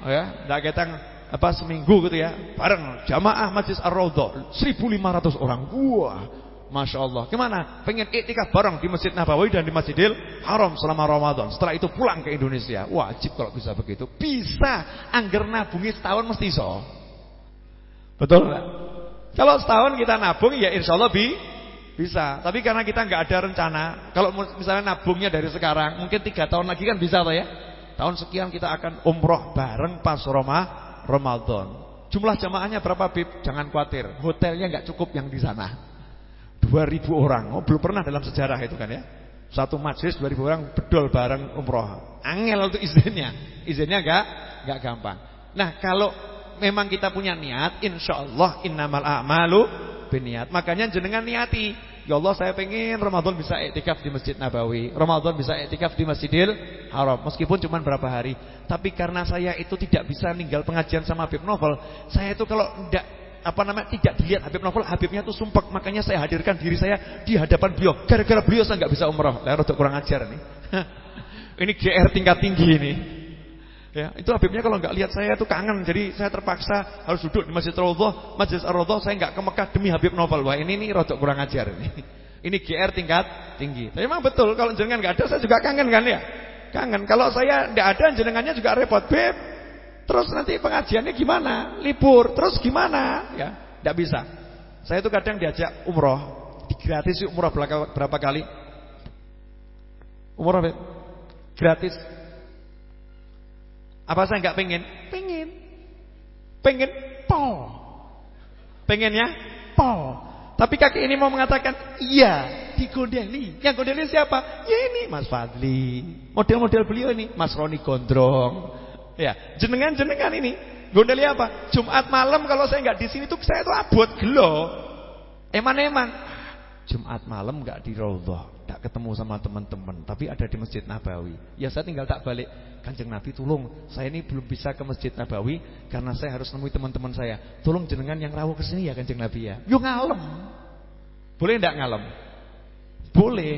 Oh ya, enggak kita apa seminggu gitu ya, bareng jamaah Masjid Ar-Raudhah 1500 orang. Wah, Masya Allah. Gimana? Pengen iktikaf bareng di Masjid Nabawi dan di Masjidil Haram selama Ramadan. Setelah itu pulang ke Indonesia. Wajib kalau bisa begitu. Bisa. Angger nabungi setahun mesti so. Betul enggak? Kalau setahun kita nabung ya insya Allah bi bisa. Tapi karena kita nggak ada rencana, kalau misalnya nabungnya dari sekarang, mungkin tiga tahun lagi kan bisa toh ya. Tahun sekian kita akan umroh bareng pas Roma Ramadan. Jumlah jamaahnya berapa bib? Jangan khawatir, hotelnya nggak cukup yang di sana. 2000 orang. Oh, belum pernah dalam sejarah itu kan ya. Satu majlis 2000 orang bedol bareng umroh. Angel itu izinnya. Izinnya enggak enggak gampang. Nah, kalau memang kita punya niat, insya Allah innamal a'malu biniat. Makanya jenengan niati, ya Allah saya pengen Ramadan bisa etikaf di Masjid Nabawi, Ramadan bisa etikaf di Masjidil Haram, meskipun cuma berapa hari. Tapi karena saya itu tidak bisa ninggal pengajian sama Habib Novel, saya itu kalau tidak apa namanya tidak dilihat Habib Novel, Habibnya itu sumpah, makanya saya hadirkan diri saya di hadapan beliau. Gara-gara beliau saya nggak bisa umrah. Lah rada kurang ajar nih. ini GR tingkat tinggi ini. Ya, itu Habibnya kalau nggak lihat saya itu kangen, jadi saya terpaksa harus duduk di Masjid Raudhah, Masjid Ar-Raudhah saya nggak ke Mekah demi Habib Novel. Wah, ini nih rodok kurang ajar ini. Ini GR tingkat tinggi. Tapi memang betul kalau jenengan nggak ada saya juga kangen kan ya? Kangen. Kalau saya nggak ada jenengannya juga repot, Beb. Terus nanti pengajiannya gimana? Libur. Terus gimana? Ya, nggak bisa. Saya itu kadang diajak umroh, gratis umroh berapa kali? Umroh, Beb. Gratis apa saya nggak pengen? Pengen. Pengen pol. Pengennya pol. Tapi kaki ini mau mengatakan, iya, digondeli. Yang gondeli siapa? Ya ini Mas Fadli. Model-model beliau ini, Mas Roni Gondrong. Ya, jenengan-jenengan ini. Gondeli apa? Jumat malam kalau saya nggak di sini tuh saya tuh abot gelo. Eman-eman. Jumat malam nggak di Raudhah tidak ketemu sama teman-teman, tapi ada di Masjid Nabawi. Ya saya tinggal tak balik, Kanjeng Nabi tolong, saya ini belum bisa ke Masjid Nabawi karena saya harus nemui teman-teman saya. Tolong jenengan yang rawuh ke sini ya Kanjeng Nabi ya. Yo ngalem. Boleh tidak ngalem? Boleh.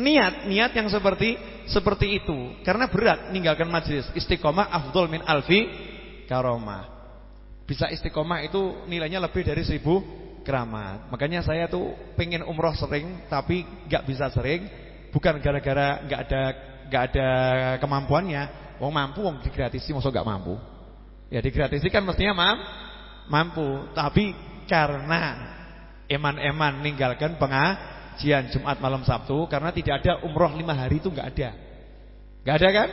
Niat, niat yang seperti seperti itu. Karena berat meninggalkan majlis. Istiqomah afdol min alfi karomah. Bisa istiqomah itu nilainya lebih dari seribu keramat. Makanya saya tuh pengen umroh sering tapi nggak bisa sering bukan gara-gara nggak ada nggak ada kemampuannya. Wong mampu wong digratisi masa nggak mampu. Ya digratisi kan mestinya mam, mampu, tapi karena eman-eman ninggalkan pengajian Jumat malam Sabtu karena tidak ada umroh lima hari itu nggak ada. nggak ada kan?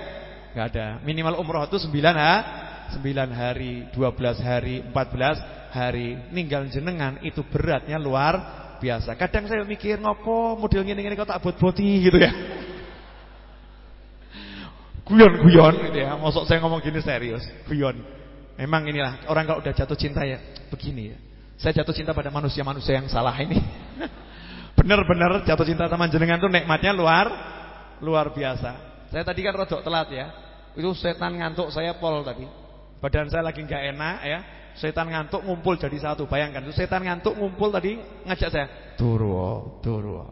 nggak ada. Minimal umroh itu sembilan ha, 9 hari, 12 hari, 14 hari. Ninggal jenengan itu beratnya luar biasa. Kadang saya mikir ngopo model ngene-ngene kok tak bot-boti gitu ya. Guyon-guyon gitu ya. Mosok saya ngomong gini serius, guyon. Memang inilah orang kalau udah jatuh cinta ya begini ya. Saya jatuh cinta pada manusia-manusia yang salah ini. Benar-benar jatuh cinta sama jenengan tuh nikmatnya luar luar biasa. Saya tadi kan rodok telat ya. Itu setan ngantuk saya pol tadi. Badan saya lagi nggak enak ya. Setan ngantuk ngumpul jadi satu. Bayangkan setan ngantuk ngumpul tadi ngajak saya. Turu, turu.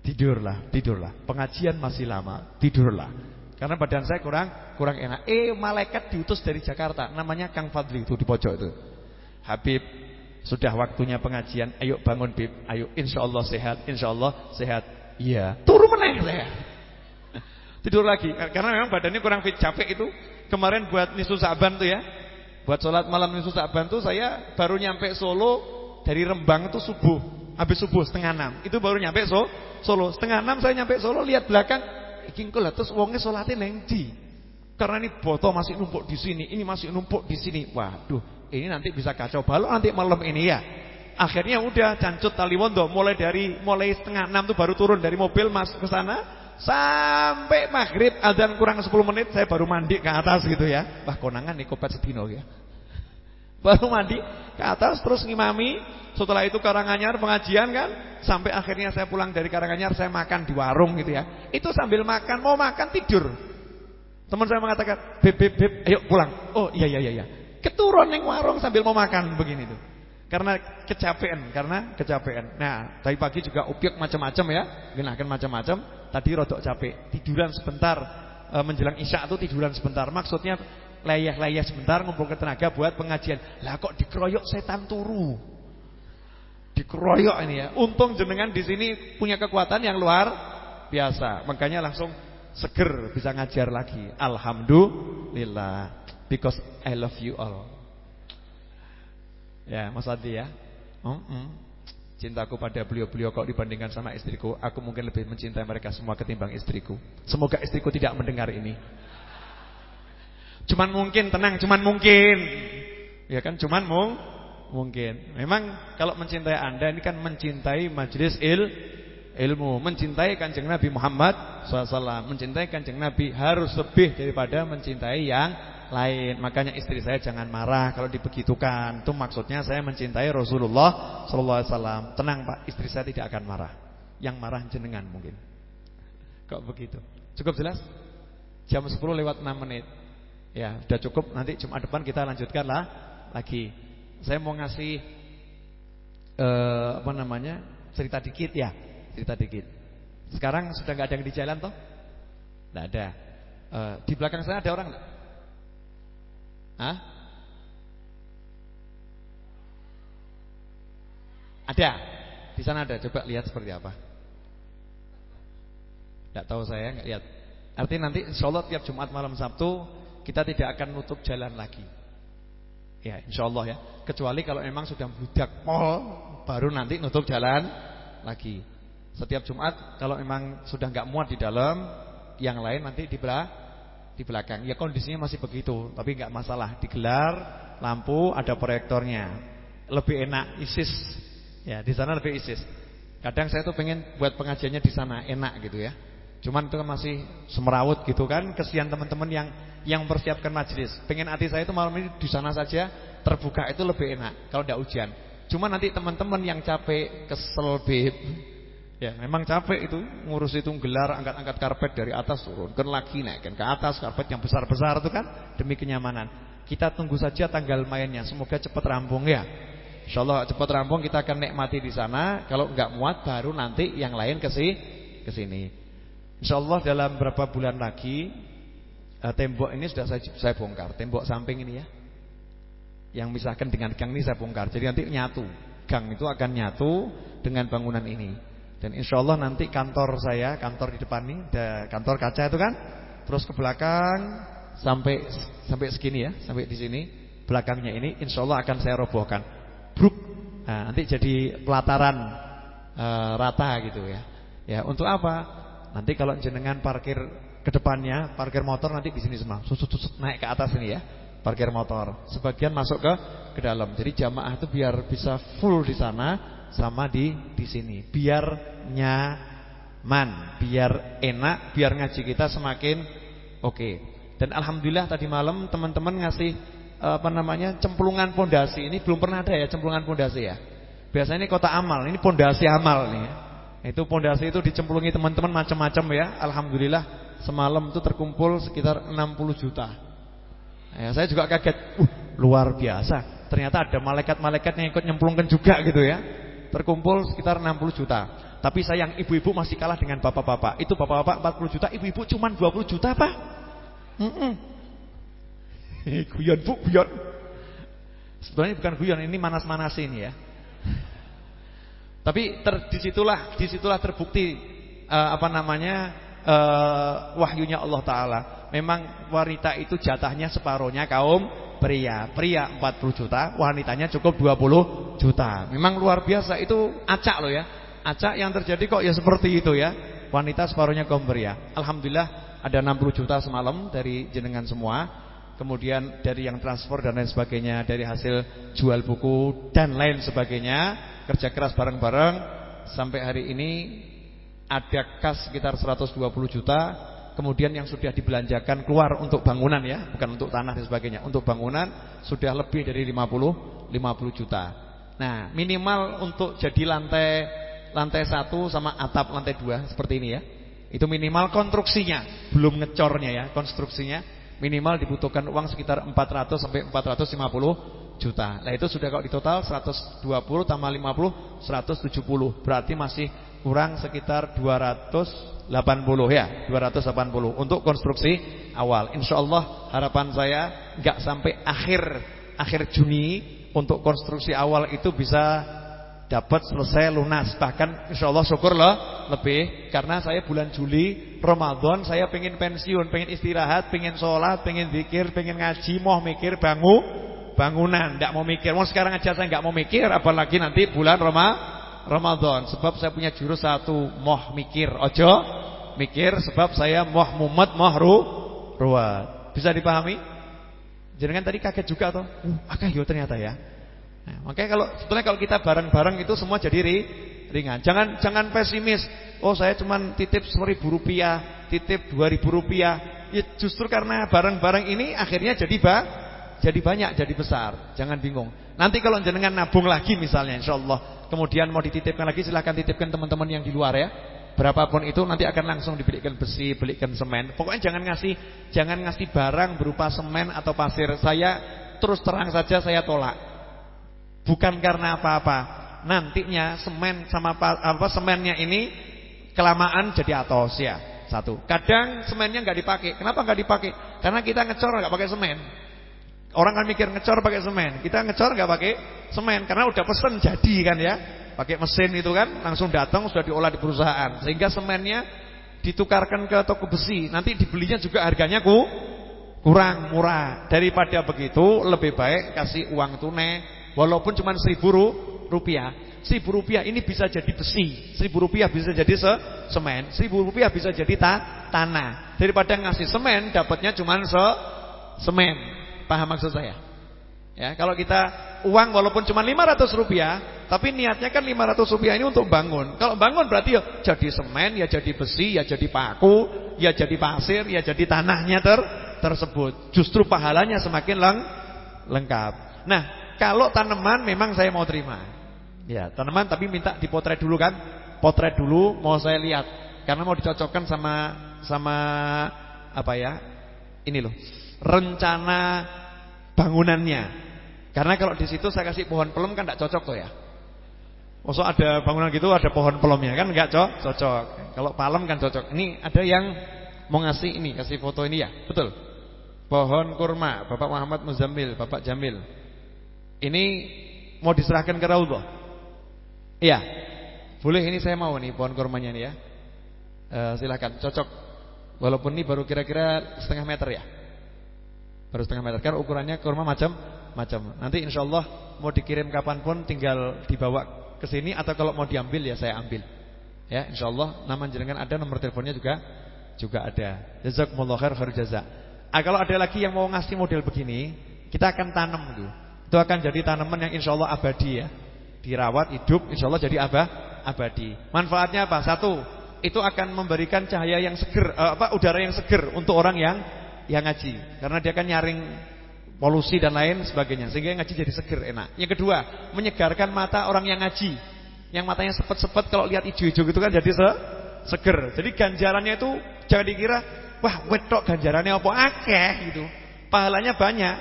Tidurlah, tidurlah. Pengajian masih lama, tidurlah. Karena badan saya kurang kurang enak. Eh malaikat diutus dari Jakarta, namanya Kang Fadli itu di pojok itu. Habib, sudah waktunya pengajian. Ayo bangun Bib. Ayo insyaallah sehat, insyaallah sehat. Iya. Turu meneh saya. Tidur lagi karena memang badannya kurang fit, capek itu. Kemarin buat nisu Sa'ban tuh ya. Buat sholat malam nisu Sa'ban tuh saya baru nyampe Solo dari Rembang itu subuh. Habis subuh setengah enam. Itu baru nyampe so, Solo. Setengah enam saya nyampe Solo lihat belakang. Iki lah terus wongnya sholatnya neng di. Karena ini botol masih numpuk di sini, ini masih numpuk di sini. Waduh, ini nanti bisa kacau balau nanti malam ini ya. Akhirnya udah cancut tali wondo mulai dari mulai setengah enam tuh baru turun dari mobil masuk ke sana Sampai maghrib adzan kurang 10 menit saya baru mandi ke atas gitu ya. Wah konangan nih kopet sedino ya. Baru mandi ke atas terus ngimami. Setelah itu Karanganyar pengajian kan. Sampai akhirnya saya pulang dari Karanganyar saya makan di warung gitu ya. Itu sambil makan mau makan tidur. Teman saya mengatakan, "Beb beb beb, ayo pulang." Oh, iya iya iya iya. Keturun yang warung sambil mau makan begini tuh. Karena kecapean, karena kecapean. Nah, tadi pagi juga obyek macam-macam ya, gunakan macam-macam. Tadi rodok capek, tiduran sebentar e, menjelang isya itu tiduran sebentar. Maksudnya layah-layah sebentar ngumpulkan tenaga buat pengajian. Lah kok dikeroyok setan turu. Dikeroyok ini ya. Untung jenengan di sini punya kekuatan yang luar biasa. Makanya langsung seger bisa ngajar lagi. Alhamdulillah. Because I love you all. Ya, Mas Adi ya. Mm -mm. Cintaku pada beliau-beliau kok dibandingkan sama istriku, aku mungkin lebih mencintai mereka semua ketimbang istriku. Semoga istriku tidak mendengar ini. Cuman mungkin, tenang, cuman mungkin. Ya kan, cuman mung, mungkin. Memang kalau mencintai Anda ini kan mencintai majelis il, ilmu, mencintai Kanjeng Nabi Muhammad SAW, mencintai Kanjeng Nabi harus lebih daripada mencintai yang lain. Makanya istri saya jangan marah kalau dibegitukan. Itu maksudnya saya mencintai Rasulullah sallallahu alaihi wasallam. Tenang, Pak, istri saya tidak akan marah. Yang marah jenengan mungkin. Kok begitu? Cukup jelas? Jam 10 lewat 6 menit. Ya, sudah cukup. Nanti Jumat depan kita lanjutkan lah lagi. Saya mau ngasih eh, apa namanya? cerita dikit ya. Cerita dikit. Sekarang sudah nggak ada yang di jalan toh? Tidak ada. Uh, di belakang saya ada orang enggak? Hah? Ada. Di sana ada. Coba lihat seperti apa. Tidak tahu saya, nggak lihat. Artinya nanti insya Allah tiap Jumat malam Sabtu kita tidak akan nutup jalan lagi. Ya, insya Allah ya. Kecuali kalau memang sudah budak mall, baru nanti nutup jalan lagi. Setiap Jumat kalau memang sudah nggak muat di dalam, yang lain nanti di belakang di belakang. Ya kondisinya masih begitu, tapi nggak masalah. Digelar lampu, ada proyektornya. Lebih enak ISIS. Ya, di sana lebih ISIS. Kadang saya tuh pengen buat pengajiannya di sana enak gitu ya. Cuman itu kan masih semerawut gitu kan. Kesian teman-teman yang yang mempersiapkan majelis. Pengen hati saya itu malam ini di sana saja terbuka itu lebih enak kalau tidak hujan. Cuma nanti teman-teman yang capek, kesel, beb, Ya, memang capek itu ngurus itu gelar angkat-angkat karpet dari atas turun, kan lagi naikkan ke atas karpet yang besar-besar itu kan demi kenyamanan. Kita tunggu saja tanggal mainnya, semoga cepat rampung ya. Insyaallah cepat rampung kita akan nikmati di sana. Kalau enggak muat baru nanti yang lain ke ke sini. Insyaallah dalam beberapa bulan lagi eh, tembok ini sudah saya, saya bongkar, tembok samping ini ya. Yang misahkan dengan gang ini saya bongkar. Jadi nanti nyatu. Gang itu akan nyatu dengan bangunan ini. Dan insya Allah nanti kantor saya, kantor di depan ada kantor kaca itu kan, terus ke belakang sampai sampai segini ya, sampai di sini, belakangnya ini insya Allah akan saya robohkan. Bruk. Nah, nanti jadi pelataran uh, rata gitu ya. Ya, untuk apa? Nanti kalau jenengan parkir ke depannya, parkir motor nanti di sini semua, susut-susut naik ke atas ini ya. parkir motor. Sebagian masuk ke ke dalam. Jadi jamaah itu biar bisa full di sana sama di di sini. Biar nyaman, biar enak, biar ngaji kita semakin oke. Okay. Dan alhamdulillah tadi malam teman-teman ngasih apa namanya? cemplungan pondasi. Ini belum pernah ada ya cemplungan pondasi ya. Biasanya ini kota amal, ini pondasi amal nih. Ya. Itu pondasi itu dicemplungi teman-teman macam-macam ya. Alhamdulillah semalam itu terkumpul sekitar 60 juta. Ya, saya juga kaget. Uh, luar biasa. Ternyata ada malaikat-malaikat yang ikut nyemplungkan juga gitu ya. Terkumpul sekitar 60 juta. Tapi sayang ibu-ibu masih kalah dengan bapak-bapak. Itu bapak-bapak 40 juta, ibu-ibu cuma 20 juta, Pak. Mm -mm. guyon, Bu, guyon. Sebenarnya bukan guyon, ini manas-manasin ya. Tapi ter, di situlah di situlah terbukti uh, apa namanya uh, wahyunya Allah Taala. Memang wanita itu jatahnya separohnya kaum pria. Pria 40 juta, wanitanya cukup 20 juta. Memang luar biasa itu acak loh ya. Acak yang terjadi kok ya seperti itu ya. Wanita separohnya kaum pria. Alhamdulillah ada 60 juta semalam dari jenengan semua. Kemudian dari yang transfer dan lain sebagainya, dari hasil jual buku dan lain sebagainya, kerja keras bareng-bareng sampai hari ini ada kas sekitar 120 juta Kemudian yang sudah dibelanjakan keluar untuk bangunan ya, bukan untuk tanah dan sebagainya. Untuk bangunan sudah lebih dari 50 50 juta. Nah, minimal untuk jadi lantai lantai satu sama atap lantai dua seperti ini ya. Itu minimal konstruksinya, belum ngecornya ya, konstruksinya minimal dibutuhkan uang sekitar 400 sampai 450 juta. Nah, itu sudah kalau di total 120 tambah 50 170. Berarti masih kurang sekitar 280 ya, 280 untuk konstruksi awal. Insya Allah harapan saya nggak sampai akhir akhir Juni untuk konstruksi awal itu bisa dapat selesai lunas. Bahkan insya Allah syukur loh lebih karena saya bulan Juli Ramadan saya pengen pensiun, pengen istirahat, pengen sholat, pengen zikir, pengen ngaji, mau mikir bangun bangunan, tidak mau mikir. Mau sekarang aja saya nggak mau mikir, apalagi nanti bulan Ramadan. Ramadan. Sebab saya punya jurus satu Moh mikir. Ojo mikir sebab saya moh mumet moh ru ruwat. Bisa dipahami? Jangan tadi kaget juga atau uh, akeh yo ternyata ya. Nah, Makanya kalau sebetulnya kalau kita bareng-bareng itu semua jadi ri, ringan. Jangan jangan pesimis. Oh saya cuma titip seribu rupiah Titip dua ribu rupiah. Ya justru karena bareng-bareng ini akhirnya jadi ba jadi banyak, jadi besar. Jangan bingung. Nanti kalau jenengan nabung lagi misalnya insya Allah kemudian mau dititipkan lagi silahkan titipkan teman-teman yang di luar ya. Berapapun itu nanti akan langsung diberikan besi, belikan semen. Pokoknya jangan ngasih jangan ngasih barang berupa semen atau pasir. Saya terus terang saja saya tolak. Bukan karena apa-apa. Nantinya semen sama apa semennya ini kelamaan jadi atos ya. Satu. Kadang semennya nggak dipakai. Kenapa nggak dipakai? Karena kita ngecor nggak pakai semen. Orang kan mikir ngecor pakai semen. Kita ngecor nggak pakai semen karena udah pesen jadi kan ya. Pakai mesin itu kan langsung datang sudah diolah di perusahaan. Sehingga semennya ditukarkan ke toko besi. Nanti dibelinya juga harganya ku kurang murah. Daripada begitu lebih baik kasih uang tunai walaupun cuma seribu rupiah. Seribu rupiah ini bisa jadi besi. Seribu rupiah bisa jadi se semen. Seribu rupiah bisa jadi ta tanah. Daripada ngasih semen dapatnya cuma se semen. Paham maksud saya? Ya, kalau kita uang walaupun cuma 500 rupiah, tapi niatnya kan 500 rupiah ini untuk bangun. Kalau bangun berarti ya jadi semen, ya jadi besi, ya jadi paku, ya jadi pasir, ya jadi tanahnya ter tersebut. Justru pahalanya semakin leng lengkap. Nah, kalau tanaman memang saya mau terima. Ya, tanaman tapi minta dipotret dulu kan? Potret dulu mau saya lihat karena mau dicocokkan sama sama apa ya? Ini loh. Rencana bangunannya. Karena kalau di situ saya kasih pohon pelem kan tidak cocok tuh ya. Maksud ada bangunan gitu ada pohon pelemnya kan enggak cocok, cocok. Kalau palem kan cocok. Ini ada yang mau ngasih ini, kasih foto ini ya. Betul. Pohon kurma, Bapak Muhammad Muzammil, Bapak Jamil. Ini mau diserahkan ke Raudhah. Iya. Boleh ini saya mau nih pohon kurmanya nih ya. E, silakan, cocok. Walaupun ini baru kira-kira setengah meter ya. Baru setengah meter. Kan ukurannya kurma macam-macam. Nanti insya Allah mau dikirim kapan pun tinggal dibawa ke sini atau kalau mau diambil ya saya ambil. Ya, insya Allah nama jenengan ada, nomor teleponnya juga juga ada. Jazakumullah khair khair jaza. Ah, kalau ada lagi yang mau ngasih model begini, Kita akan tanam itu. Itu akan jadi tanaman yang insya Allah abadi ya. Dirawat hidup insya Allah jadi abah, abadi. Manfaatnya apa? Satu, itu akan memberikan cahaya yang seger, uh, apa udara yang seger untuk orang yang yang ngaji. Karena dia akan nyaring polusi dan lain sebagainya. Sehingga ngaji jadi seger, enak. Yang kedua, menyegarkan mata orang yang ngaji. Yang matanya sepet-sepet kalau lihat hijau-hijau gitu kan jadi se seger. Jadi ganjarannya itu jangan dikira wah wetok ganjarannya apa akeh gitu. Pahalanya banyak.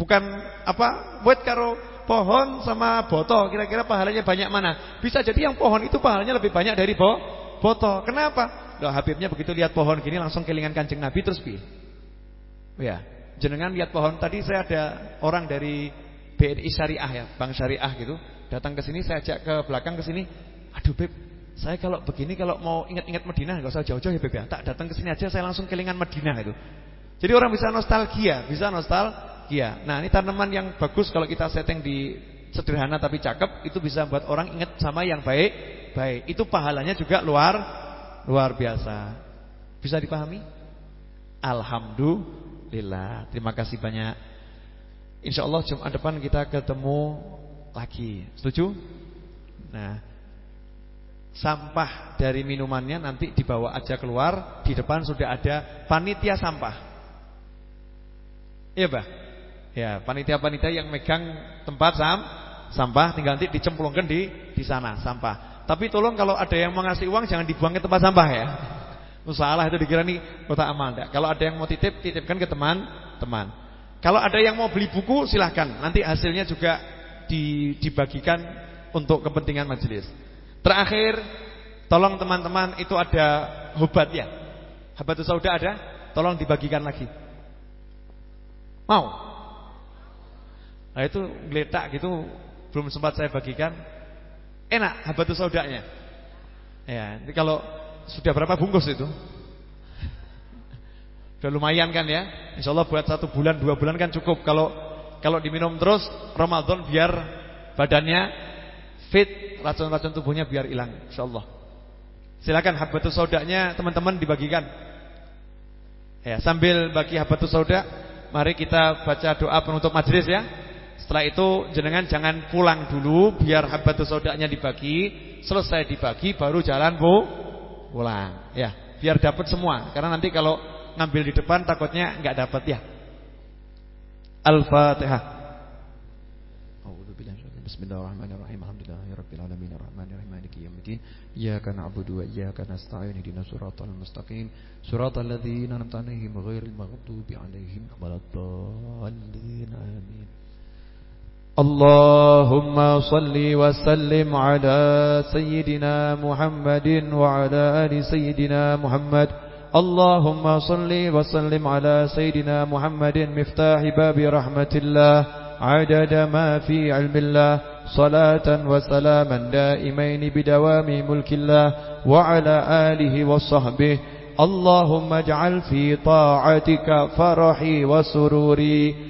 Bukan apa wet karo pohon sama botol kira-kira pahalanya banyak mana? Bisa jadi yang pohon itu pahalanya lebih banyak dari bo botol. Kenapa? Loh Habibnya begitu lihat pohon gini langsung kelingan kancing Nabi terus pi. Ya, jenengan lihat pohon tadi saya ada orang dari BNI Syariah ya, Bank Syariah gitu, datang ke sini saya ajak ke belakang ke sini. Aduh Beb, saya kalau begini kalau mau ingat-ingat Madinah enggak usah jauh-jauh ya Beb ya. Tak datang ke sini aja saya langsung kelingan Madinah itu. Jadi orang bisa nostalgia, bisa nostalgia. Nah, ini tanaman yang bagus kalau kita setting di sederhana tapi cakep itu bisa buat orang ingat sama yang baik, baik. Itu pahalanya juga luar luar biasa. Bisa dipahami? Alhamdulillah. Terima kasih banyak. Insya Allah Jumat depan kita ketemu lagi. Setuju? Nah, sampah dari minumannya nanti dibawa aja keluar. Di depan sudah ada panitia sampah. Iya, Pak? Ya, panitia-panitia yang megang tempat sam sampah tinggal nanti dicemplungkan di di sana sampah. Tapi tolong kalau ada yang mau ngasih uang jangan dibuang ke tempat sampah ya. Salah itu dikira nih kota amal enggak. Kalau ada yang mau titip, titipkan ke teman-teman. Kalau ada yang mau beli buku silahkan. Nanti hasilnya juga dibagikan untuk kepentingan majelis. Terakhir, tolong teman-teman itu ada hubat ya. Habatus sauda ada, tolong dibagikan lagi. Mau? Nah itu geletak gitu belum sempat saya bagikan. Enak habatus saudanya. Ya, kalau sudah berapa bungkus itu? Sudah lumayan kan ya? Insya Allah buat satu bulan, dua bulan kan cukup. Kalau kalau diminum terus Ramadan biar badannya fit, racun-racun tubuhnya biar hilang. Insya Allah. Silakan habatus saudanya teman-teman dibagikan. Ya, sambil bagi habatus sauda, mari kita baca doa penutup majelis ya. Setelah itu jenengan jangan pulang dulu biar habatus sodaknya dibagi, selesai dibagi baru jalan bu pulang. Ya, biar dapat semua. Karena nanti kalau ngambil di depan takutnya nggak dapat ya. Al-Fatihah. Bismillahirrahmanirrahim. Alhamdulillahirabbil alamin arrahmanirrahim maliki yaumiddin. Iyyaka na'budu wa iyyaka nasta'in ihdinas siratal mustaqim. Siratal ladzina an'amta 'alaihim ghairil maghdubi 'alaihim waladdallin. Amin. اللهم صل وسلم على سيدنا محمد وعلى آل سيدنا محمد. اللهم صل وسلم على سيدنا محمد. مفتاح باب رحمة الله. عدد ما في علم الله. صلاة وسلاما دائمين بدوام ملك الله. وعلى آله وصحبه. اللهم اجعل في طاعتك فرحي وسروري.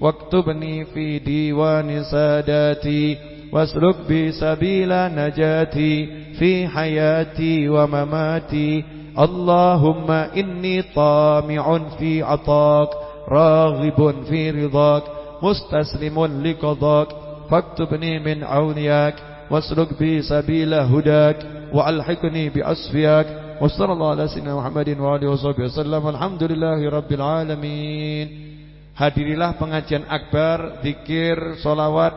واكتبني في ديوان ساداتي واسلك بي سبيل نجاتي في حياتي ومماتي. اللهم إني طامع في عطاك راغب في رضاك مستسلم لقضاك. فاكتبني من عونياك واسلك بي سبيل هداك وألحقني بأسفياك وصلى الله على سيدنا محمد وآله وصحبه وسلم الحمد لله رب العالمين. Hadirilah pengajian akbar, zikir, solawat